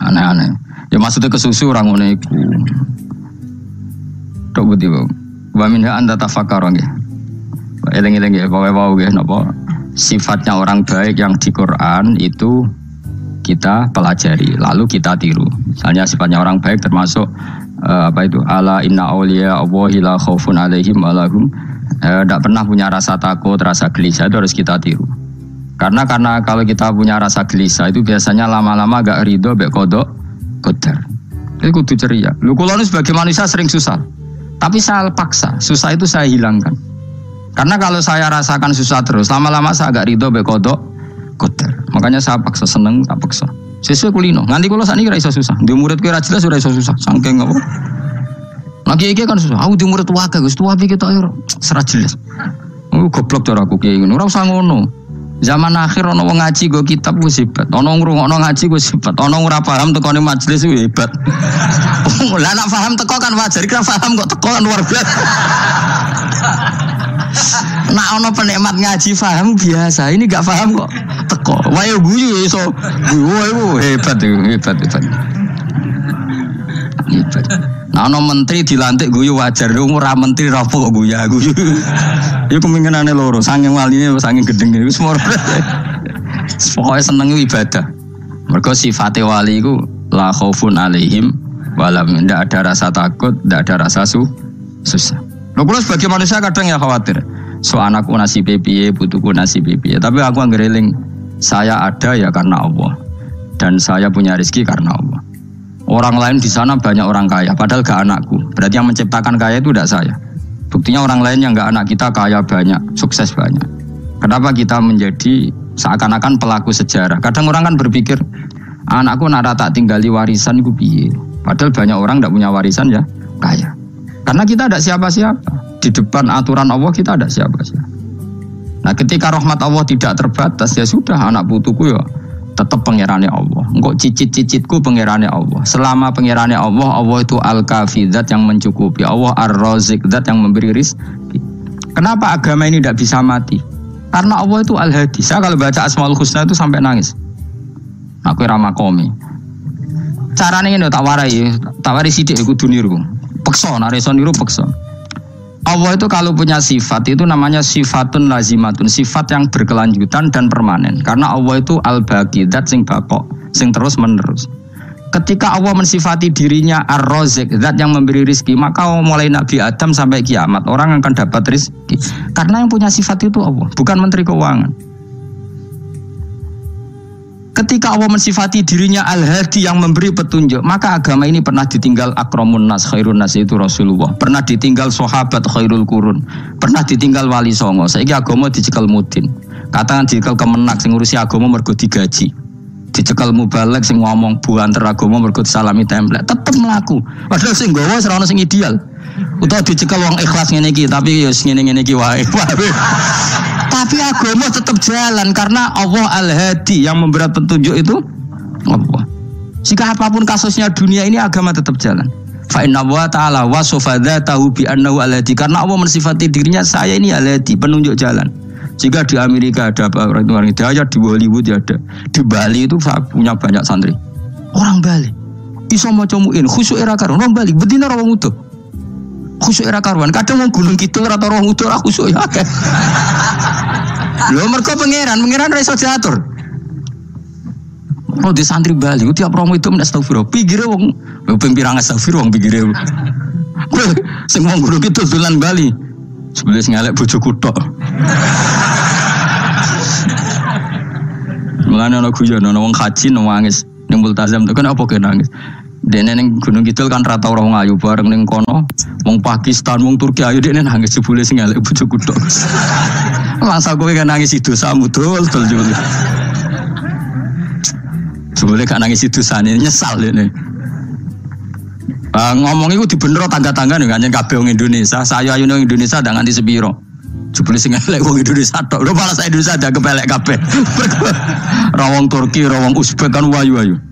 Aneh-aneh. Ya maksudnya kesusu orang ngono iku. Tok budi bu. Wa minha anda tafakkar nggih. Eling-eling ya, pokoke wau nggih napa sifatnya orang baik yang di Quran itu kita pelajari lalu kita tiru. Misalnya sifatnya orang baik termasuk uh, apa itu ala inna auliya Allahi la khaufun alaihim walahum tidak eh, pernah punya rasa takut, rasa gelisah itu harus kita tiru. Karena karena kalau kita punya rasa gelisah itu biasanya lama-lama agak ridho, bek kodok, kodar. Itu kudu ceria. Lu kalau sebagai manusia sering susah, tapi saya paksa, susah itu saya hilangkan. Karena kalau saya rasakan susah terus, lama-lama saya agak ridho, bek kodok, kodar. Makanya saya paksa seneng, tak paksa. Sesuai kulino. Nanti kalau saat ini kira susah. Di murid kira jelas sudah susah. Sangking apa? Lagi iki kan susah. Aku di murid tua Gus tua kita ayo serat jelas. Aku goblok cara aku kiai ngono. Ora usah ngono. Zaman akhir ono wong ngaji go kitab wis hebat. Ono ngrungokno ngaji wis hebat. Ono ora paham tekone majelis wis hebat. [LAUGHS] Lah nak paham teko kan wajar, kira paham kok teko kan luar biasa. [LAUGHS] Nak ono penikmat ngaji paham biasa. Ini gak paham kok. Teko. Wayo guyu iso. Guyu hebat hebat hebat. Hebat. Nah, ono menteri dilantik guyu wajar, dong ora menteri rapo kok guyu guyu. [LAUGHS] Ya kemungkinane loro, saking waline saking gedeng [LAUGHS] iku semua. Pokoknya seneng ibadah. Mergo sifate wali iku la khaufun alaihim walam ndak ada rasa takut, ndak ada rasa su susah. Lho kula sebagai manusia kadang ya khawatir. So anakku nasi piye, putuku nasi piye. Tapi aku anggereling saya ada ya karena Allah. Dan saya punya rezeki karena Allah. Orang lain di sana banyak orang kaya, padahal gak anakku. Berarti yang menciptakan kaya itu tidak saya. Buktinya orang lain yang gak anak kita kaya banyak, sukses banyak. Kenapa kita menjadi seakan-akan pelaku sejarah? Kadang orang kan berpikir, anakku nara tak tinggali warisan itu piye. Padahal banyak orang tidak punya warisan ya kaya. Karena kita ada siapa-siapa. Di depan aturan Allah kita ada siapa-siapa. Nah ketika rahmat Allah tidak terbatas ya sudah anak putuku ya tetap pangerannya Allah. Engkau cicit-cicitku pangerannya Allah. Selama pangerannya Allah, Allah itu al-kafi zat yang mencukupi. Allah ar-razik zat yang memberi rizki. Kenapa agama ini tidak bisa mati? Karena Allah itu al-hadi. Saya kalau baca Asmaul Husna itu sampai nangis. Aku ramah komi. Caranya ini tak warai, tak warai sidik aku duniru. Pekso, nareson niru pekso. Allah itu kalau punya sifat itu namanya sifatun lazimatun, sifat yang berkelanjutan dan permanen. Karena Allah itu al-baqi, zat sing bakok, sing terus menerus. Ketika Allah mensifati dirinya ar-razik, zat yang memberi rizki, maka mulai Nabi Adam sampai kiamat orang akan dapat rizki. Karena yang punya sifat itu Allah, bukan menteri keuangan. Ketika Allah mensifati dirinya Al-Hadi yang memberi petunjuk, maka agama ini pernah ditinggal akromun nas, khairun nas itu Rasulullah. Pernah ditinggal sahabat khairul kurun. Pernah ditinggal wali songo. Saiki agama dicekal mudin. Katakan dicekal kemenak sing ngurusi agama mergo digaji. Dicekal mubalek sing ngomong buanter agama mergo salami template. Tetep melaku. Padahal sing gawa ora sing ideal. Utawa dicekal wong ikhlas ngene tapi ya ngene-ngene iki wae. [LAUGHS] Tapi agama tetap jalan karena Allah Al-Hadi yang memberi petunjuk itu Allah. Jika apa pun kasusnya dunia ini agama tetap jalan. Fa inna wa ta'ala wa tahu bi al-hadi karena Allah mensifati dirinya saya ini al-hadi penunjuk jalan. Jika di Amerika ada orang itu orang hidayah di Hollywood ya ada. Di Bali itu punya banyak santri. Orang Bali. Iso comuin khusyuk era karo orang Bali betina orang utuh. Khusyuk era karuan kadang mau gunung kidul atau orang utuh khusyuk ya. Lho mereka pangeran, pangeran ra iso diatur. Oh di santri Bali, tiap romo itu mendak astagfirullah. Pikire wong ping pirang astagfirullah wong pikire. Sing wong guru gitu dolan Bali. Sebelah sing elek bojoku tok. Mulane ana guyon ana wong haji nangis ning tuh kan apa nangis. Dene ning Gunung Kidul kan rata orang ayu bareng ning kono. Wong Pakistan, wong Turki ayu dene nangis jebule sing elek bojoku tok. [LAUGHS] Masa gue kan nangis itu samu dul dul jebule. Jebule kan nangis itu sana nyesal ini. Uh, ngomong itu dibener tangga-tangga nih kan kabeh wong Indonesia. Saya ayu nang Indonesia dengan di sepiro. Jebule sing elek wong Indonesia tok. Lho malah Indonesia ada kepelek kabeh. [LAUGHS] rawong Turki, rawong Uzbek kan wayu-wayu.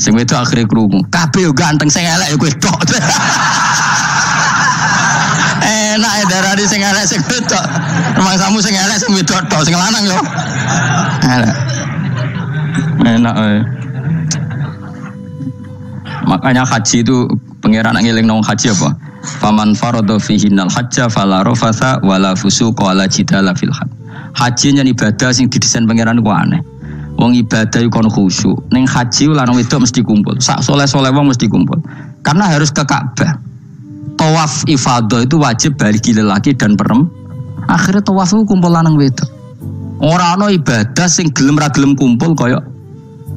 Sing itu akhirnya krungu. Kabeh yo ganteng sing elek yo kowe tok. [LAUGHS] Enak ya darah di sing elek sing wedok. Rumah samu sing elek sing wedok tok sing lanang yo. Enak. Enak eh. Makanya haji itu pangeran ngiling nong haji apa? Faman farada fihi nal hajja fala rafatha wala fusuqa wala jidala fil. Haji ibadah sing didesain pangeran ku aneh. Wong ibadah kon khusyuk. Neng haji lanang wedok mesti kumpul. Sak soleh-soleh wong mesti kumpul. Karena harus ke Ka'bah. Tawaf ifadah itu wajib bagi lelaki dan perem. Akhirnya tawaf itu kumpul lanang wedok. Orang no ibadah sing gelem ra gelem kumpul koyo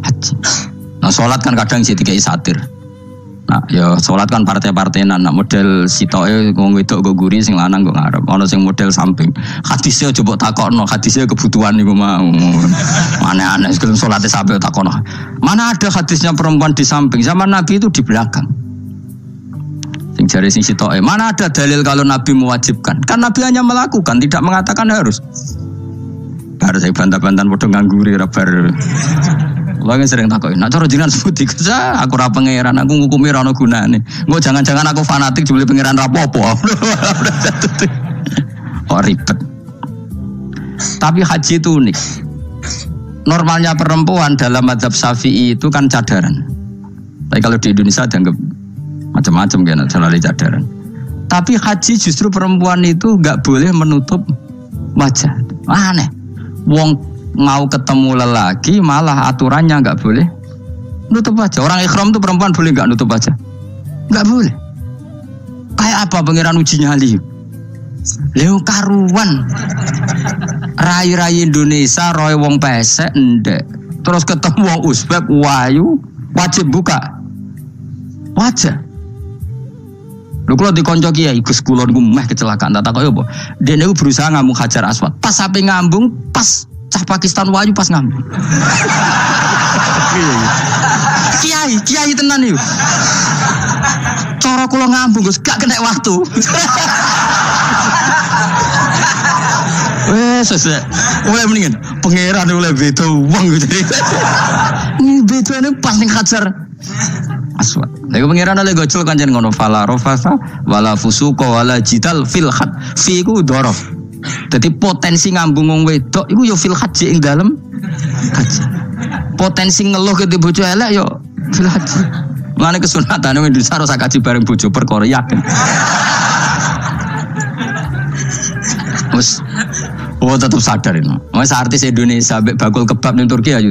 haji. Nah sholat kan kadang sih tiga satir. Nah, ya sholat kan partai-partainan. Nah, model sitoe wong wedok go guri sing lanang go ngarep. Ono sing model samping. Hadisnya coba takokno, hadisnya kebutuhan niku mau. Mana aneh sebelum sholatnya sampai takokno. Mana ada hadisnya perempuan di samping? Zaman Nabi itu di belakang. Sing jari sing sitoe. Mana ada dalil kalau Nabi mewajibkan? Kan Nabi hanya melakukan, tidak mengatakan harus. Baru saya bantah-bantahan bodoh ngangguri rabar. Lagi sering takut, nak cara jenengan sebuti kerja, aku rapa pangeran, aku ngukumi rano gunane. Gue jangan-jangan aku fanatik juli pangeran rapopo. [LAUGHS] Kok ribet. Tapi haji itu unik. Normalnya perempuan dalam mazhab Syafi'i itu kan cadaran. Tapi kalau di Indonesia dianggap macam-macam kan selalu cadaran. Tapi haji justru perempuan itu nggak boleh menutup wajah. Aneh. Wong mau ketemu lelaki malah aturannya nggak boleh nutup wajah. Orang ikhram tuh perempuan boleh nggak nutup wajah? Nggak boleh. Kayak apa pangeran uji nyali? Leo karuan. Rai-rai Indonesia roy wong pesek ndek. Terus ketemu wong Uzbek wayu wajib buka. Wajah. Lu kalau dikonco kiai Gus kulon gue meh kecelakaan tak tahu apa. Dia nih berusaha ngambung hajar aswad. Pas sampai ngambung, pas cah Pakistan wayu pas ngambung. kiai, kiai tenan yuk. Cara kulo ngambung Gus gak kena waktu. Wes, wes, mulai mendingan pangeran mulai beda uang gitu. Ini beda ini pas nih hajar aswad. Lagi pangeran gocol kan jangan ngono fala rofasa wala fusuko wala jidal fil khat fi ku dorof. Jadi potensi ngambung wong wedok iku yo fil haji ing dalem haji. Potensi ngeluh ke bojo elek yo fil haji. Mulane kesunatan wong Indonesia harus kaji bareng bojo perkara yakin. Wes Oh tetap sadar ini. Mas artis Indonesia ambek bakul kebab ning Turki ayo.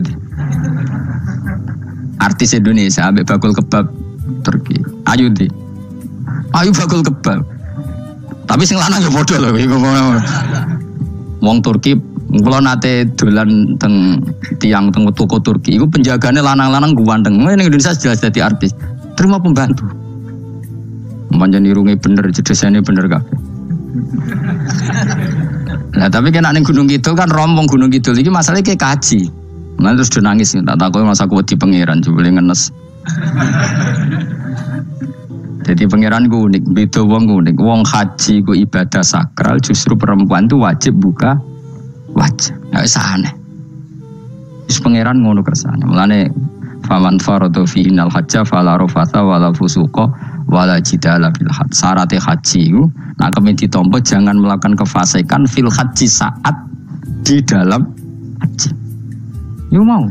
Artis Indonesia ambek bakul kebab Turki. Ayo di. Ayo bakul kebab. Tapi sing lanang ya lho iku. Wong Turki Kalau nate dolan teng tiang teng toko Turki, itu penjaganya lanang-lanang ganteng. Ini Indonesia jelas jadi artis. Terima pembantu. Manjan irungi bener, jedesnya bener gak? Nah tapi kena neng gunung gitu kan rombong gunung gitu lagi masalahnya kayak kaji. Nah terus dia nangis tak tahu masa aku di pangeran coba ngenes. Jadi pangeran gue unik, beda wong unik. Wong haji gue ibadah sakral, justru perempuan tuh wajib buka wajah. Nggak sana. Terus pangeran ngono kersane. Mulane faman faradu fi innal hajja fala rafata wala fusuqa wala jidala haji itu nah kami ditompo jangan melakukan kefasikan fil haji saat di dalam haji. Yo mau.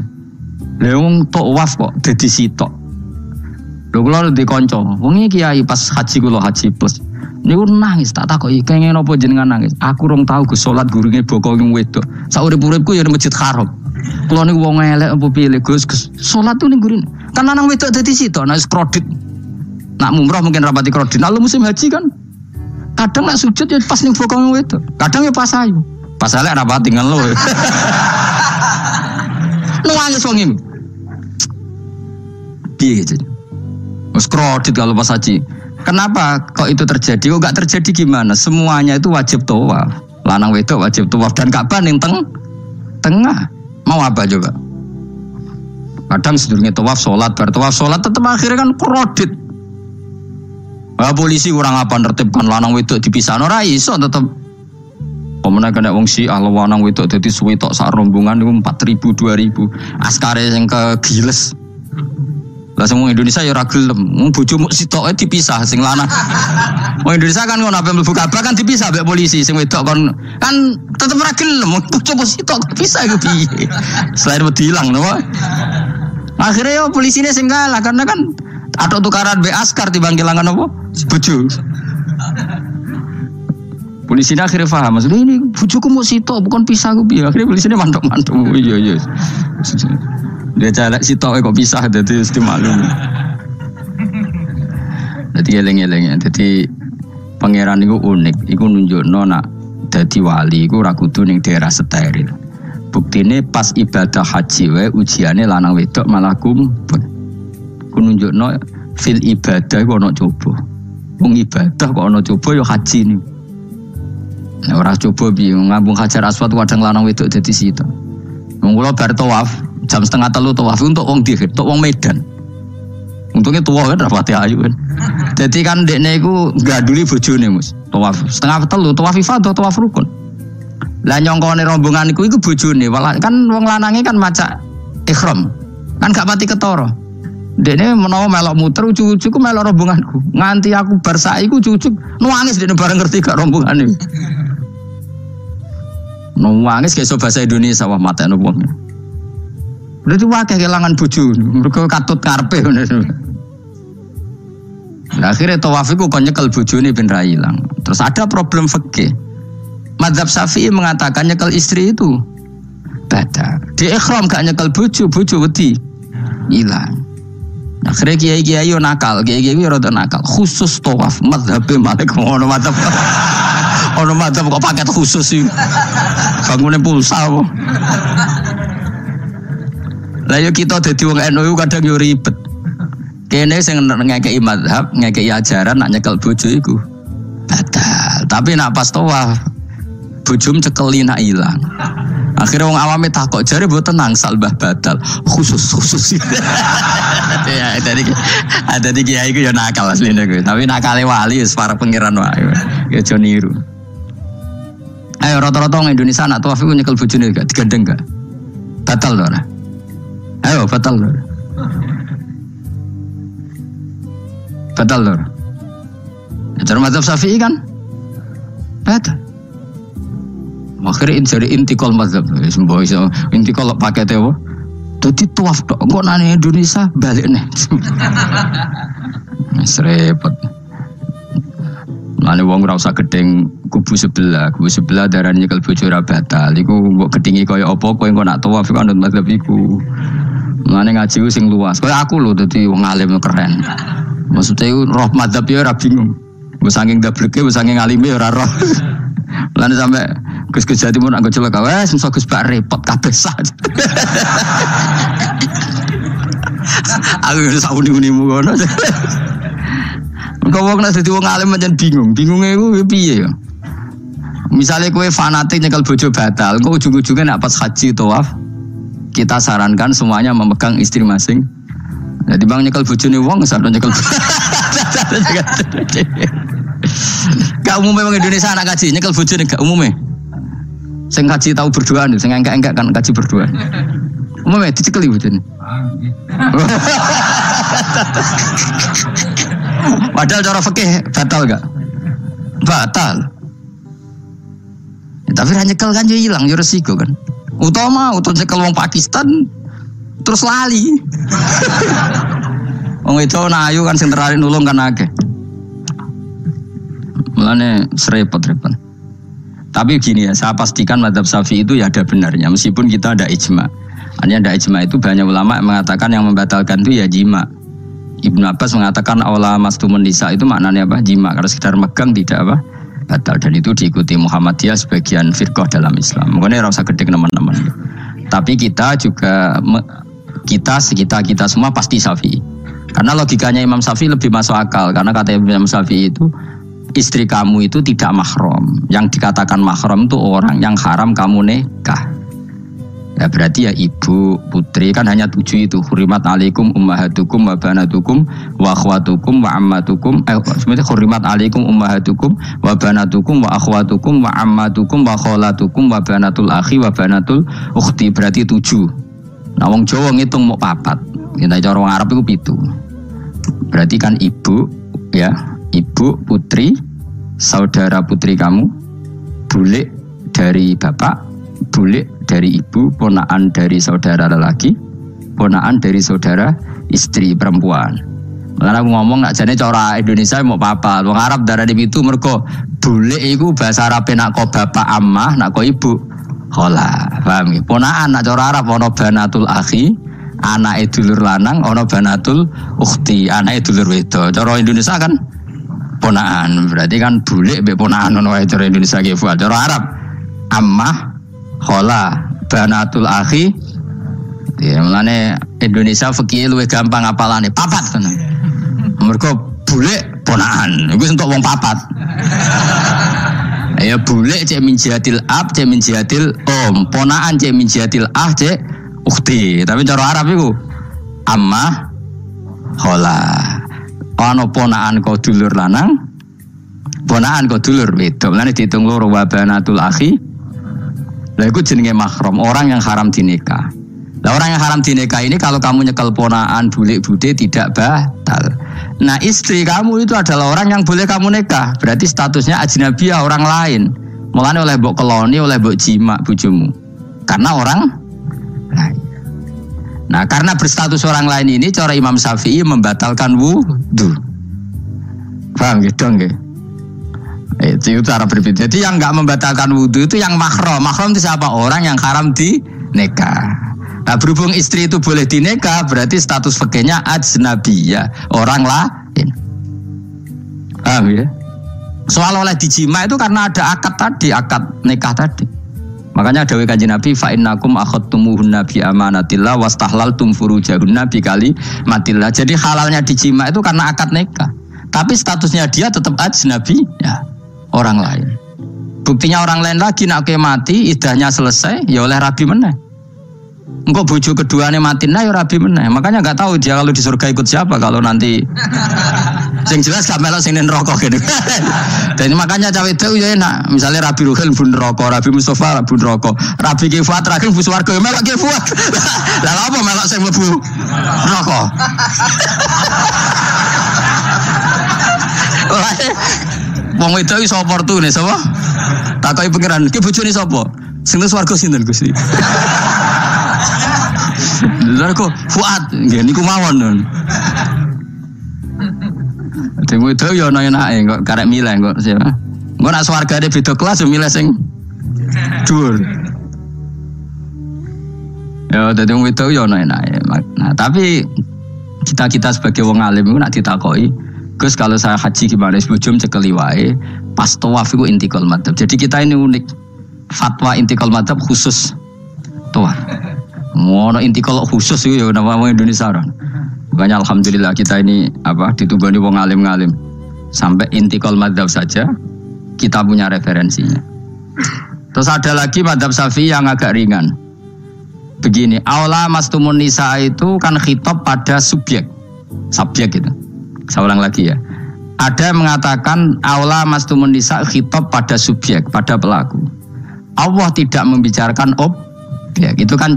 Leung tok waf kok dadi sitok. Lho kula di kanca, wong kiai pas haji kula haji plus. Niku nangis tak takoki kenging napa jenengan nangis. Aku rong tau Gus salat gurunge boko ning wedok. Saurip-uripku ya Masjid Haram. Kula niku wong elek apa pilih Gus Gus. Salat tuh ning gurun. Kan lanang wedok dadi sitok nek kredit. Nak mumrah mungkin rapati kredit. Lalu musim haji kan kadang nak sujud ya pas ning boko ning wedok. Kadang ya pas ayu. Pas elek rapati ngelo. [LAUGHS] Nangis wong iki. Piye gitu. Mas kredit kalau pas haji. Kenapa kok itu terjadi? Kok gak terjadi gimana? Semuanya itu wajib tawaf. Lanang wedok wajib tawaf dan Ka'bah ning teng tengah. Mau apa coba? Kadang sedurunge tawaf sholat, bar tawaf sholat tetap akhirnya kan kredit. Ah, polisi kurang apa nertibkan lanang wedok dipisah ora iso tetep Pemenang kena wong si ahlo lanang wedok dadi suwi tok sak rombongan niku 4000 2000. Askare sing kegiles. Lah semua Indonesia ya ora gelem. Wong bojomu sitoke dipisah sing lanang. [LAUGHS] Wong Indonesia kan ngono ape mlebu Ka'bah kan dipisah mbek polisi sing wedok kon kan tetep ora gelem. Bojomu sitok dipisah iku piye? [LAUGHS] Selain wedi ilang napa? Akhirnya yo polisinya sing kalah karena kan atau tukaran be askar timbang kelangan apa? Bojo. Polisi akhirnya paham, maksudnya ini bujuku mau sitok bukan pisah gue biar akhirnya polisinya mantok mantok, iya iya. Dia celek sitok kok pisah, jadi mesti maklum. Jadi eleng eleng ya, jadi pangeran itu unik, itu nunjuk nona jadi wali, itu rakutu ning daerah steril. Buktinya pas ibadah haji we ujiannya lanang wedok malah kumpul. Ku nunjuk no fil ibadah kok ono coba. Wong ibadah kok ono coba yo haji nih. Nah, orang coba bingung ngambung hajar aswad kadang lanang wedok jadi situ. Wong kula bar tawaf jam setengah telu tawaf untuk wong dihir, untuk wong Medan. Untungnya tua kan rapati ayu kan. [LAUGHS] Jadi kan dekne iku gaduli bojone Mus. Tawaf setengah telu tawaf ifadah tawaf rukun. Lah nyongkone rombongan iku iku bojone, kan wong lanange kan maca ikhram. Kan gak pati ketara. Dene menawa melok muter ucu-ucuku melok rombonganku. Nganti aku bar iku cucuk nangis dene bareng ngerti gak rombongan iki. [LAUGHS] Nangis kayak bahasa Indonesia wah mata wong. Berarti wakai kehilangan bojo, mereka katut karpe. Nah, akhirnya tawaf itu nyekel bojone ben ra ilang. Terus ada problem fikih. Madzhab Syafi'i mengatakan nyekel istri itu batal. Di ikhram gak nyekel bojo, bojo wedi hilang. Akhirnya kiai kiai yo nakal, kiai kiai yo rada nakal. Khusus tawaf madzhab malik ngono [LAUGHS] madzhab. Ono madzhab kok paket khusus sih. Bangunnya pulsa. Lah yo kita dadi wong NU kadang yo ribet. Kene sing ngekeki madhab, ngekeki ajaran nak nyekel bojo iku batal. Tapi nak pas tawaf bojom cekeli nak ilang. Akhirnya wong awame takok jare mbok tenang salbah batal. Khusus khusus. [LAUGHS] ya tadi ada di kiai iku ya nakal asline kuwi. Tapi nakale wali wis para pangeran wae. Ya aja niru. Ayo rata-rata orang Indonesia nak tawaf iku nyekel bojone gak digandeng gak? Batal to Ayo batal to. Batal lor. Cara mazhab Syafi'i kan? Batal. Akhirnya dari intikal mazhab. Sembuh iso intikal pakai tewo. Jadi tuaf dok. Kok nanya Indonesia balik nih. [LAUGHS] Serepot. Mana wong ora usah gedeng kubu sebelah, kubu sebelah darah nyekel bojo ora batal. Iku mbok gedingi kaya apa kowe engko nak tawaf iku anut mazhab iku. Mana ngaji sing luas. Kaya aku lho dadi wong alim keren. Maksudnya itu roh madhab ya ora bingung. Gue saking dableke, gue saking alime ora roh. Lalu sampai Gus Gus Jati pun aku kau, eh semua Gus Pak repot kabeh saja. [LAUGHS] aku udah sauni uni ngono. Kau wong nasi wong alim macam bingung, bingungnya gue piye ya. Misalnya kue fanatik nyekel bojo batal, kau ujung-ujungnya nak pas haji tawaf, kita sarankan semuanya memegang istri masing jadi bang nyekel bojone wong sadar nyekel. [LAUGHS] Gak umum memang Indonesia anak kaji nyekel bojone gak umum Sing kaji tahu berdua nih, sing enggak-enggak kan kaji berdua. Umumnya dicekeli bojone. [LAUGHS] Padahal cara fikih batal gak? Batal. Ya, tapi nyekel kan jadi hilang, jadi resiko kan. Utama, utama nyekel wong Pakistan, terus lali. [LAUGHS] Wong itu ayu kan sing terakhir nulung kan akeh. Mulane serepot-repot. Tapi gini ya, saya pastikan madhab safi itu ya ada benarnya, meskipun kita ada ijma. Hanya ada ijma itu banyak ulama yang mengatakan yang membatalkan itu ya jima. Ibnu Abbas mengatakan awla mastumun nisa itu maknanya apa? Jima. Karena sekedar megang tidak apa? Batal. Dan itu diikuti Muhammadiyah sebagian firqah dalam Islam. Mungkin rasa gede teman-teman. Tapi kita juga kita sekitar kita semua pasti safi. Karena logikanya Imam Syafi'i lebih masuk akal karena kata Imam Syafi'i itu istri kamu itu tidak mahram. Yang dikatakan mahram itu orang yang haram kamu nikah. Ya berarti ya ibu, putri kan hanya tujuh itu. Hurimat alaikum ummahatukum wa banatukum wa akhwatukum wa ammatukum. Eh sebenarnya hurimat alaikum ummahatukum wa banatukum wa akhwatukum wa ammatukum wa kholatukum wa banatul akhi wa banatul ukhti. Berarti tujuh. Nah wong Jawa ngitung mau papat. Kita cara orang Arab itu pitu. Berarti kan ibu ya, ibu putri, saudara putri kamu, bule dari bapak, bule dari ibu, ponaan dari saudara lelaki, ponaan dari saudara istri perempuan. Karena aku ngomong nak jadi cara Indonesia mau papa, wong Arab darah di itu mereka bule itu bahasa Arab nak kau bapak amah, nak kau ibu Hola, paham? Ponaan nak cara Arab ono banatul akhi, anak dulur lanang, ono banatul ukhti, anak dulur wedo. Cara Indonesia kan ponaan, berarti kan bulik be ponaan ono cara Indonesia ge Cara Arab ammah, hola, banatul akhi. Ya, mulane Indonesia fikih luwih gampang apalane papat kan. Mergo bulik ponaan, iku untuk wong papat. Ya boleh cek min jihadil ab, cek min jihadil om. Ponaan cek min jihadil ah, cek ukti. Tapi cara Arab itu amma hola. Ono ponaan kau dulur lanang, ponaan kau dulur wedok. Lan dihitung loro wabanatul akhi. Lah iku jenenge mahram, orang yang haram dinikah. Lah orang yang haram dinikah ini kalau kamu nyekel ponaan bulik bude tidak batal. Nah istri kamu itu adalah orang yang boleh kamu nikah. Berarti statusnya ajnabiyah orang lain. Mulane oleh mbok keloni, oleh mbok jima bojomu. Karena orang lain. Nah, karena berstatus orang lain ini cara Imam Syafi'i membatalkan wudhu. Paham gitu nggih? Itu cara berbeda. Jadi yang nggak membatalkan wudhu itu yang mahram. Mahram itu siapa? Orang yang haram di nikah. Nah berhubung istri itu boleh dineka berarti status fakirnya ajnabiyah orang lain. Paham ya? Soal oleh dijima itu karena ada akad tadi, akad nikah tadi. Makanya ada kanjeng Nabi fa innakum akhadtumuhun nabi amanatillah wastahlaltum furujahunna nabi kali matillah. Jadi halalnya dijima itu karena akad nikah. Tapi statusnya dia tetap ajnabi ya orang lain. Buktinya orang lain lagi nak mati idahnya selesai ya oleh rabi meneh. Engkau bojo kedua nih mati nah ya rabi meneh. Makanya nggak tahu dia kalau di surga ikut siapa kalau nanti. [LAUGHS] Sing jelas gak melok sing rokok gitu. [LAUGHS] Dan makanya cawe itu ya enak. Misalnya Rabi Ruhil pun rokok, Rabi Mustafa pun rokok, Rabi Kifat terakhir bus warga melok Kifat. Lalu [LAUGHS] apa melok sing lebu rokok? Wong itu iso oportune sapa? Takoki pangeran, ki bojone sapa? Sing swarga sinten Gusti? [LAUGHS] Lha kok Fuad, nggih niku mawon. Demo itu ya ana enake kok karek milih kok siapa. Engko nak swargane beda kelas yo milih sing dhuwur. Ya dadi itu ya ana enake. Nah, tapi kita-kita sebagai wong alim itu nak ditakoki, Gus kalau saya haji gimana? Sebujum cekeli wae. Pas tawaf itu intikal madhab. Jadi kita ini unik. Fatwa intikal madhab khusus tawaf. Mau intikal khusus itu ya nama Indonesia orang. Makanya alhamdulillah kita ini apa ditugani wong alim-ngalim. Sampai intikal madhab saja kita punya referensinya. Terus ada lagi madhab safi yang agak ringan. Begini, aula mastumun nisa itu kan khitab pada subjek. Subjek itu. Saya ulang lagi ya. Ada yang mengatakan aula mastumun nisa khitab pada subjek, pada pelaku. Allah tidak membicarakan objek. Itu kan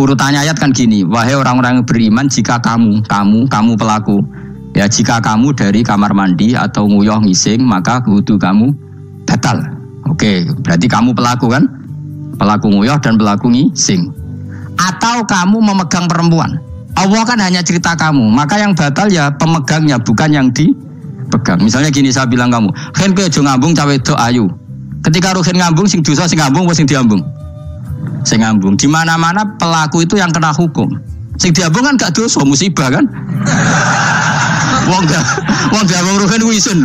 urutannya ayat kan gini, wahai orang-orang beriman jika kamu, kamu, kamu pelaku, ya jika kamu dari kamar mandi atau nguyuh ngising maka wudhu kamu batal. Oke, berarti kamu pelaku kan? Pelaku nguyuh dan pelaku ngising. Atau kamu memegang perempuan. Allah kan hanya cerita kamu, maka yang batal ya pemegangnya bukan yang dipegang. Misalnya gini saya bilang kamu, "Ken kowe aja ngambung cawe do ayu." Ketika Ruhin ngambung sing dosa sing ngambung sing diambung? Sing ngambung. Di mana-mana pelaku itu yang kena hukum. Sing diambung kan gak dosa, musibah kan? Wong gak, wong gak wong Ruhin wisun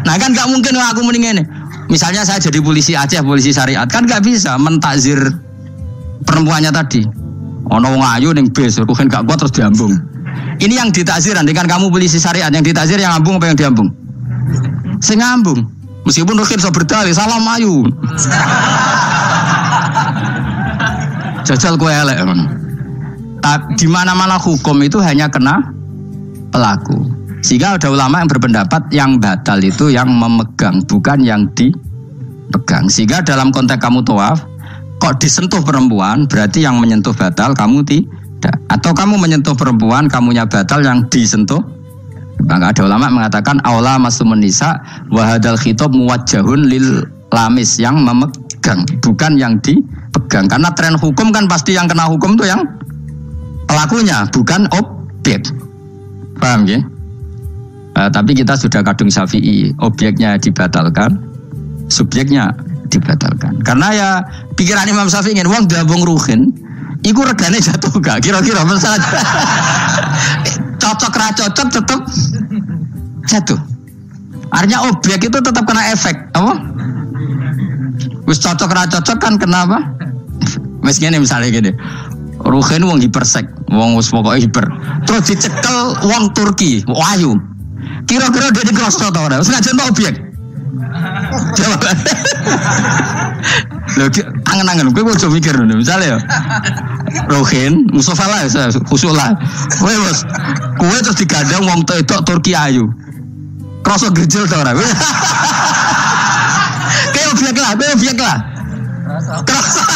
nah kan gak mungkin aku mendingan Misalnya saya jadi polisi Aceh, polisi syariat, kan gak bisa mentakzir perempuannya tadi. Ono wong ayu ning bis, Ruhin gak kuat terus diambung. Ini yang ditakzir, dengan kamu polisi syariat yang ditakzir yang ngambung apa yang diambung? Sing ngambung. Meskipun Ruhin so berdalih, salam ayu. [LAUGHS] Jajal kue elek. Di mana-mana hukum itu hanya kena pelaku. Sehingga ada ulama yang berpendapat yang batal itu yang memegang, bukan yang dipegang. Sehingga dalam konteks kamu tawaf, kok disentuh perempuan, berarti yang menyentuh batal kamu tidak. Atau kamu menyentuh perempuan, kamunya batal yang disentuh. Bang ada ulama mengatakan aula masumun nisa wahadal khitab muwajjahun lil lamis yang memegang, bukan yang dipegang. Karena tren hukum kan pasti yang kena hukum tuh yang pelakunya, bukan objek. Paham ya? Uh, tapi kita sudah kadung syafi'i, objeknya dibatalkan, subjeknya dibatalkan. Karena ya pikiran Imam Syafi'i ingin uang gabung ruhin, iku regane jatuh gak? Kira-kira masalah [LAUGHS] cocok ra cocok tetap jatuh. Artinya objek itu tetap kena efek, apa? Wis cocok ra cocok kan kenapa? Wis ngene misalnya gini. Ruhin wong hipersek, wong wis pokoke hiper. Terus dicekel wong Turki, wahyu. Kira-kira dia di cross to ora? Sengaja objek. [LAUGHS] Lho angen-angen kowe ojo mikir ngono. Misale ya. Rohin, Mustafa lah khusus lah. Kowe wis kowe terus digandeng wong wedok Turki ayu. Kroso gerjel to ora? [LAUGHS] Kayak objek lah, kayak objek lah. Kroso. [LAUGHS]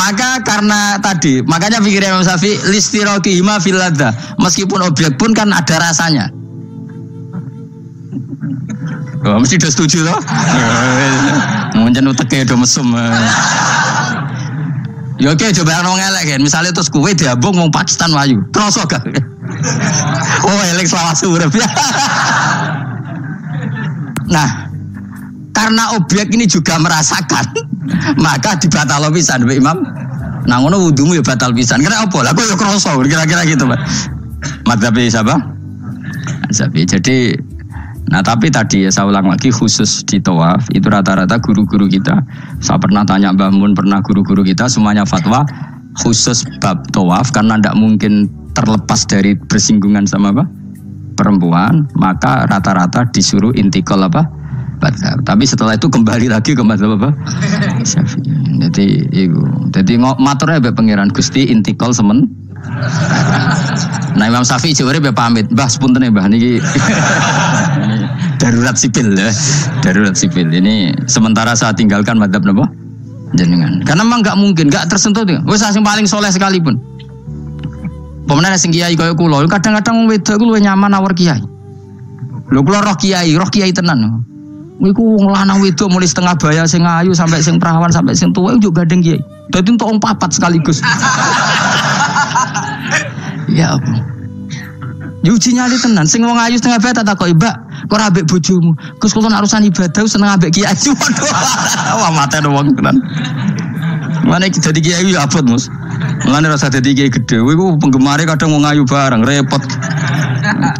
Maka karena tadi, makanya pikirnya Imam Syafi'i listiroki hima filada. Meskipun objek pun kan ada rasanya. Oh, mesti udah setuju loh. [LAUGHS] Mungkin uteke udah mesum. Ya oke coba orang elek kan. Misalnya terus kue diabung mau Pakistan wayu. Terus gak? Oh elek selama surep ya. [LAUGHS] Nah, karena objek ini juga merasakan, [LAUGHS] maka dibatal pisan Mbak Imam. Nah ngono wudumu ya batal pisan. Karena apa? Lah kok ya kroso kira-kira gitu, Pak. Madzhab siapa? Madzhab. Jadi Nah tapi tadi ya saya ulang lagi khusus di tawaf itu rata-rata guru-guru kita. Saya pernah tanya Mbah Mun, pernah guru-guru kita semuanya fatwa khusus bab tawaf karena tidak mungkin terlepas dari bersinggungan sama apa perempuan, maka rata-rata disuruh intikal apa Badar. Tapi setelah itu kembali lagi ke mazhab apa? [LAUGHS] Jadi itu. Jadi ngok maturnya be pangeran Gusti intikal semen. Nah Imam Syafi'i jawabnya be pamit. Mbah sepunten ya Mbah niki. [LAUGHS] darurat sipil ya. Darurat sipil. Ini sementara saya tinggalkan madhab apa? Jenengan. Karena memang nggak mungkin, nggak tersentuh tuh. Wes yang paling soleh sekalipun. Pemenang sing kiai kaya kula, kadang-kadang wedok ku luwih nyaman awar kiai. Lho kula roh kiai, roh kiai tenan. Iku wong lanang wedok mulai setengah baya sing ayu sampai sing perawan sampai sing tua juga gandeng kiai. Dadi untuk wong papat sekaligus. [LAUGHS] ya apa? Yuji nyali tenan, sing wong ayu setengah baya tak kok Mbak, kok ambek bojomu. Gus kula urusan ibadah seneng ambek kiai. [LAUGHS] Waduh. Wah mate wong tenan. Mana kita di kiai ya abot mus. Mana rasa jadi kiai gede. Wiku penggemarnya kadang mau ngayu bareng repot.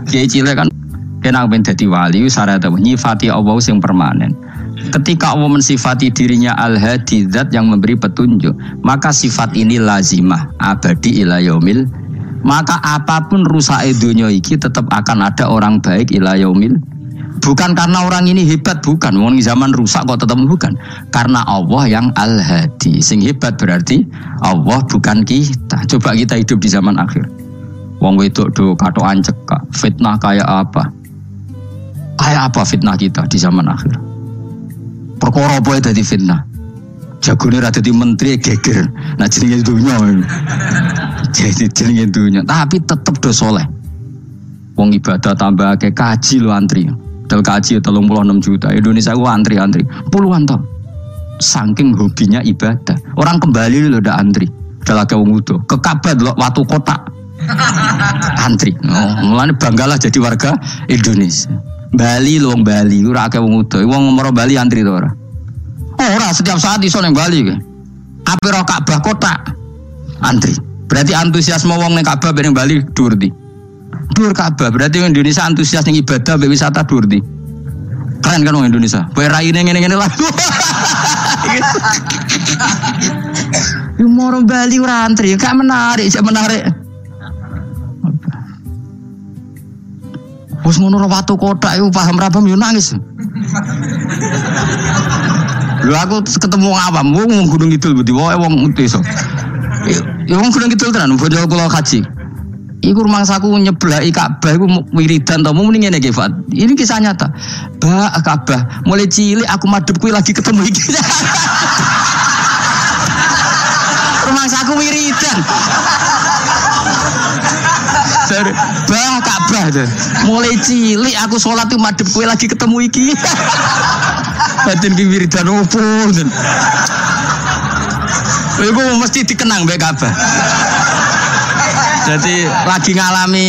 Kiai cilik kan kena ben dadi wali syarat nyifati Allah sing permanen. Ketika Allah mensifati dirinya al-hadi zat yang memberi petunjuk, maka sifat ini lazimah abadi ila yaumil. Maka apa pun rusak dunia iki tetap akan ada orang baik ila yaumil. Bukan karena orang ini hebat, bukan. Wong zaman rusak kok tetap bukan. Karena Allah yang al-hadi. Sing hebat berarti Allah bukan kita. Coba kita hidup di zaman akhir. Wong wedok do katokan cekak, fitnah kayak apa? Kayak apa fitnah kita di zaman akhir? Perkara apa ya tadi fitnah? Jagone ra dadi menteri geger. Nah jenenge dunya. [LAUGHS] Jadi jenenge dunya, tapi tetep do soleh. Wong ibadah tambah kayak kaji lo antri. Dal kaji telung puluh enam juta. Indonesia gua antri-antri puluhan tahun. Saking hobinya ibadah. Orang kembali lo udah antri. Udah lagi wong udo. Ke Ka'bah lo waktu kotak. [LAUGHS] antri. Oh, mulane banggalah jadi warga Indonesia. Bali lu wong Bali, ora akeh wong udo. Wong nomor Bali antri to ora? Ora, setiap saat iso ning Bali ke. Ape ro Ka'bah kota antri. Berarti antusiasme wong ning Ka'bah ning Bali dhuwur di. Dhuwur Ka'bah, berarti wong Indonesia antusias ning ibadah mbek wisata dhuwur di. Keren kan wong Indonesia. Kowe raine ngene-ngene lah. [LAUGHS] Moro Bali ora antri, gak menarik, gak menarik. Wes ngono watu kotak iku paham rabam yo nangis. Lho aku ketemu awam wong Gunung Kidul budi wae wong desa. Ya wong Gunung Kidul tenan bojo kula kaji. Iku rumah saku nyeblaki Ka'bah iku wiridan to muni ngene iki Fat. Ini kisah nyata. Ba Ka'bah mulai cilik aku madhep kuwi lagi ketemu iki. [LAUGHS] rumah saku wiridan. Bah tuh. Mulai cilik aku sholat tuh madep kue lagi ketemu iki. [LAUGHS] Batin ki wiridan opo Iku mesti dikenang mbek Ka'bah. Jadi lagi ngalami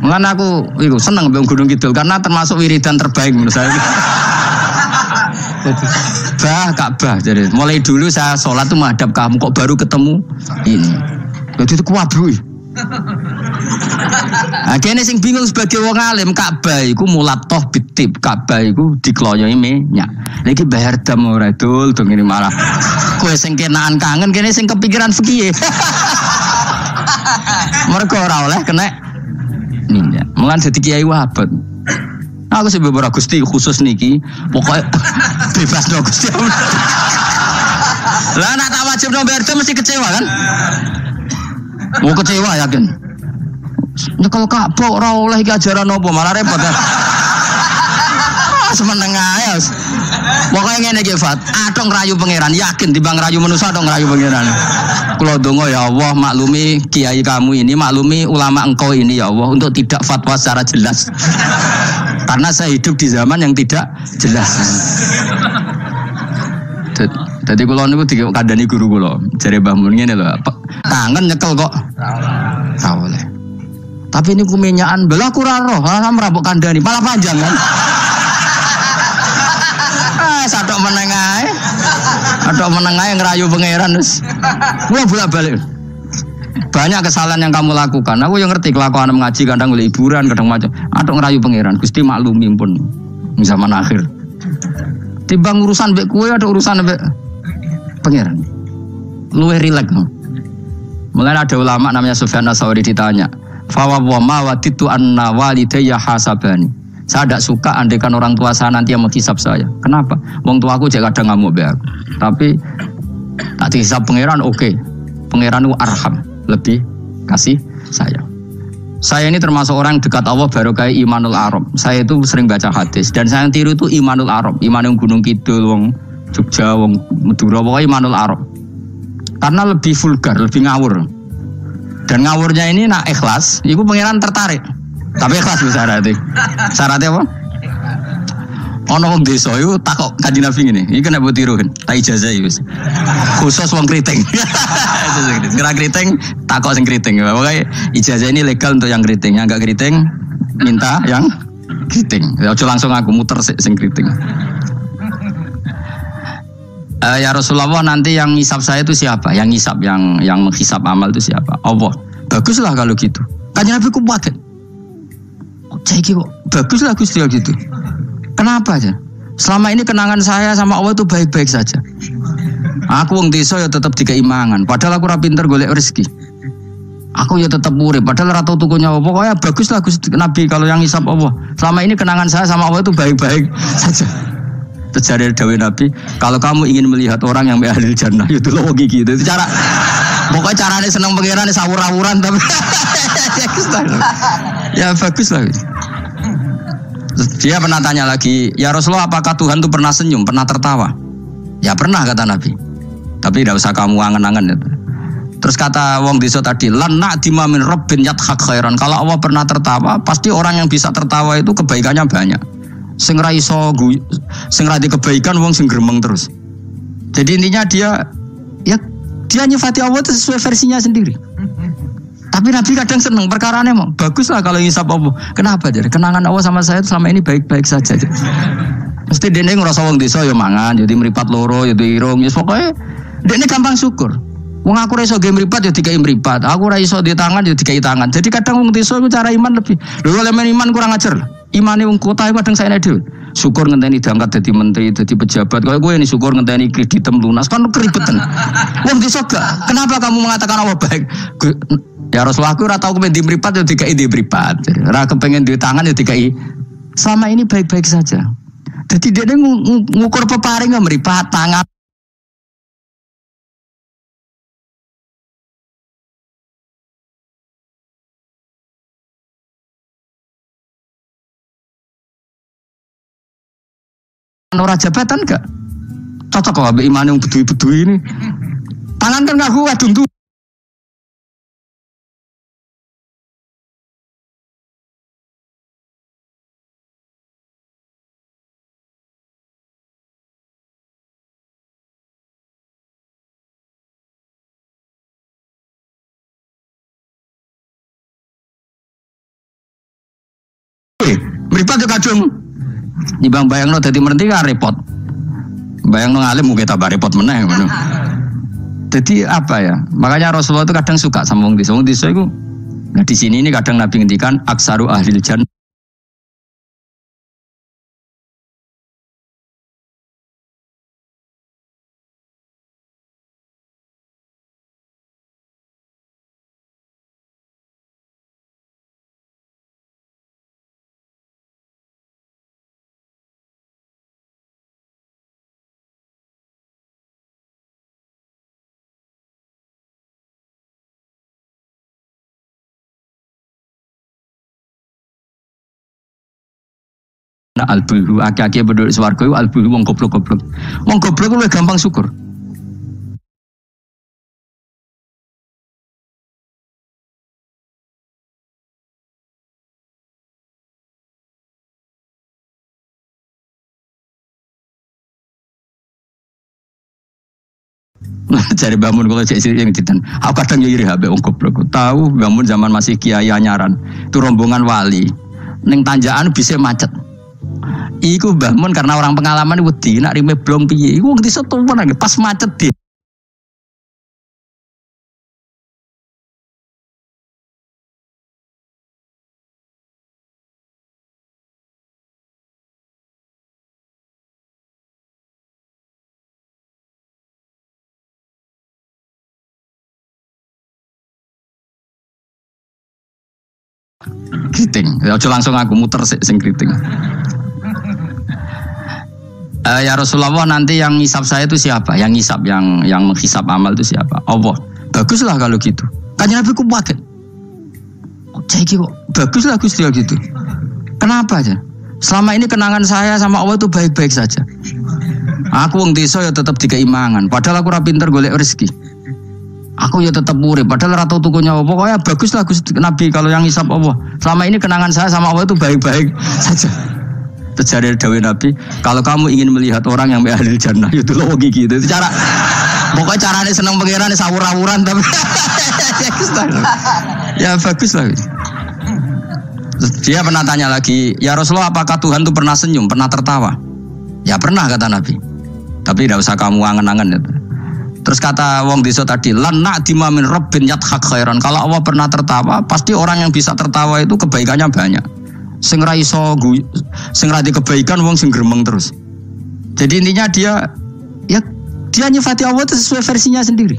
Ngan aku iku seneng mbek Gunung Kidul karena termasuk wiridan terbaik menurut saya. [LAUGHS] bah Ka'bah jadi mulai dulu saya sholat tuh menghadap kamu kok baru ketemu ini. Jadi itu kuabru. [LAUGHS] Akhirnya sing bingung sebagai wong alim Ka'bah iku mulatoh bitip Ka'bah iku dikloyoi minyak. Lagi bayar dam ora dul dong ini malah. Kue sing kenaan kangen kene sing kepikiran fikih. Mereka ora oleh kena minyak. Mulan dadi kiai wahabat. Aku sih beberapa gusti khusus niki, pokoknya [LAUGHS] bebas no gusti. Lah nak tak wajib no bayar mesti kecewa kan? Mau kecewa yakin. Nyekel Ka'bah ora oleh iki ajaran apa malah repot. Semeneng ae. Pokoknya ngene iki Fat, atong rayu pangeran, yakin timbang rayu manusa atong rayu pangeran. Kula donga ya Allah maklumi kiai kamu ini, maklumi ulama engkau ini ya Allah untuk tidak fatwa secara jelas. Karena saya hidup di zaman yang tidak jelas. Jadi kula niku dikandani guru kula, jare Mbah Mun ngene lho, tangan nyekel kok. Ra oleh. Tapi ini kumenyaan belah kurang roh, lah merabuk kandani, malah panjang kan. [LAUGHS] Ah, sadok menengah, sadok menengah yang ngerayu pangeran terus. Kula bolak balik. Banyak kesalahan yang kamu lakukan. Aku yang ngerti kelakuan mengaji kadang oleh hiburan, kadang macam. Atau ngerayu pangeran. Gusti maklumi pun zaman akhir. Timbang urusan bek kue ada urusan bek pangeran. Luwe rileks. Mulai ada ulama namanya Sufyan Asauri ditanya, "Fawa wa ma waditu anna walidayya hasabani." Saya tidak suka andekan orang tua saya nanti yang menghisap saya. Kenapa? Wong tua aku juga kadang ngamuk be aku. Tapi tak dihisap pangeran oke. Okay. Pangeran itu arham, lebih kasih saya. Saya ini termasuk orang dekat Allah baru kayak Imanul Arab. Saya itu sering baca hadis dan saya yang tiru itu Imanul Arab. Iman yang Gunung Kidul, wong Jogja, wong Madura, pokoknya Imanul Arab. Karena lebih vulgar, lebih ngawur. Dan ngawurnya ini nak ikhlas, ibu pangeran tertarik. Tapi ikhlas bisa syaratnya. Syaratnya apa? Ono wong desa iku takok Kanjeng Nabi ngene. Iki kena mbok tiru kan. Tak ijazah wis. Khusus wong kriting. [LAUGHS] Kira kriting takok sing kriting. Pokoke ijazah ini legal untuk yang kriting. Yang enggak kriting minta yang kriting. Ya langsung aku muter sing kriting. Uh, ya Rasulullah nanti yang ngisap saya itu siapa? Yang ngisap, yang yang menghisap amal itu siapa? Allah. Baguslah kalau gitu. Kanjeng Nabi kuat. Saya kok baguslah Gusti gitu. Kenapa aja? Selama ini kenangan saya sama Allah itu baik-baik saja. Aku wong desa ya tetap dikeimangan. Padahal aku rapinter golek rezeki. Aku ya tetap murid. Padahal ratu tukunya Allah. Pokoknya bagus lah Gusti Nabi kalau yang hisap Allah. Selama ini kenangan saya sama Allah itu baik-baik saja. Terjadi Dawi Nabi, kalau kamu ingin melihat orang yang ahli jannah, itu loh gigi itu. Cara pokoknya caranya senang pangeran sawur-awuran tapi [LAUGHS] ya bagus lah. Dia pernah tanya lagi, ya Rasulullah apakah Tuhan itu pernah senyum, pernah tertawa? Ya pernah kata Nabi. Tapi tidak usah kamu angen-angen. Terus kata Wong Deso tadi, lana dimamin robbin yathak khairan. Kalau Allah pernah tertawa, pasti orang yang bisa tertawa itu kebaikannya banyak. Sing ra iso sing ra kebaikan wong sing terus. Jadi intinya dia ya dia nyifati Allah itu sesuai versinya sendiri. Tapi Nabi kadang seneng perkara mau bagus lah kalau ngisap Allah. Kenapa jadi kenangan Allah sama saya selama ini baik-baik saja. Mesti dia ngerasa wong desa ya mangan, jadi meripat loro, jadi irung, ya pokoknya dia gampang syukur. Wong aku raiso game meripat ya dikai meripat, aku raiso di tangan ya dikai tangan. Jadi kadang wong desa itu cara iman lebih. Lho kalau iman kurang ajar. Imane wong kota kadang saya dhewe. Syukur ngenteni diangkat jadi menteri, jadi pejabat. Kalau gue ini syukur ngenteni kreditem lunas kan keribetan. Wong desa gak. Kenapa kamu mengatakan Allah baik? Ya Rasulullah aku ora tau di mripat ya dikai di mripat. Ora kepengen di tangan ya dikai. Selama ini baik-baik saja. Jadi dia ngukur peparing nggak meripat tangan. Ora jabatan gak? Cocok kok ambek iman yang bedui-bedui ini. Tangan kan gak kuat untuk Meripat juga kadung. Dibang bayang lo jadi merenti kan repot. Bayang lo ngalim mungkin tambah repot meneh. Jadi apa ya? Makanya Rasulullah itu kadang suka sama wong desa. Wong desa itu Nah di sini ini kadang Nabi ngendikan aksaru ahli jannah albulhu aki-aki penduduk swarga iku albulhu wong goblok-goblok. Wong goblok luwih gampang syukur. [LAUGHS] Cari bangun kalau cek yang ditan. Aku kadang iri habe wong goblok. Tahu bangun zaman masih kiai anyaran. Itu rombongan wali. Neng tanjakan bisa macet. Iku bangun karena orang pengalaman wedi nak rime blong piye. Iku wong desa tuwen pas macet dia. Kriting. Ya langsung aku muter sing kriting. Eh, ya Rasulullah nanti yang ngisap saya itu siapa? Yang ngisap, yang yang menghisap amal itu siapa? Allah. Baguslah kalau gitu. Tanya Nabi ku paket. Cek kok baguslah Gusti gitu. Kenapa aja? Selama ini kenangan saya sama Allah itu baik-baik saja. Aku wong desa ya tetap dikeimangan. Padahal aku ora pinter golek rezeki. Aku ya tetap murid, padahal ratu tukunya Allah. Pokoknya bagus lah Gusti Nabi kalau yang hisap Allah. Selama ini kenangan saya sama Allah itu baik-baik saja. Terjadi Dawi Nabi, kalau kamu ingin melihat orang yang ahli jannah, itu loh gigi itu. Cara pokoknya caranya seneng pangeran sawur-awuran tapi [LAUGHS] ya bagus lah. Dia pernah tanya lagi, ya Rasulullah apakah Tuhan itu pernah senyum, pernah tertawa? Ya pernah kata Nabi. Tapi tidak usah kamu angen-angen itu. Terus kata Wong Desa tadi, lenak dimamin Rabbin yathak khairan. Kalau Allah pernah tertawa, pasti orang yang bisa tertawa itu kebaikannya banyak. Sing ra iso sing ra kebaikan wong sing gremeng terus. Jadi intinya dia ya dia nyifati Allah itu sesuai versinya sendiri.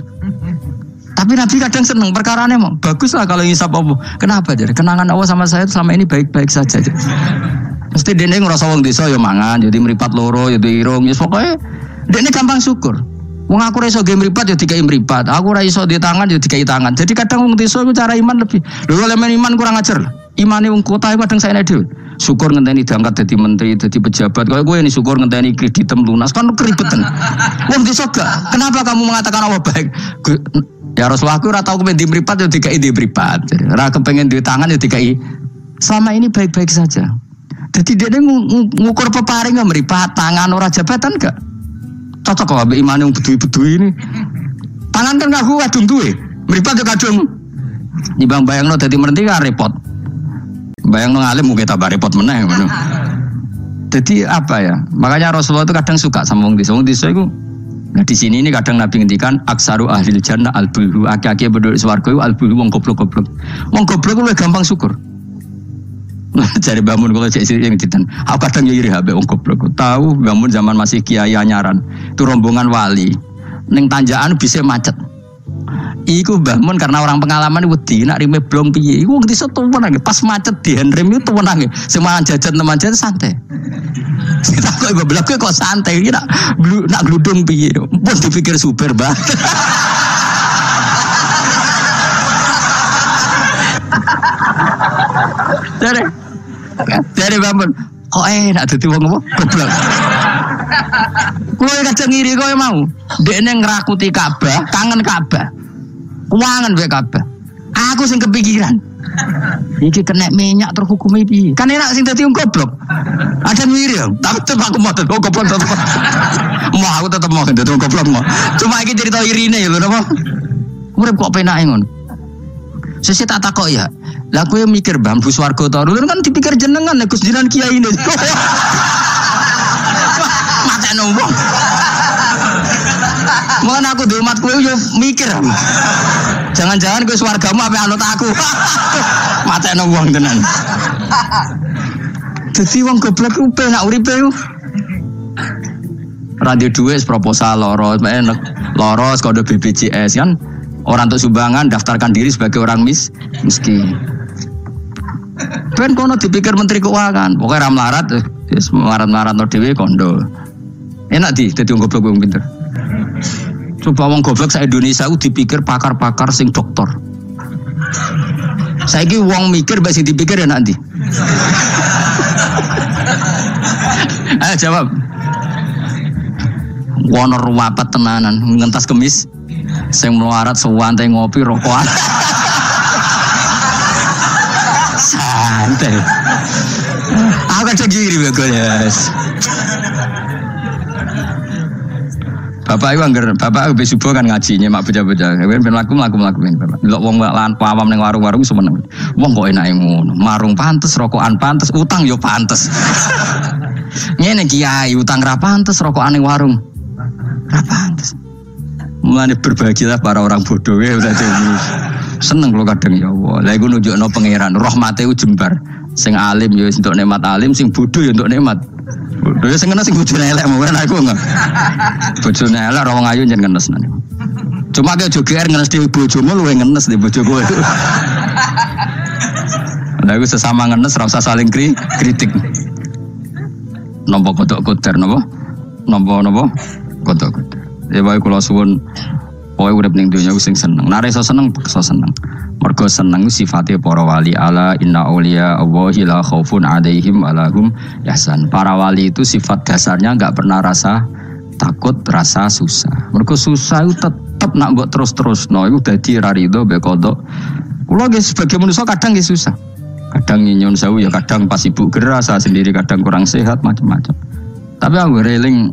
Tapi Nabi kadang seneng perkara emang bagus lah kalau ngisap Allah. Kenapa jadi kenangan Allah sama saya itu selama ini baik-baik saja. Mesti dia ngerasa wong desa ya mangan, jadi meripat loro, jadi irung, ya pokoknya dia gampang syukur. Wong aku ra iso ge mripat ya dikai mripat. Aku ra iso di tangan ya dikai tangan. Jadi kadang wong desa iku cara iman lebih. Lho elemen iman kurang ajar. Imane wong kota iku kadang saya dhewe. Syukur ngenteni diangkat jadi menteri, jadi pejabat. Kalau gue ini syukur ngenteni kreditem lunas kan keribetan. [LAUGHS] Wong desa gak. Kenapa kamu mengatakan Allah baik? Ya Rasulullah aku ora tau kepengen mripat ya dikai di mripat. Jadi, Ora kepengen di tangan ya dikai. Selama ini baik-baik saja. Jadi dia ngu- ngu- ngukur peparing nggak meripat tangan ora jabatan gak? cocok kok ambek imane wong bedui-bedui ini. Tangan kan gak kuat kadung duwe. Mripat yo kadung. Nibang bayangno dadi merenti kan repot. Bayangno ngalim mungkin tambah repot meneh ngono. Jadi apa ya? Makanya Rasulullah itu kadang suka sama wong desa. Wong desa itu Nah di sini ini kadang Nabi ngendikan aksaru ahli jannah al bulhu aki-aki penduduk swarga itu al bulhu wong goblok-goblok. Wong goblok itu gampang syukur. [LAUGHS] Cari bangun kalau cek yang ditan. Aku kadang ya iri habe wong goblok. Tahu bangun zaman masih kiai anyaran. Itu rombongan wali. Neng tanjakan bisa macet. Iku bangun karena orang pengalaman wedi nak rime blong piye. Iku wong desa tuwenang pas macet di handrem itu tuwenang. Semua jajan teman jajan santai. [LAUGHS] Kita kok ibu belakang kok santai iki nak nak gludung piye. Pun dipikir super banget. Dari [LAUGHS] dari bangun kok enak dadi wong apa goblok. Kulo kadang ngiri kowe mau. Dekne ngrakuti Ka'bah, kangen Ka'bah. Kuangan wae Ka'bah. Aku sing kepikiran. Iki kena minyak terhukum piye? Kan enak sing dadi goblok. Ada ngiri ya, tapi tetep aku mau tetep goblok. Mau aku tetep mau wong goblok mau. Cuma iki cerita irine ya lho napa? Urip kok penake ngono. Sesi tak takok ya. Lah kowe mikir bambu swarga Lho kan dipikir jenengan nek Gus Jinan kiai ini. [LAUGHS] Mata wong. [LAUGHS] Mulane aku di umat kowe yo mikir. Jangan-jangan kowe swargamu ape anut aku. [LAUGHS] Mata wong tenan. Jadi wong goblok ku penak uripe ku. Radio duit proposal loro, enak loro kode BPJS kan orang untuk sumbangan daftarkan diri sebagai orang mis miskin. Ben kono dipikir menteri keuangan, pokoknya ram larat, yes, melarat-melarat no dewe kondo. Enak di, jadi wong goblok wong pinter. Coba wong goblok sa Indonesia itu dipikir pakar-pakar sing dokter. Saya wong mikir mbak sing dipikir ya nanti. [LAUGHS] jawab. Wono ruwapat tenanan, ngentas kemis. Sing melarat sewantai ngopi rokokan. [LAUGHS] Santai. Aku kan segiri yes. Bapak itu anggar, bapak lebih subuh kan ngaji mak bocah-bocah. Kemudian ben laku laku laku ben bapak. Delok wong lan pawam ning warung-warung semeneng. Wong kok enak ngono. Marung pantes, rokokan pantes, utang yo pantes. [LAUGHS] Ngene kiai utang ra pantes, rokokan ning warung. Ra pantes. Mulane berbahagialah para orang bodoh ya Seneng lo kadang ya Allah. Lah iku nunjukno pangeran, rahmate jembar. Sing alim ya untuk nikmat alim, sing bodoh ya untuk nikmat. Bodoh ya sing kena sing bojone elek mungkin aku enggak. Bojone elek ora wong ayu njen ngenes nane. Cuma kayak joger ngenes di bojomu luwe ngenes di bojoku. [LAUGHS] Lah aku sesama ngenes ora usah saling kri kritik. Nompo kodok kotor nopo? Nompo nopo? Kodok kotor. Ya baik kalau suwun Pokoknya udah ning dunia sing seneng. Nare so seneng, so seneng. Mergo seneng sifatnya para wali ala inna aulia Allahi la khaufun alaihim alahum yahsan. Para wali itu sifat dasarnya nggak pernah rasa takut, rasa susah. Mergo susah itu tetap nak buat terus-terus. No, itu dadi rarido bekodok. Kulo guys sebagai manusia kadang guys susah. Kadang nyinyon sewu ya kadang pas ibu gerah saya sendiri kadang kurang sehat macam-macam. Tapi aku reling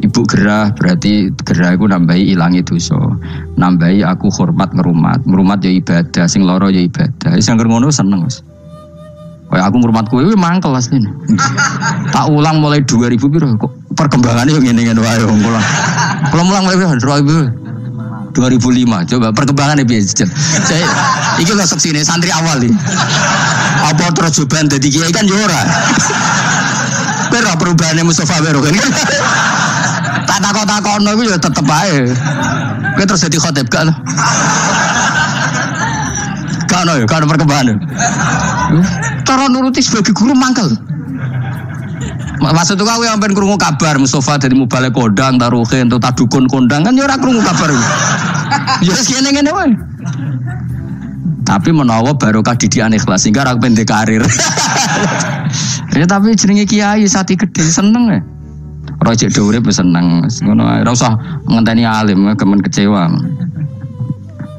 Ibu gerah berarti gerah aku nambahi ilangi dosa. Nambahi aku hormat ngerumat. Ngerumat ya ibadah, sing loro ya ibadah. Sing ngono seneng, Mas. Kayak aku ngurmat kowe mangkel asline. [LAUGHS] tak ulang mulai 2000 piro kok perkembangannya yang ngene-ngene wae wong kula. Kula mulang mulai piro? 2005 coba perkembangannya biasa saya iki lho sini santri awal nih apa terus cobaan dadi kiai kan yo ya ora perubahannya Mustafa [LAUGHS] tak takut takut iku ya tetep aja. Kowe terus jadi khotib gak lo? Gak ono ya, gak ono perkembangan. Cara nuruti sebagai guru mangkel. Maksud itu kau yang pengen kerungu kabar Mustafa dari mubalik kodang, taruhin, tuh tadukun kondang kan ya orang kabar. Ya sekian ngene wae. Tapi menawa barokah didikan ikhlas sehingga rak pendek karir. [LAUGHS] ya tapi jenenge kiai sati gede seneng ya. Rojek do urip seneng. Ngono ae ora usah ngenteni alim kemen kecewa.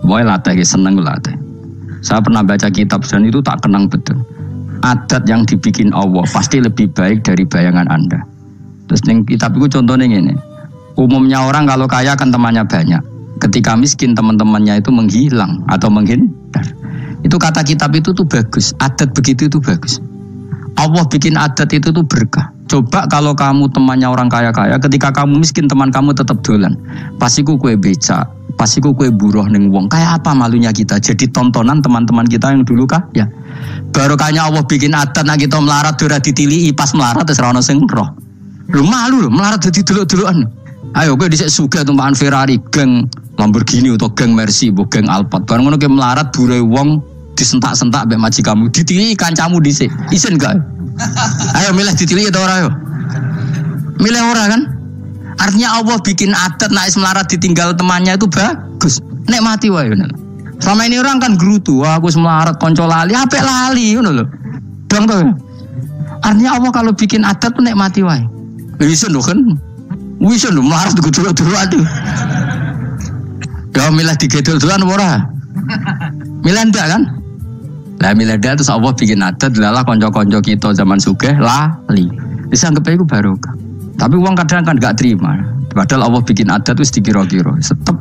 Boy latih seneng latih. Saya pernah baca kitab dan itu tak kenang betul. Adat yang dibikin Allah pasti lebih baik dari bayangan Anda. Terus ning kitab itu contohnya ini. Umumnya orang kalau kaya kan temannya banyak. Ketika miskin teman-temannya itu menghilang atau menghindar. Itu kata kitab itu tuh bagus. Adat begitu itu bagus. Allah bikin adat itu tuh berkah. Coba kalau kamu temannya orang kaya-kaya, ketika kamu miskin teman kamu tetap dolan. Pasti ku kue beca, pasti ku kue buruh neng wong. Kayak apa malunya kita? Jadi tontonan teman-teman kita yang dulu kah? Ya. Barokahnya Allah bikin adat nak kita melarat dora ditili, pas melarat terus rano sing roh. Lu malu lu melarat jadi dulu-duluan. Ayo gue dicek suka tumpahan Ferrari, geng Lamborghini atau geng Mercy, bu geng Alphard. Barang ngono melarat burai wong disentak-sentak mbek maji kamu ditili kancamu dhisik. Isen gak? [LAUGHS] Ayo milih ditili atau ora ayo milih ora kan? Artinya Allah bikin adat naik melarat ditinggal temannya itu bagus. Nek mati wae sama ini orang kan gerutu wah aku semelarat konco lali. Apa lali ngono lho. Dong tuh artinya Allah kalau bikin adat nek mati wae. Isen lho kan? Isen lho melarat dulu aduh [LAUGHS] ya milih digedul duluan ora? [LAUGHS] Milih ndak kan lah milada itu Allah bikin adat adalah konco-konco kita zaman sugih lali. Bisa anggap itu barokah. Tapi uang kadang kan gak terima. Padahal Allah bikin adat itu dikira-kira. Tetap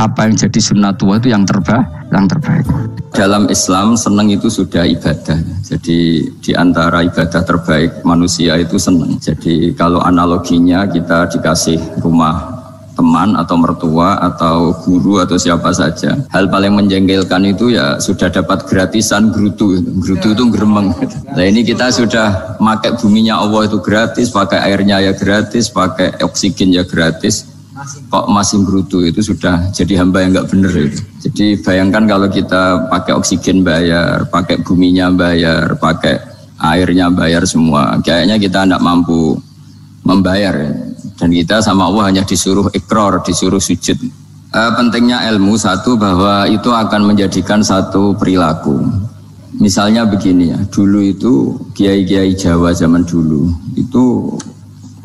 apa yang jadi sunnah tua itu yang terbaik, yang terbaik. Dalam Islam senang itu sudah ibadah. Jadi di antara ibadah terbaik manusia itu senang. Jadi kalau analoginya kita dikasih rumah teman atau mertua atau guru atau siapa saja. Hal paling menjengkelkan itu ya sudah dapat gratisan gerutu. Gerutu itu geremeng. Nah ini kita sudah pakai buminya Allah itu gratis, pakai airnya ya gratis, pakai oksigen ya gratis. Kok masih gerutu itu sudah jadi hamba yang nggak bener itu. Jadi bayangkan kalau kita pakai oksigen bayar, pakai buminya bayar, pakai airnya bayar semua. Kayaknya kita tidak mampu membayar ya. Dan kita sama Allah hanya disuruh ikrar, disuruh sujud. E, pentingnya ilmu satu bahwa itu akan menjadikan satu perilaku. Misalnya begini ya, dulu itu kiai-kiai Jawa zaman dulu itu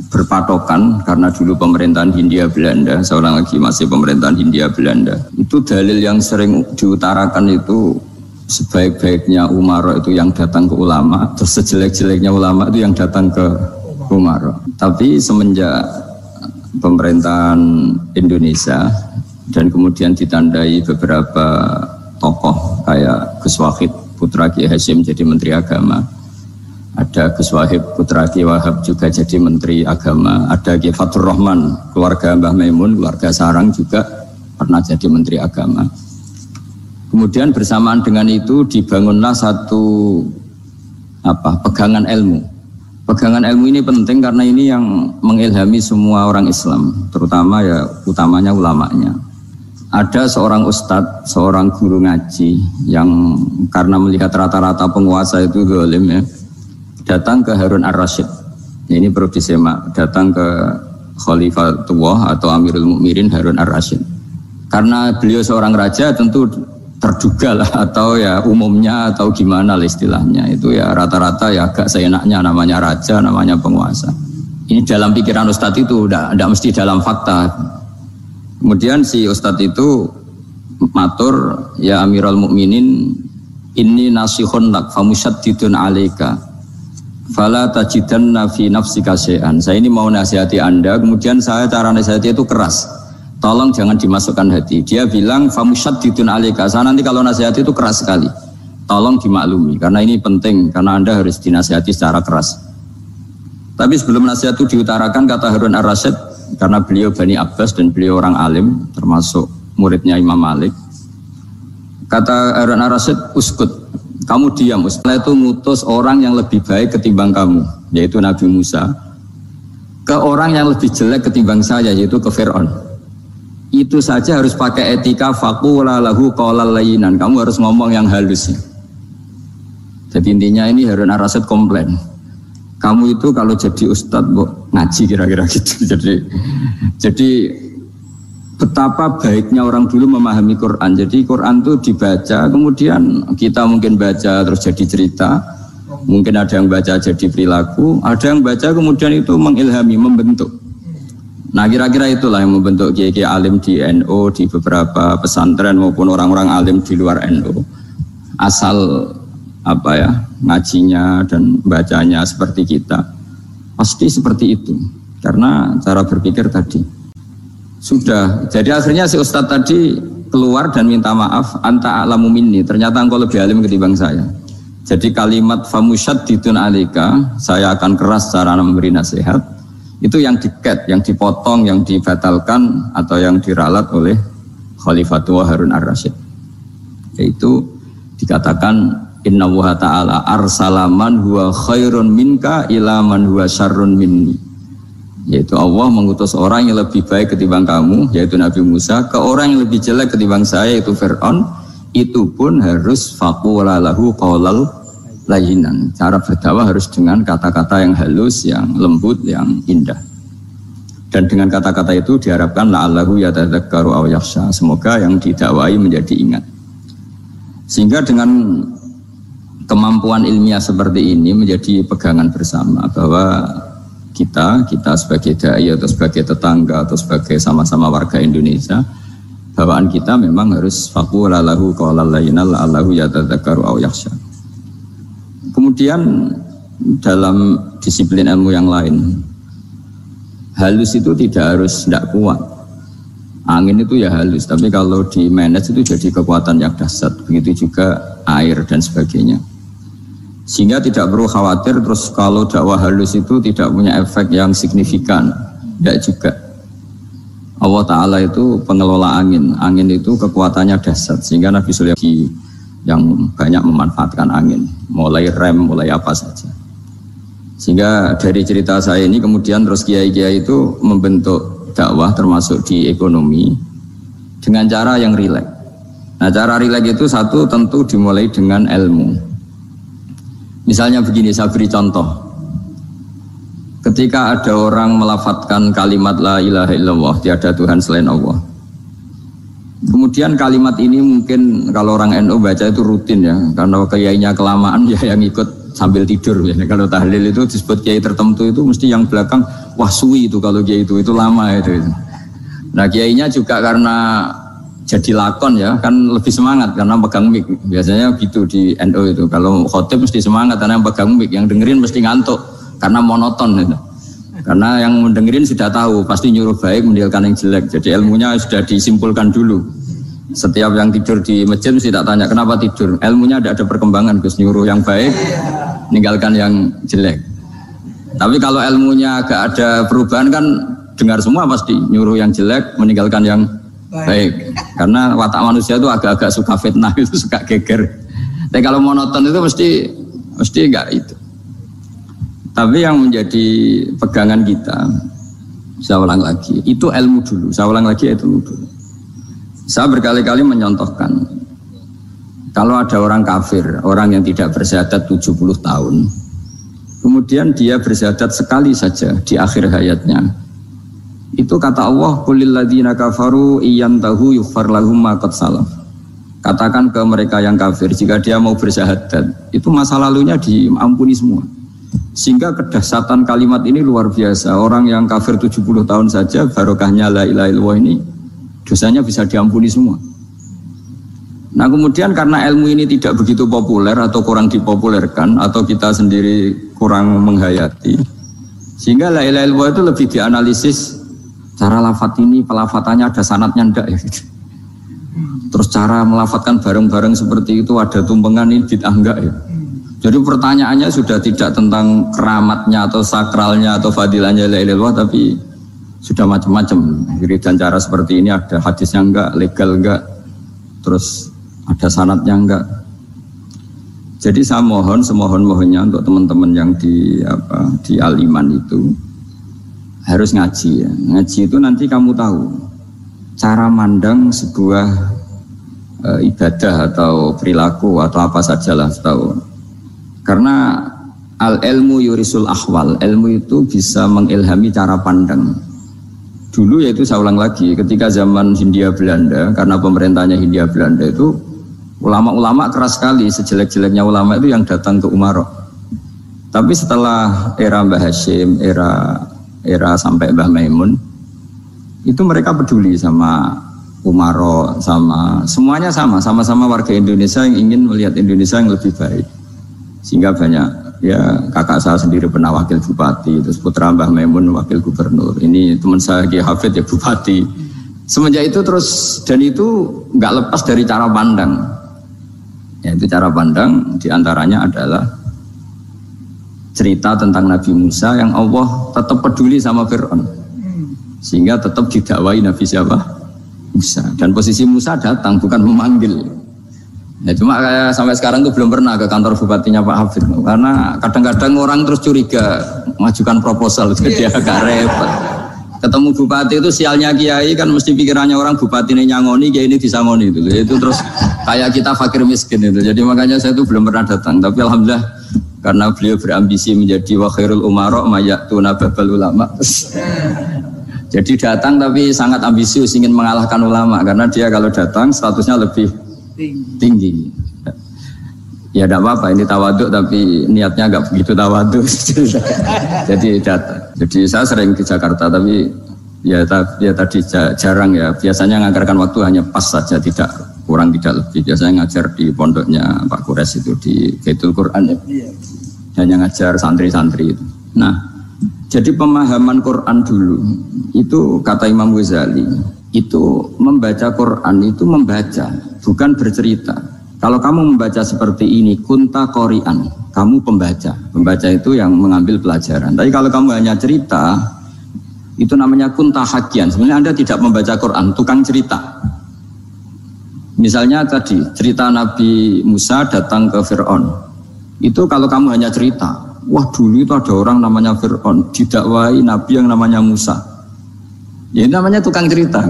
berpatokan karena dulu pemerintahan Hindia Belanda, seorang lagi masih pemerintahan Hindia Belanda. Itu dalil yang sering diutarakan itu sebaik-baiknya Umar itu yang datang ke ulama, terus sejelek-jeleknya ulama itu yang datang ke Umar. Tapi semenjak pemerintahan Indonesia dan kemudian ditandai beberapa tokoh kayak Gus Wahid Putra Ki Hasim jadi Menteri Agama ada Gus Wahid Putra Ki Wahab juga jadi Menteri Agama ada Ki Fatur Rahman keluarga Mbah Maimun keluarga Sarang juga pernah jadi Menteri Agama kemudian bersamaan dengan itu dibangunlah satu apa pegangan ilmu pegangan ilmu ini penting karena ini yang mengilhami semua orang Islam terutama ya utamanya ulamanya ada seorang ustadz, seorang guru ngaji yang karena melihat rata-rata penguasa itu zalim ya, datang ke Harun Ar-Rasyid. Ini perlu disemak, datang ke Khalifatullah atau Amirul Mukminin Harun Ar-Rasyid. Karena beliau seorang raja tentu terduga lah [LAUGHS] atau ya umumnya atau gimana lah istilahnya itu ya rata-rata ya agak seenaknya namanya raja namanya penguasa ini dalam pikiran Ustadz itu tidak mesti dalam fakta Kemudian si ustadz itu matur ya Amirul Mukminin ini nasihun lak famusyaddidun alaika fala tajidanna fi nafsika syai'an. Saya ini mau nasihati Anda, kemudian saya cara nasihati itu keras. Tolong jangan dimasukkan hati. Dia bilang famusyaddidun alaika. Saya nanti kalau nasihati itu keras sekali. Tolong dimaklumi karena ini penting karena Anda harus dinasihati secara keras. Tapi sebelum nasihat itu diutarakan kata Harun Ar-Rasyid karena beliau Bani Abbas dan beliau orang alim termasuk muridnya Imam Malik kata Harun Arasid uskut kamu diam setelah itu ngutus orang yang lebih baik ketimbang kamu yaitu Nabi Musa ke orang yang lebih jelek ketimbang saya yaitu ke Fir'aun itu saja harus pakai etika fakula lahu layinan kamu harus ngomong yang halus jadi intinya ini Harun Arasid komplain. Kamu itu kalau jadi ustadz bu, ngaji kira-kira gitu. [LAUGHS] Jadi jadi betapa baiknya orang dulu memahami Quran. Jadi Quran itu dibaca kemudian kita mungkin baca terus jadi cerita. Mungkin ada yang baca jadi perilaku ada yang baca kemudian itu mengilhami membentuk nah kira-kira itulah yang membentuk kiai alim di NU di beberapa pesantren maupun orang-orang alim di luar NU asal apa ya ngajinya dan bacanya seperti kita. Pasti seperti itu karena cara berpikir tadi. Sudah. Jadi akhirnya si ustadz tadi keluar dan minta maaf anta alamu minni. Ternyata engkau lebih alim ketimbang saya. Jadi kalimat famusyad ditun alika saya akan keras cara memberi nasihat itu yang diket, yang dipotong, yang dibatalkan atau yang diralat oleh Khalifatul Harun ar-Rasyid yaitu dikatakan Inna wa ta'ala arsalaman huwa khairun minka ila man huwa syarrun minni. Yaitu Allah mengutus orang yang lebih baik ketimbang kamu, yaitu Nabi Musa, ke orang yang lebih jelek ketimbang saya, yaitu Fir'aun. Itu pun harus faqula lahu qawlal layinan. Cara berdakwah harus dengan kata-kata yang halus, yang lembut, yang indah. Dan dengan kata-kata itu diharapkan la'allahu yatadzakkaru aw yakhsha. Semoga yang didakwai menjadi ingat. Sehingga dengan kemampuan ilmiah seperti ini menjadi pegangan bersama bahwa kita, kita sebagai dai atau sebagai tetangga atau sebagai sama-sama warga Indonesia, bawaan kita memang harus faqula lahu qawlan layyinal allahu yatadzakkaru aw yakhsha. Kemudian dalam disiplin ilmu yang lain, halus itu tidak harus tidak kuat. Angin itu ya halus, tapi kalau di manage itu jadi kekuatan yang dahsyat. Begitu juga air dan sebagainya. Sehingga tidak perlu khawatir terus kalau dakwah halus itu tidak punya efek yang signifikan. Tidak juga. Allah Ta'ala itu pengelola angin. Angin itu kekuatannya dasar. Sehingga Nabi Sulaiman yang banyak memanfaatkan angin. Mulai rem, mulai apa saja. Sehingga dari cerita saya ini kemudian terus kiai-kiai itu membentuk dakwah termasuk di ekonomi dengan cara yang rileks. Nah cara rileks itu satu tentu dimulai dengan ilmu. Misalnya begini, saya beri contoh. Ketika ada orang melafatkan kalimat la ilaha illallah, tiada Tuhan selain Allah. Kemudian kalimat ini mungkin kalau orang NU baca itu rutin ya, karena kayaknya kelamaan [LAUGHS] ya yang ikut sambil tidur. Ya. Kalau tahlil itu disebut kiai tertentu itu mesti yang belakang wah suwi itu kalau kiai itu itu lama itu. Nah kiainya juga karena jadi lakon ya kan lebih semangat karena pegang mic. Biasanya gitu di NU itu. Kalau khotib mesti semangat karena yang pegang mic. Yang dengerin mesti ngantuk karena monoton itu karena yang mendengerin sudah tahu pasti nyuruh baik meninggalkan yang jelek jadi ilmunya sudah disimpulkan dulu setiap yang tidur di masjid mesti tak tanya kenapa tidur ilmunya ada ada perkembangan Gus nyuruh yang baik meninggalkan yang jelek tapi kalau ilmunya agak ada perubahan kan dengar semua pasti nyuruh yang jelek, meninggalkan yang baik. baik. Karena watak manusia itu agak-agak suka fitnah [LAUGHS] itu suka geger. Tapi kalau monoton itu mesti mesti enggak itu. Tapi yang menjadi pegangan kita, saya ulang lagi, itu ilmu dulu. Saya ulang lagi itu ilmu dulu. Saya berkali-kali menyontohkan, kalau ada orang kafir, orang yang tidak bersyahadat 70 tahun, kemudian dia bersyahadat sekali saja di akhir hayatnya, itu kata Allah, "Qulil ladzina kafaru iyantahu yughfar lahum ma qad salaf." Katakan ke mereka yang kafir jika dia mau bersyahadat, itu masa lalunya diampuni semua. Sehingga kedahsatan kalimat ini luar biasa. Orang yang kafir 70 tahun saja barokahnya la ilaha illallah ini dosanya bisa diampuni semua. Nah kemudian karena ilmu ini tidak begitu populer atau kurang dipopulerkan atau kita sendiri kurang menghayati, sehingga la ilaha illallah itu lebih dianalisis Cara lafat ini pelafatannya ada sanatnya enggak ya. Terus cara melafatkan bareng-bareng seperti itu ada tumpengan ini bid'ah ya. Jadi pertanyaannya sudah tidak tentang keramatnya atau sakralnya atau fadilahnya la tapi sudah macam-macam. Jadi dan cara seperti ini ada hadisnya enggak, legal enggak, terus ada sanatnya enggak. Jadi saya mohon semohon mohonnya untuk teman-teman yang di apa di aliman itu harus ngaji ya. Ngaji itu nanti kamu tahu cara mandang sebuah e, ibadah atau perilaku atau apa sajalah tahu. Karena al ilmu yurisul ahwal, ilmu itu bisa mengilhami cara pandang. Dulu yaitu saya ulang lagi, ketika zaman Hindia Belanda, karena pemerintahnya Hindia Belanda itu ulama-ulama keras sekali, sejelek-jeleknya ulama itu yang datang ke Umarok. Tapi setelah era Mbah Hashim, era era sampai Mbah Maimun itu mereka peduli sama Umaro sama semuanya sama sama-sama warga Indonesia yang ingin melihat Indonesia yang lebih baik sehingga banyak ya kakak saya sendiri pernah wakil bupati terus putra Mbah Maimun wakil gubernur. Ini teman saya Ki Hafid ya bupati. Semenjak itu terus dan itu nggak lepas dari cara pandang. Ya itu cara pandang di antaranya adalah cerita tentang Nabi Musa yang Allah tetap peduli sama Fir'aun. Sehingga tetap didakwai Nabi siapa? Musa. Dan posisi Musa datang bukan memanggil ya cuma kayak sampai sekarang tuh belum pernah ke kantor bupatinya Pak Hafid karena kadang-kadang orang terus curiga mengajukan proposal jadi agak repot. Ketemu bupati itu sialnya kiai kan mesti pikirannya orang bupati ini nyangoni kiai ini disangoni itu itu terus kayak kita fakir miskin itu. Jadi makanya saya tuh belum pernah datang. Tapi alhamdulillah karena beliau berambisi menjadi wakhirul umarok mayatuna babal ulama. Jadi datang tapi sangat ambisius ingin mengalahkan ulama. Karena dia kalau datang statusnya lebih tinggi. Ya tidak apa-apa ini tawaduk tapi niatnya agak begitu tawaduk. [LAUGHS] Jadi datang jadi saya sering ke Jakarta tapi ya, ya tadi jarang ya. Biasanya mengakarkan waktu hanya pas saja tidak kurang tidak lebih. Biasanya ngajar di pondoknya Pak Kures itu di Baitul Quran ya. Iya. Hanya ngajar santri-santri itu. Nah, jadi pemahaman Quran dulu itu kata Imam Ghazali itu membaca Quran itu membaca bukan bercerita. Kalau kamu membaca seperti ini kunta korian, kamu pembaca. Pembaca itu yang mengambil pelajaran. Tapi kalau kamu hanya cerita, itu namanya kunta hakian. Sebenarnya Anda tidak membaca Quran, tukang cerita. Misalnya tadi cerita Nabi Musa datang ke Fir'aun itu kalau kamu hanya cerita, wah dulu itu ada orang namanya Fir'aun, didakwai Nabi yang namanya Musa. Ya namanya tukang cerita.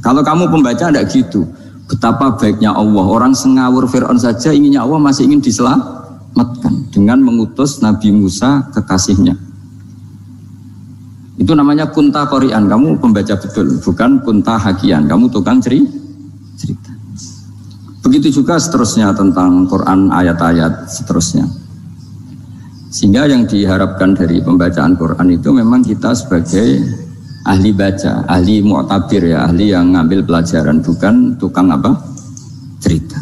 Kalau kamu pembaca tidak gitu. Betapa baiknya Allah. Orang sengawur Fir'aun saja inginnya Allah masih ingin diselamatkan. Dengan mengutus Nabi Musa kekasihnya. Itu namanya kunta korian. Kamu pembaca betul. Bukan kunta hakian. Kamu tukang cerita. Begitu juga seterusnya tentang Quran ayat-ayat seterusnya. Sehingga yang diharapkan dari pembacaan Quran itu memang kita sebagai ahli baca, ahli mu'tabir ya, ahli yang ngambil pelajaran bukan tukang apa? cerita.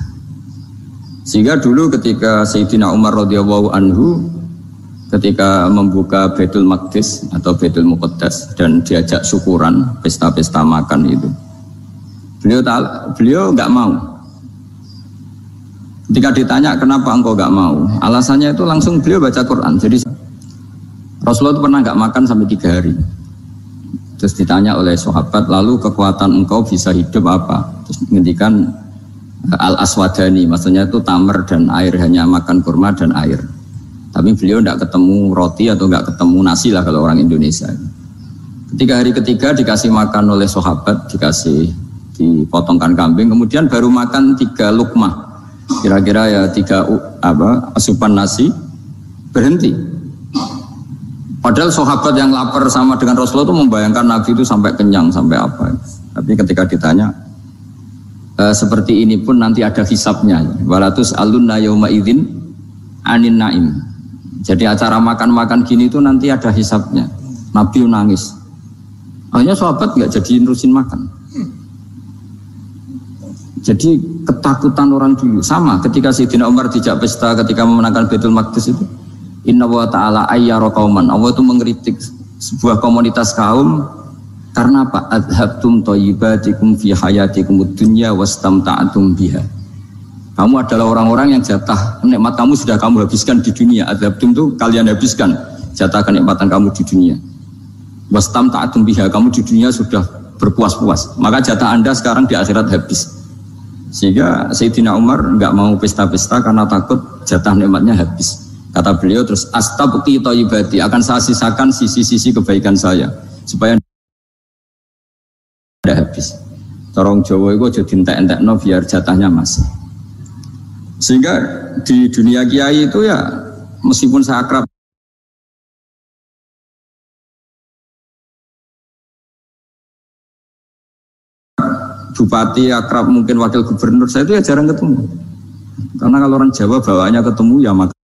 Sehingga dulu ketika Sayyidina Umar radhiyallahu anhu ketika membuka Betul Maqdis atau Betul Muqaddas dan diajak syukuran pesta-pesta makan itu. Beliau beliau nggak mau. Ketika ditanya kenapa engkau nggak mau, alasannya itu langsung beliau baca Quran. Jadi Rasulullah itu pernah nggak makan sampai tiga hari. Terus ditanya oleh sahabat, lalu kekuatan engkau bisa hidup apa? Terus menghentikan al aswadani, maksudnya itu tamer dan air hanya makan kurma dan air. Tapi beliau tidak ketemu roti atau nggak ketemu nasi lah kalau orang Indonesia. Ketika hari ketiga dikasih makan oleh sahabat, dikasih dipotongkan kambing, kemudian baru makan tiga lukmah kira-kira ya tiga apa asupan nasi berhenti. Padahal sahabat yang lapar sama dengan Rasulullah itu membayangkan Nabi itu sampai kenyang sampai apa. Tapi ketika ditanya e, seperti ini pun nanti ada hisapnya. Walatus alun yauma idin anin naim. Jadi acara makan-makan gini itu nanti ada hisapnya. Nabi nangis. Hanya sahabat nggak jadi nerusin makan. Jadi ketakutan orang dulu sama ketika Sayyidina Umar dijak pesta ketika memenangkan Betul Maqdis itu. Inna wa ta'ala ayyara kauman. Allah itu mengkritik sebuah komunitas kaum karena apa? Adhabtum thayyibatikum fi hayatikum dunya wastamta'tum biha. Kamu adalah orang-orang yang jatah nikmat kamu sudah kamu habiskan di dunia. Adhabtum itu kalian habiskan jatah kenikmatan kamu di dunia. Wastamta'tum biha. Kamu di dunia sudah berpuas-puas. Maka jatah Anda sekarang di akhirat habis. Sehingga Sayyidina Umar nggak mau pesta-pesta karena takut jatah nikmatnya habis. Kata beliau terus astabqi thayyibati akan saya sisakan sisi-sisi kebaikan saya supaya tidak habis. Corong Jawa itu jadi entek no biar jatahnya masih. Sehingga di dunia kiai itu ya meskipun saya akrab bupati akrab mungkin wakil gubernur saya itu ya jarang ketemu karena kalau orang Jawa bawaannya ketemu ya maka